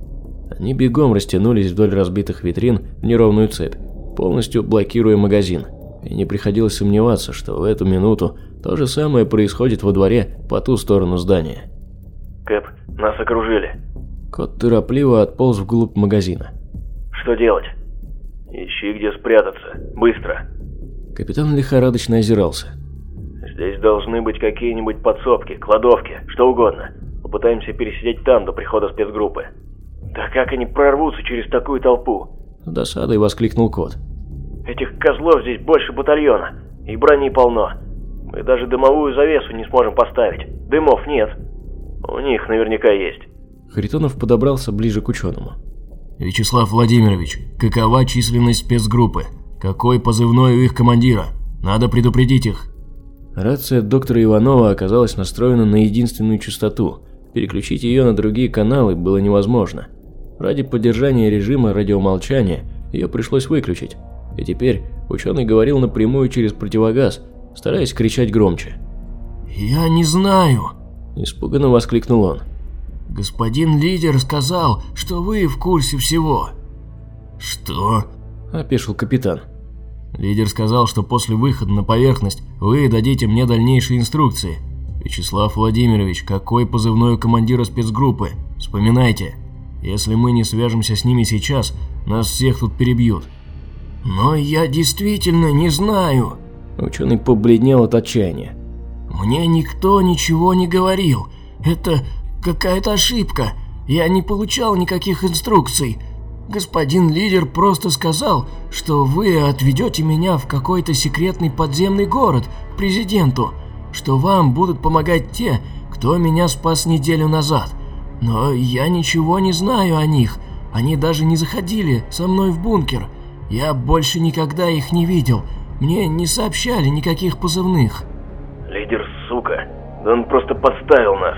Они бегом растянулись вдоль разбитых витрин в неровную цепь, полностью блокируя магазин – и не приходилось сомневаться, что в эту минуту то же самое происходит во дворе по ту сторону здания. «Кэп, нас окружили». Кот торопливо отполз вглубь магазина. «Что делать?» «Ищи, где спрятаться. Быстро!» Капитан лихорадочно озирался. «Здесь должны быть какие-нибудь подсобки, кладовки, что угодно. Попытаемся пересидеть там до прихода спецгруппы». «Да как они прорвутся через такую толпу?» С досадой воскликнул кот. Этих козлов здесь больше батальона, и брони полно. Мы даже дымовую завесу не сможем поставить. Дымов нет. У них наверняка есть. Харитонов подобрался ближе к ученому. «Вячеслав Владимирович, какова численность спецгруппы? Какой позывной у их командира? Надо предупредить их». Рация доктора Иванова оказалась настроена на единственную частоту. Переключить ее на другие каналы было невозможно. Ради поддержания режима радиомолчания ее пришлось выключить. И теперь ученый говорил напрямую через противогаз, стараясь кричать громче. «Я не знаю!» – испуганно воскликнул он. «Господин лидер сказал, что вы в курсе всего». «Что?» – опешил капитан. «Лидер сказал, что после выхода на поверхность вы дадите мне дальнейшие инструкции. Вячеслав Владимирович, какой позывной у командира спецгруппы? Вспоминайте. Если мы не свяжемся с ними сейчас, нас всех тут перебьют». Но я действительно не знаю. Ученый побледнел от отчаяния. Мне никто ничего не говорил. Это какая-то ошибка. Я не получал никаких инструкций. Господин лидер просто сказал, что вы отведете меня в какой-то секретный подземный город к президенту, что вам будут помогать те, кто меня спас неделю назад. Но я ничего не знаю о них. Они даже не заходили со мной в бункер. Я больше никогда их не видел. Мне не сообщали никаких позывных. Лидер, сука. Да он просто подставил нас.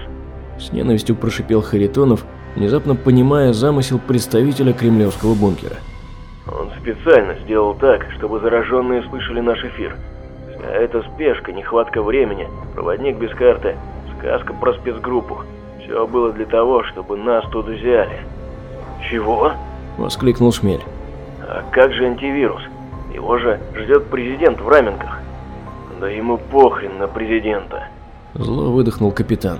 С ненавистью прошипел Харитонов, внезапно понимая замысел представителя кремлевского бункера. Он специально сделал так, чтобы зараженные слышали наш эфир. Вся эта спешка, нехватка времени, проводник без карты, сказка про спецгруппу. Все было для того, чтобы нас тут взяли. Чего? Воскликнул Шмель. А как же антивирус? Его же ждет президент в раменках. Да ему похрен на президента. Зло выдохнул капитан.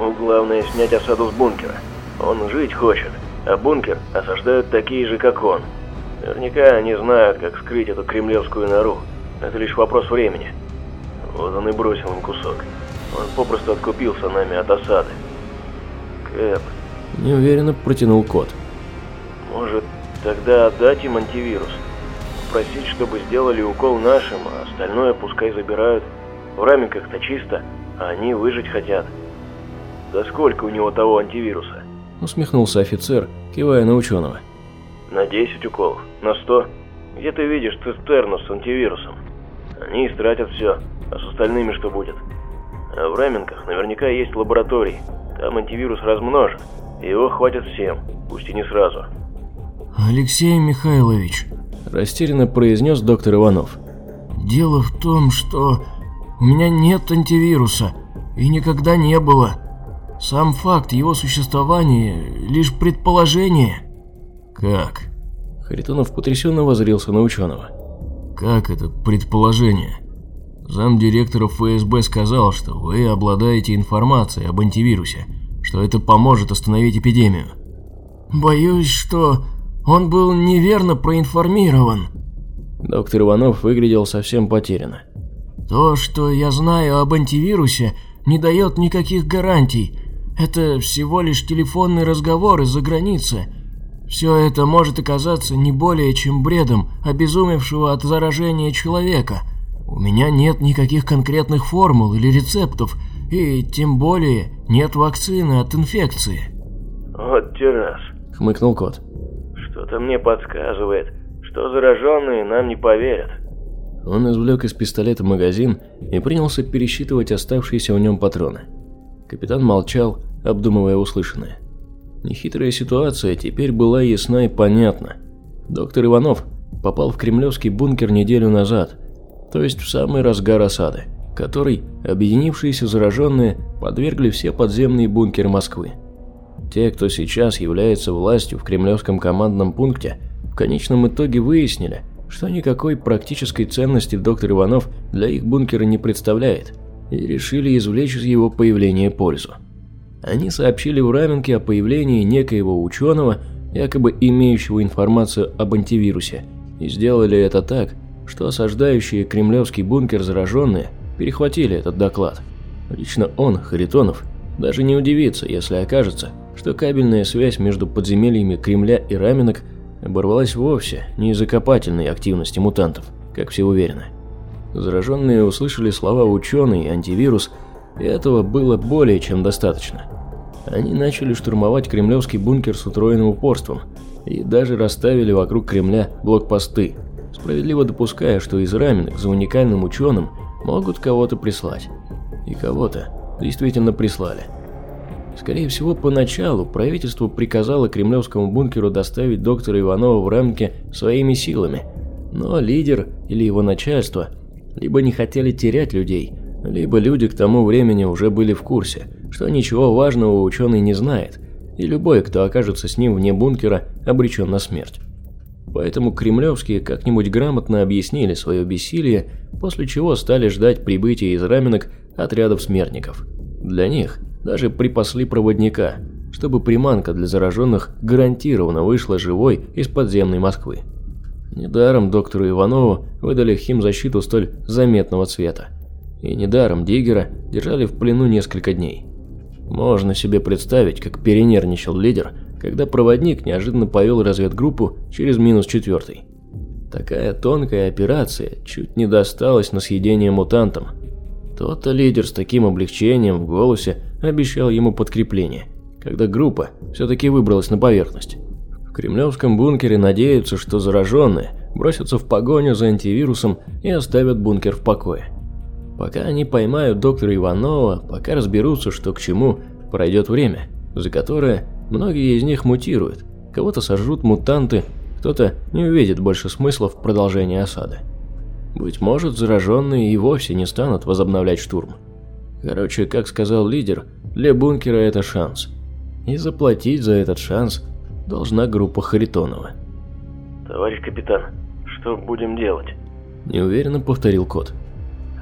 Ему главное снять осаду с бункера. Он жить хочет, а бункер осаждают такие же, как он. Наверняка они знают, как скрыть эту кремлевскую нору. Это лишь вопрос времени. Вот он и бросил им кусок. Он попросту откупился нами от осады. Кэп. Неуверенно протянул кот. Может, тогда отдать им антивирус? Просить, чтобы сделали укол нашим, а остальное пускай забирают. В раменках-то чисто, а они выжить хотят. Да сколько у него того антивируса? Усмехнулся офицер, кивая на ученого. На 10 уколов, на 100. Где ты видишь цистерну с антивирусом? Они истратят все, а с остальными что будет? А в раменках наверняка есть лаборатории. Там антивирус размножен, и его хватит всем, пусть и не сразу. Алексей Михайлович, растерянно произнес доктор Иванов. Дело в том, что у меня нет антивируса и никогда не было. Сам факт его существования лишь предположение. Как? Харитонов потрясенно возрился на ученого. Как это предположение? Замдиректора ФСБ сказал, что вы обладаете информацией об антивирусе, что это поможет остановить эпидемию. Боюсь, что он был неверно проинформирован. Доктор Иванов выглядел совсем потерянно. То, что я знаю об антивирусе, не дает никаких гарантий. Это всего лишь телефонный разговор из-за границы. Все это может оказаться не более чем бредом обезумевшего от заражения человека – у меня нет никаких конкретных формул или рецептов, и тем более нет вакцины от инфекции. Вот террас, хмыкнул кот. Что-то мне подсказывает, что зараженные нам не поверят. Он извлек из пистолета магазин и принялся пересчитывать оставшиеся в нем патроны. Капитан молчал, обдумывая услышанное. Нехитрая ситуация теперь была ясна и понятна. Доктор Иванов попал в кремлевский бункер неделю назад – то есть в самый разгар осады, которой объединившиеся зараженные подвергли все подземные бункеры Москвы. Те, кто сейчас является властью в кремлевском командном пункте, в конечном итоге выяснили, что никакой практической ценности доктор Иванов для их бункера не представляет, и решили извлечь из его появления пользу. Они сообщили в Раменке о появлении некоего ученого, якобы имеющего информацию об антивирусе, и сделали это так, что осаждающие кремлевский бункер зараженные перехватили этот доклад. Лично он, Харитонов, даже не удивится, если окажется, что кабельная связь между подземельями Кремля и Раменок оборвалась вовсе не из-за копательной активности мутантов, как все уверены. Зараженные услышали слова «ученый» «антивирус», и этого было более чем достаточно. Они начали штурмовать кремлевский бункер с утроенным упорством и даже расставили вокруг Кремля блокпосты – справедливо допуская, что из раменок за уникальным ученым могут кого-то прислать. И кого-то действительно прислали. Скорее всего, поначалу правительство приказало кремлевскому бункеру доставить доктора Иванова в рамки своими силами, но лидер или его начальство либо не хотели терять людей, либо люди к тому времени уже были в курсе, что ничего важного ученый не знает, и любой, кто окажется с ним вне бункера, обречен на смерть. Поэтому кремлевские как-нибудь грамотно объяснили свое бессилие, после чего стали ждать прибытия из раменок отрядов смертников. Для них даже припасли проводника, чтобы приманка для зараженных гарантированно вышла живой из подземной Москвы. Недаром доктору Иванову выдали химзащиту столь заметного цвета. И недаром Диггера держали в плену несколько дней. Можно себе представить, как перенервничал лидер, когда проводник неожиданно повел разведгруппу через минус четвертый. Такая тонкая операция чуть не досталась на съедение мутантам. Тот-то лидер с таким облегчением в голосе обещал ему подкрепление, когда группа все-таки выбралась на поверхность. В кремлевском бункере надеются, что зараженные бросятся в погоню за антивирусом и оставят бункер в покое. Пока они поймают доктора Иванова, пока разберутся, что к чему, пройдет время, за которое многие из них мутируют. Кого-то сожрут мутанты, кто-то не увидит больше смысла в продолжении осады. Быть может, зараженные и вовсе не станут возобновлять штурм. Короче, как сказал лидер, для бункера это шанс. И заплатить за этот шанс должна группа Харитонова. «Товарищ капитан, что будем делать?» Неуверенно повторил кот.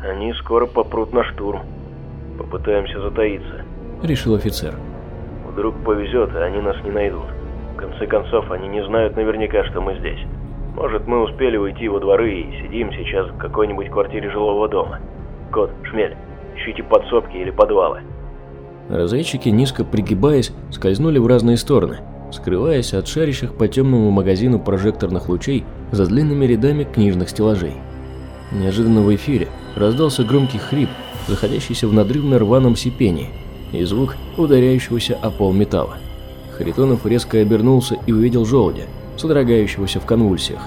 «Они скоро попрут на штурм. Попытаемся затаиться», – решил офицер. «Вдруг повезет, и они нас не найдут. В конце концов, они не знают наверняка, что мы здесь. Может, мы успели уйти во дворы и сидим сейчас в какой-нибудь квартире жилого дома. Кот, шмель, ищите подсобки или подвалы». Разведчики, низко пригибаясь, скользнули в разные стороны, скрываясь от шарящих по темному магазину прожекторных лучей за длинными рядами книжных стеллажей. Неожиданно в эфире раздался громкий хрип, заходящийся в надрывно рваном сипении, и звук ударяющегося о пол металла. Харитонов резко обернулся и увидел желудя, содрогающегося в конвульсиях.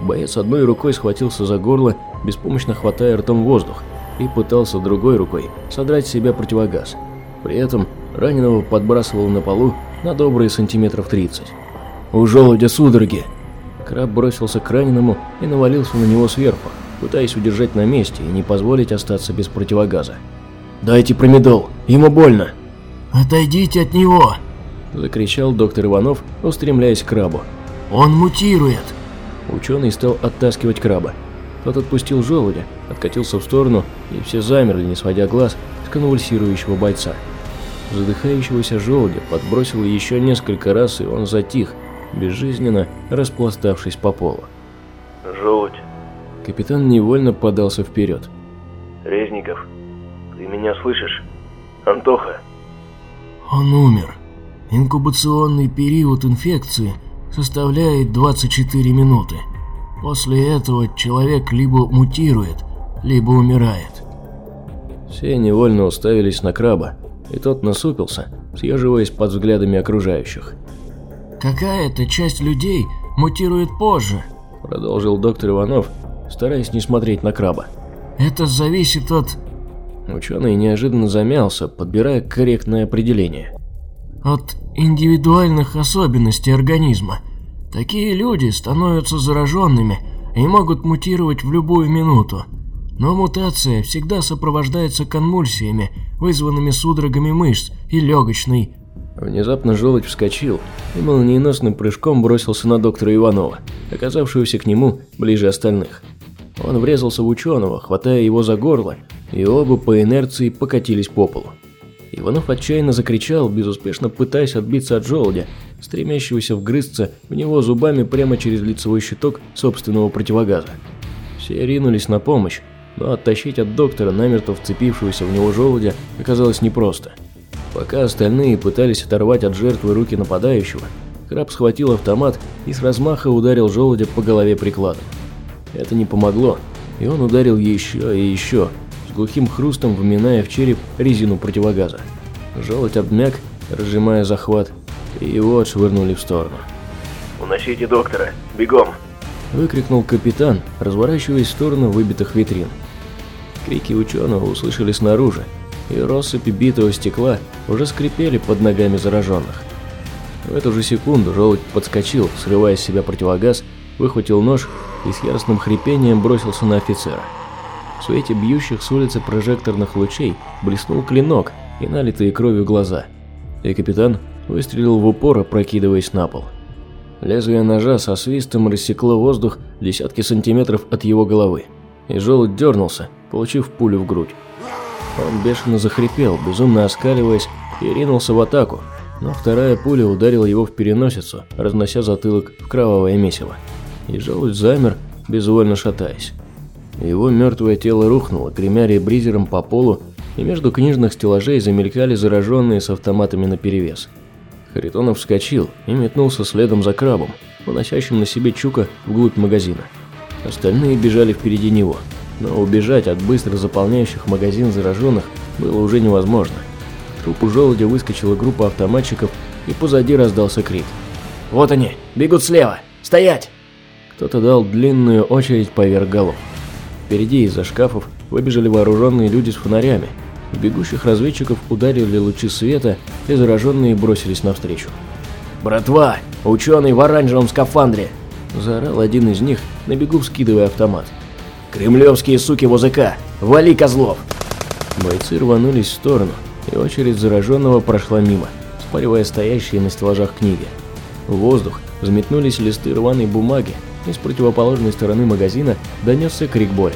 Боец одной рукой схватился за горло, беспомощно хватая ртом воздух, и пытался другой рукой содрать с себя противогаз. При этом раненого подбрасывало на полу на добрые сантиметров 30. «У желудя судороги!» Краб бросился к раненому и навалился на него сверху, пытаясь удержать на месте и не позволить остаться без противогаза. «Дайте промедол, ему больно!» «Отойдите от него!» – закричал доктор Иванов, устремляясь к крабу. «Он мутирует!» Ученый стал оттаскивать краба. Тот отпустил желудя, откатился в сторону, и все замерли, не сводя глаз с конвульсирующего бойца. Задыхающегося желудя подбросило еще несколько раз, и он затих, безжизненно распластавшись по полу. «Желудь!» Капитан невольно подался вперед. «Резников, ты меня слышишь? Антоха?» «Он умер. Инкубационный период инфекции составляет 24 минуты. После этого человек либо мутирует, либо умирает». Все невольно уставились на краба, и тот насупился, съеживаясь под взглядами окружающих. «Какая-то часть людей мутирует позже», – продолжил доктор Иванов, стараясь не смотреть на краба. «Это зависит от...» Ученый неожиданно замялся, подбирая корректное определение. «От индивидуальных особенностей организма. Такие люди становятся зараженными и могут мутировать в любую минуту. Но мутация всегда сопровождается конвульсиями, вызванными судорогами мышц и легочной. Внезапно желудь вскочил и молниеносным прыжком бросился на доктора Иванова, оказавшегося к нему ближе остальных. Он врезался в ученого, хватая его за горло, и оба по инерции покатились по полу. Иванов отчаянно закричал, безуспешно пытаясь отбиться от желудя, стремящегося вгрызться в него зубами прямо через лицевой щиток собственного противогаза. Все ринулись на помощь, но оттащить от доктора, намертво вцепившегося в него желудя, оказалось непросто. Пока остальные пытались оторвать от жертвы руки нападающего, краб схватил автомат и с размаха ударил желудя по голове прикладом. Это не помогло, и он ударил еще и еще, с глухим хрустом вминая в череп резину противогаза. Желудь обмяк, разжимая захват, и его отшвырнули в сторону. «Уносите доктора! Бегом!» Выкрикнул капитан, разворачиваясь в сторону выбитых витрин. Крики ученого услышали снаружи, и россыпи битого стекла уже скрипели под ногами зараженных. В эту же секунду желудь подскочил, срывая с себя противогаз, выхватил нож и с яростным хрипением бросился на офицера. В свете бьющих с улицы прожекторных лучей блеснул клинок и налитые кровью глаза, и капитан выстрелил в упор, опрокидываясь на пол. Лезвие ножа со свистом рассекло воздух десятки сантиметров от его головы, и желудь дернулся, получив пулю в грудь. Он бешено захрипел, безумно оскаливаясь, и ринулся в атаку, но вторая пуля ударила его в переносицу, разнося затылок в кровавое месиво. и желудь замер, безвольно шатаясь. Его мертвое тело рухнуло, гремя ребризером по полу, и между книжных стеллажей замелькали зараженные с автоматами наперевес. Харитонов вскочил и метнулся следом за крабом, уносящим на себе Чука вглубь магазина. Остальные бежали впереди него, но убежать от быстро заполняющих магазин зараженных было уже невозможно. К трупу желудя выскочила группа автоматчиков, и позади раздался крик. «Вот они! Бегут слева! Стоять!» Кто-то дал длинную очередь поверх голов. Впереди из-за шкафов выбежали вооруженные люди с фонарями. Бегущих разведчиков ударили лучи света, и зараженные бросились навстречу. «Братва! Ученый в оранжевом скафандре!» Заорал один из них, на бегу вскидывая автомат. «Кремлевские суки в ОЗК! Вали, козлов!» Бойцы рванулись в сторону, и очередь зараженного прошла мимо, спаривая стоящие на стеллажах книги. В воздух взметнулись листы рваной бумаги, и с противоположной стороны магазина донесся крик боли.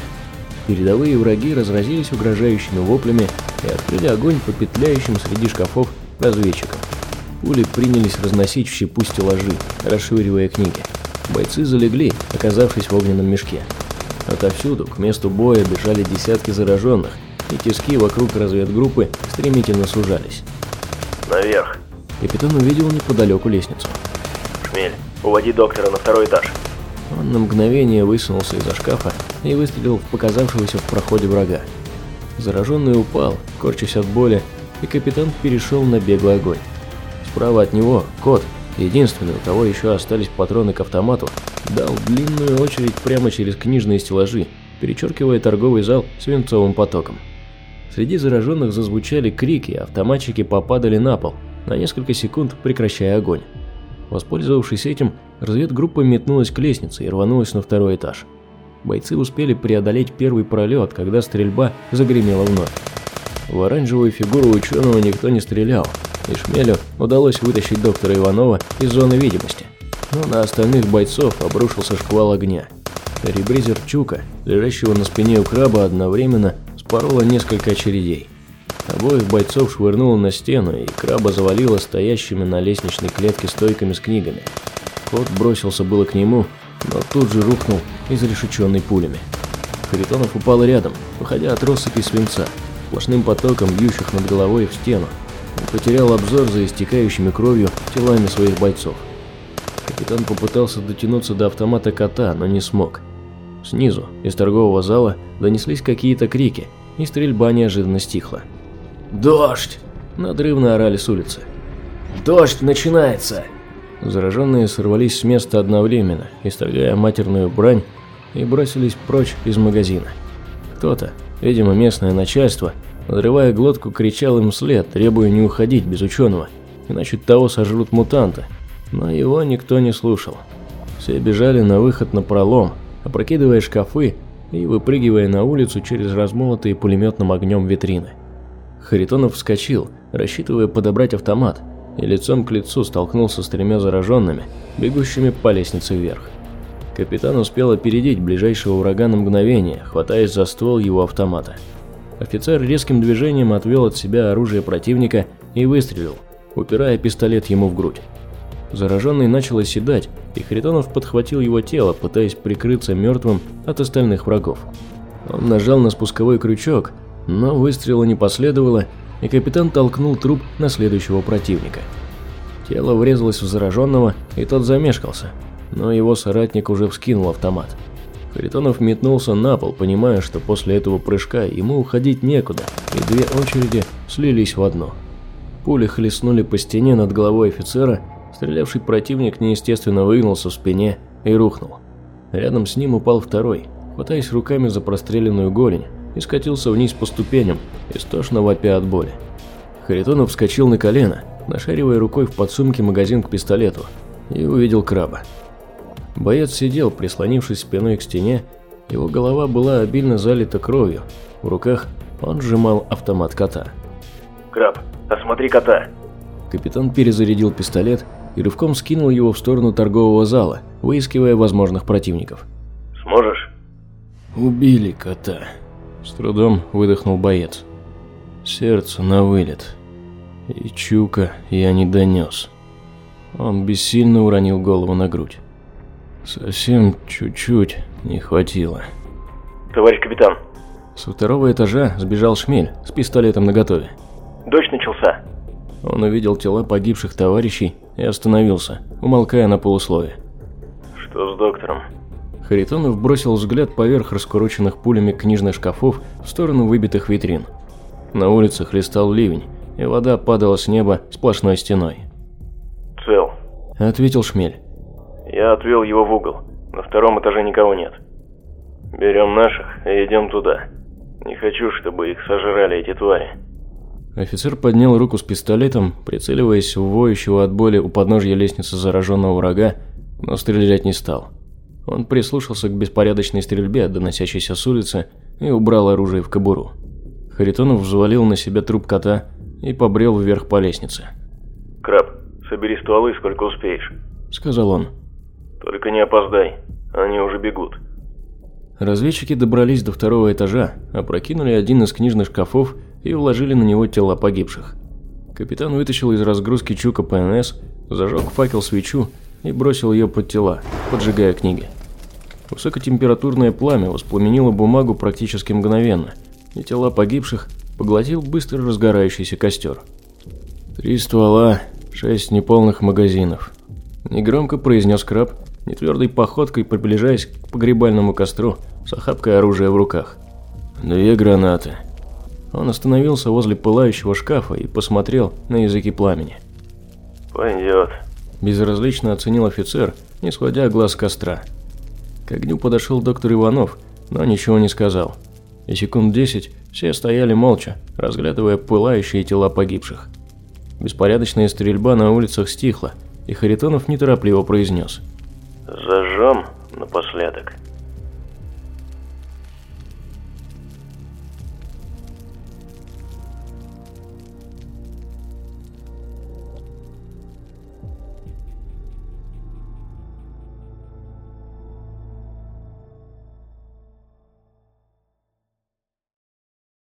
Передовые враги разразились угрожающими воплями и открыли огонь по петляющим среди шкафов разведчикам. Пули принялись разносить в щепу стеллажи, расшвыривая книги. Бойцы залегли, оказавшись в огненном мешке. Отовсюду к месту боя бежали десятки зараженных, и тиски вокруг разведгруппы стремительно сужались. Наверх. Капитан увидел неподалеку лестницу. Шмель, уводи доктора на второй этаж. Он на мгновение высунулся из-за шкафа и выстрелил в показавшегося в проходе врага. Зараженный упал, корчась от боли, и капитан перешел на беглый огонь. Справа от него кот, единственный, у кого еще остались патроны к автомату, дал длинную очередь прямо через книжные стеллажи, перечеркивая торговый зал свинцовым потоком. Среди зараженных зазвучали крики, автоматчики попадали на пол, на несколько секунд прекращая огонь. Воспользовавшись этим, разведгруппа метнулась к лестнице и рванулась на второй этаж. Бойцы успели преодолеть первый пролет, когда стрельба загремела вновь. В оранжевую фигуру ученого никто не стрелял, и Шмелю удалось вытащить доктора Иванова из зоны видимости. Но на остальных бойцов обрушился шквал огня. Ребризер Чука, лежащего на спине у краба, одновременно спорола несколько очередей. Обоих бойцов швырнуло на стену, и краба завалило стоящими на лестничной клетке стойками с книгами. Кот бросился было к нему, но тут же рухнул, изрешеченный пулями. Харитонов упал рядом, выходя от россыпи свинца, сплошным потоком бьющих над головой в стену. Он потерял обзор за истекающими кровью телами своих бойцов. Капитан попытался дотянуться до автомата кота, но не смог. Снизу, из торгового зала, донеслись какие-то крики, и стрельба неожиданно стихла. «Дождь!» – надрывно орали с улицы. «Дождь начинается!» Зараженные сорвались с места одновременно, исторгая матерную брань, и бросились прочь из магазина. Кто-то, видимо местное начальство, надрывая глотку, кричал им вслед, требуя не уходить без ученого, иначе того сожрут мутанты. Но его никто не слушал. Все бежали на выход на пролом, опрокидывая шкафы и выпрыгивая на улицу через размолотые пулеметным огнем витрины. Харитонов вскочил, рассчитывая подобрать автомат, и лицом к лицу столкнулся с тремя зараженными, бегущими по лестнице вверх. Капитан успел опередить ближайшего врага на мгновение, хватаясь за ствол его автомата. Офицер резким движением отвел от себя оружие противника и выстрелил, упирая пистолет ему в грудь. Зараженный начал оседать, и Харитонов подхватил его тело, пытаясь прикрыться мертвым от остальных врагов. Он нажал на спусковой крючок, но выстрела не последовало, и капитан толкнул труп на следующего противника. Тело врезалось в зараженного, и тот замешкался, но его соратник уже вскинул автомат. Харитонов метнулся на пол, понимая, что после этого прыжка ему уходить некуда, и две очереди слились в одну. Пули хлестнули по стене над головой офицера, стрелявший противник неестественно выгнулся в спине и рухнул. Рядом с ним упал второй, хватаясь руками за простреленную голень, и скатился вниз по ступеням, истошно вопя от боли. Харитонов вскочил на колено, нашаривая рукой в подсумке магазин к пистолету, и увидел краба. Боец сидел, прислонившись спиной к стене, его голова была обильно залита кровью, в руках он сжимал автомат кота. «Краб, осмотри кота!» Капитан перезарядил пистолет и рывком скинул его в сторону торгового зала, выискивая возможных противников. «Сможешь?» «Убили кота», с трудом выдохнул боец. Сердце на вылет. И Чука я не донес. Он бессильно уронил голову на грудь. Совсем чуть-чуть не хватило. Товарищ капитан. Со второго этажа сбежал шмель с пистолетом наготове. Дождь начался. Он увидел тела погибших товарищей и остановился, умолкая на полуслове. Что с доктором? Харитонов бросил взгляд поверх раскуроченных пулями книжных шкафов в сторону выбитых витрин. На улице хлестал ливень, и вода падала с неба сплошной стеной. «Цел», – ответил Шмель. «Я отвел его в угол. На втором этаже никого нет. Берем наших и идем туда. Не хочу, чтобы их сожрали эти твари». Офицер поднял руку с пистолетом, прицеливаясь в воющего от боли у подножья лестницы зараженного врага, но стрелять не стал. Он прислушался к беспорядочной стрельбе, доносящейся с улицы, и убрал оружие в кобуру. Харитонов взвалил на себя труп кота и побрел вверх по лестнице. «Краб, собери стволы, сколько успеешь», — сказал он. «Только не опоздай, они уже бегут». Разведчики добрались до второго этажа, опрокинули один из книжных шкафов и уложили на него тела погибших. Капитан вытащил из разгрузки чука ПНС, зажег факел свечу и бросил ее под тела, поджигая книги. Высокотемпературное пламя воспламенило бумагу практически мгновенно, и тела погибших поглотил быстро разгорающийся костер. «Три ствола, шесть неполных магазинов», – негромко произнес краб, нетвердой походкой приближаясь к погребальному костру с охапкой оружия в руках. «Две гранаты». Он остановился возле пылающего шкафа и посмотрел на языки пламени. «Пойдет», – безразлично оценил офицер, не сходя глаз с костра. К огню подошел доктор Иванов, но ничего не сказал. И секунд десять все стояли молча, разглядывая пылающие тела погибших. Беспорядочная стрельба на улицах стихла, и Харитонов неторопливо произнес. «Зажжем напоследок».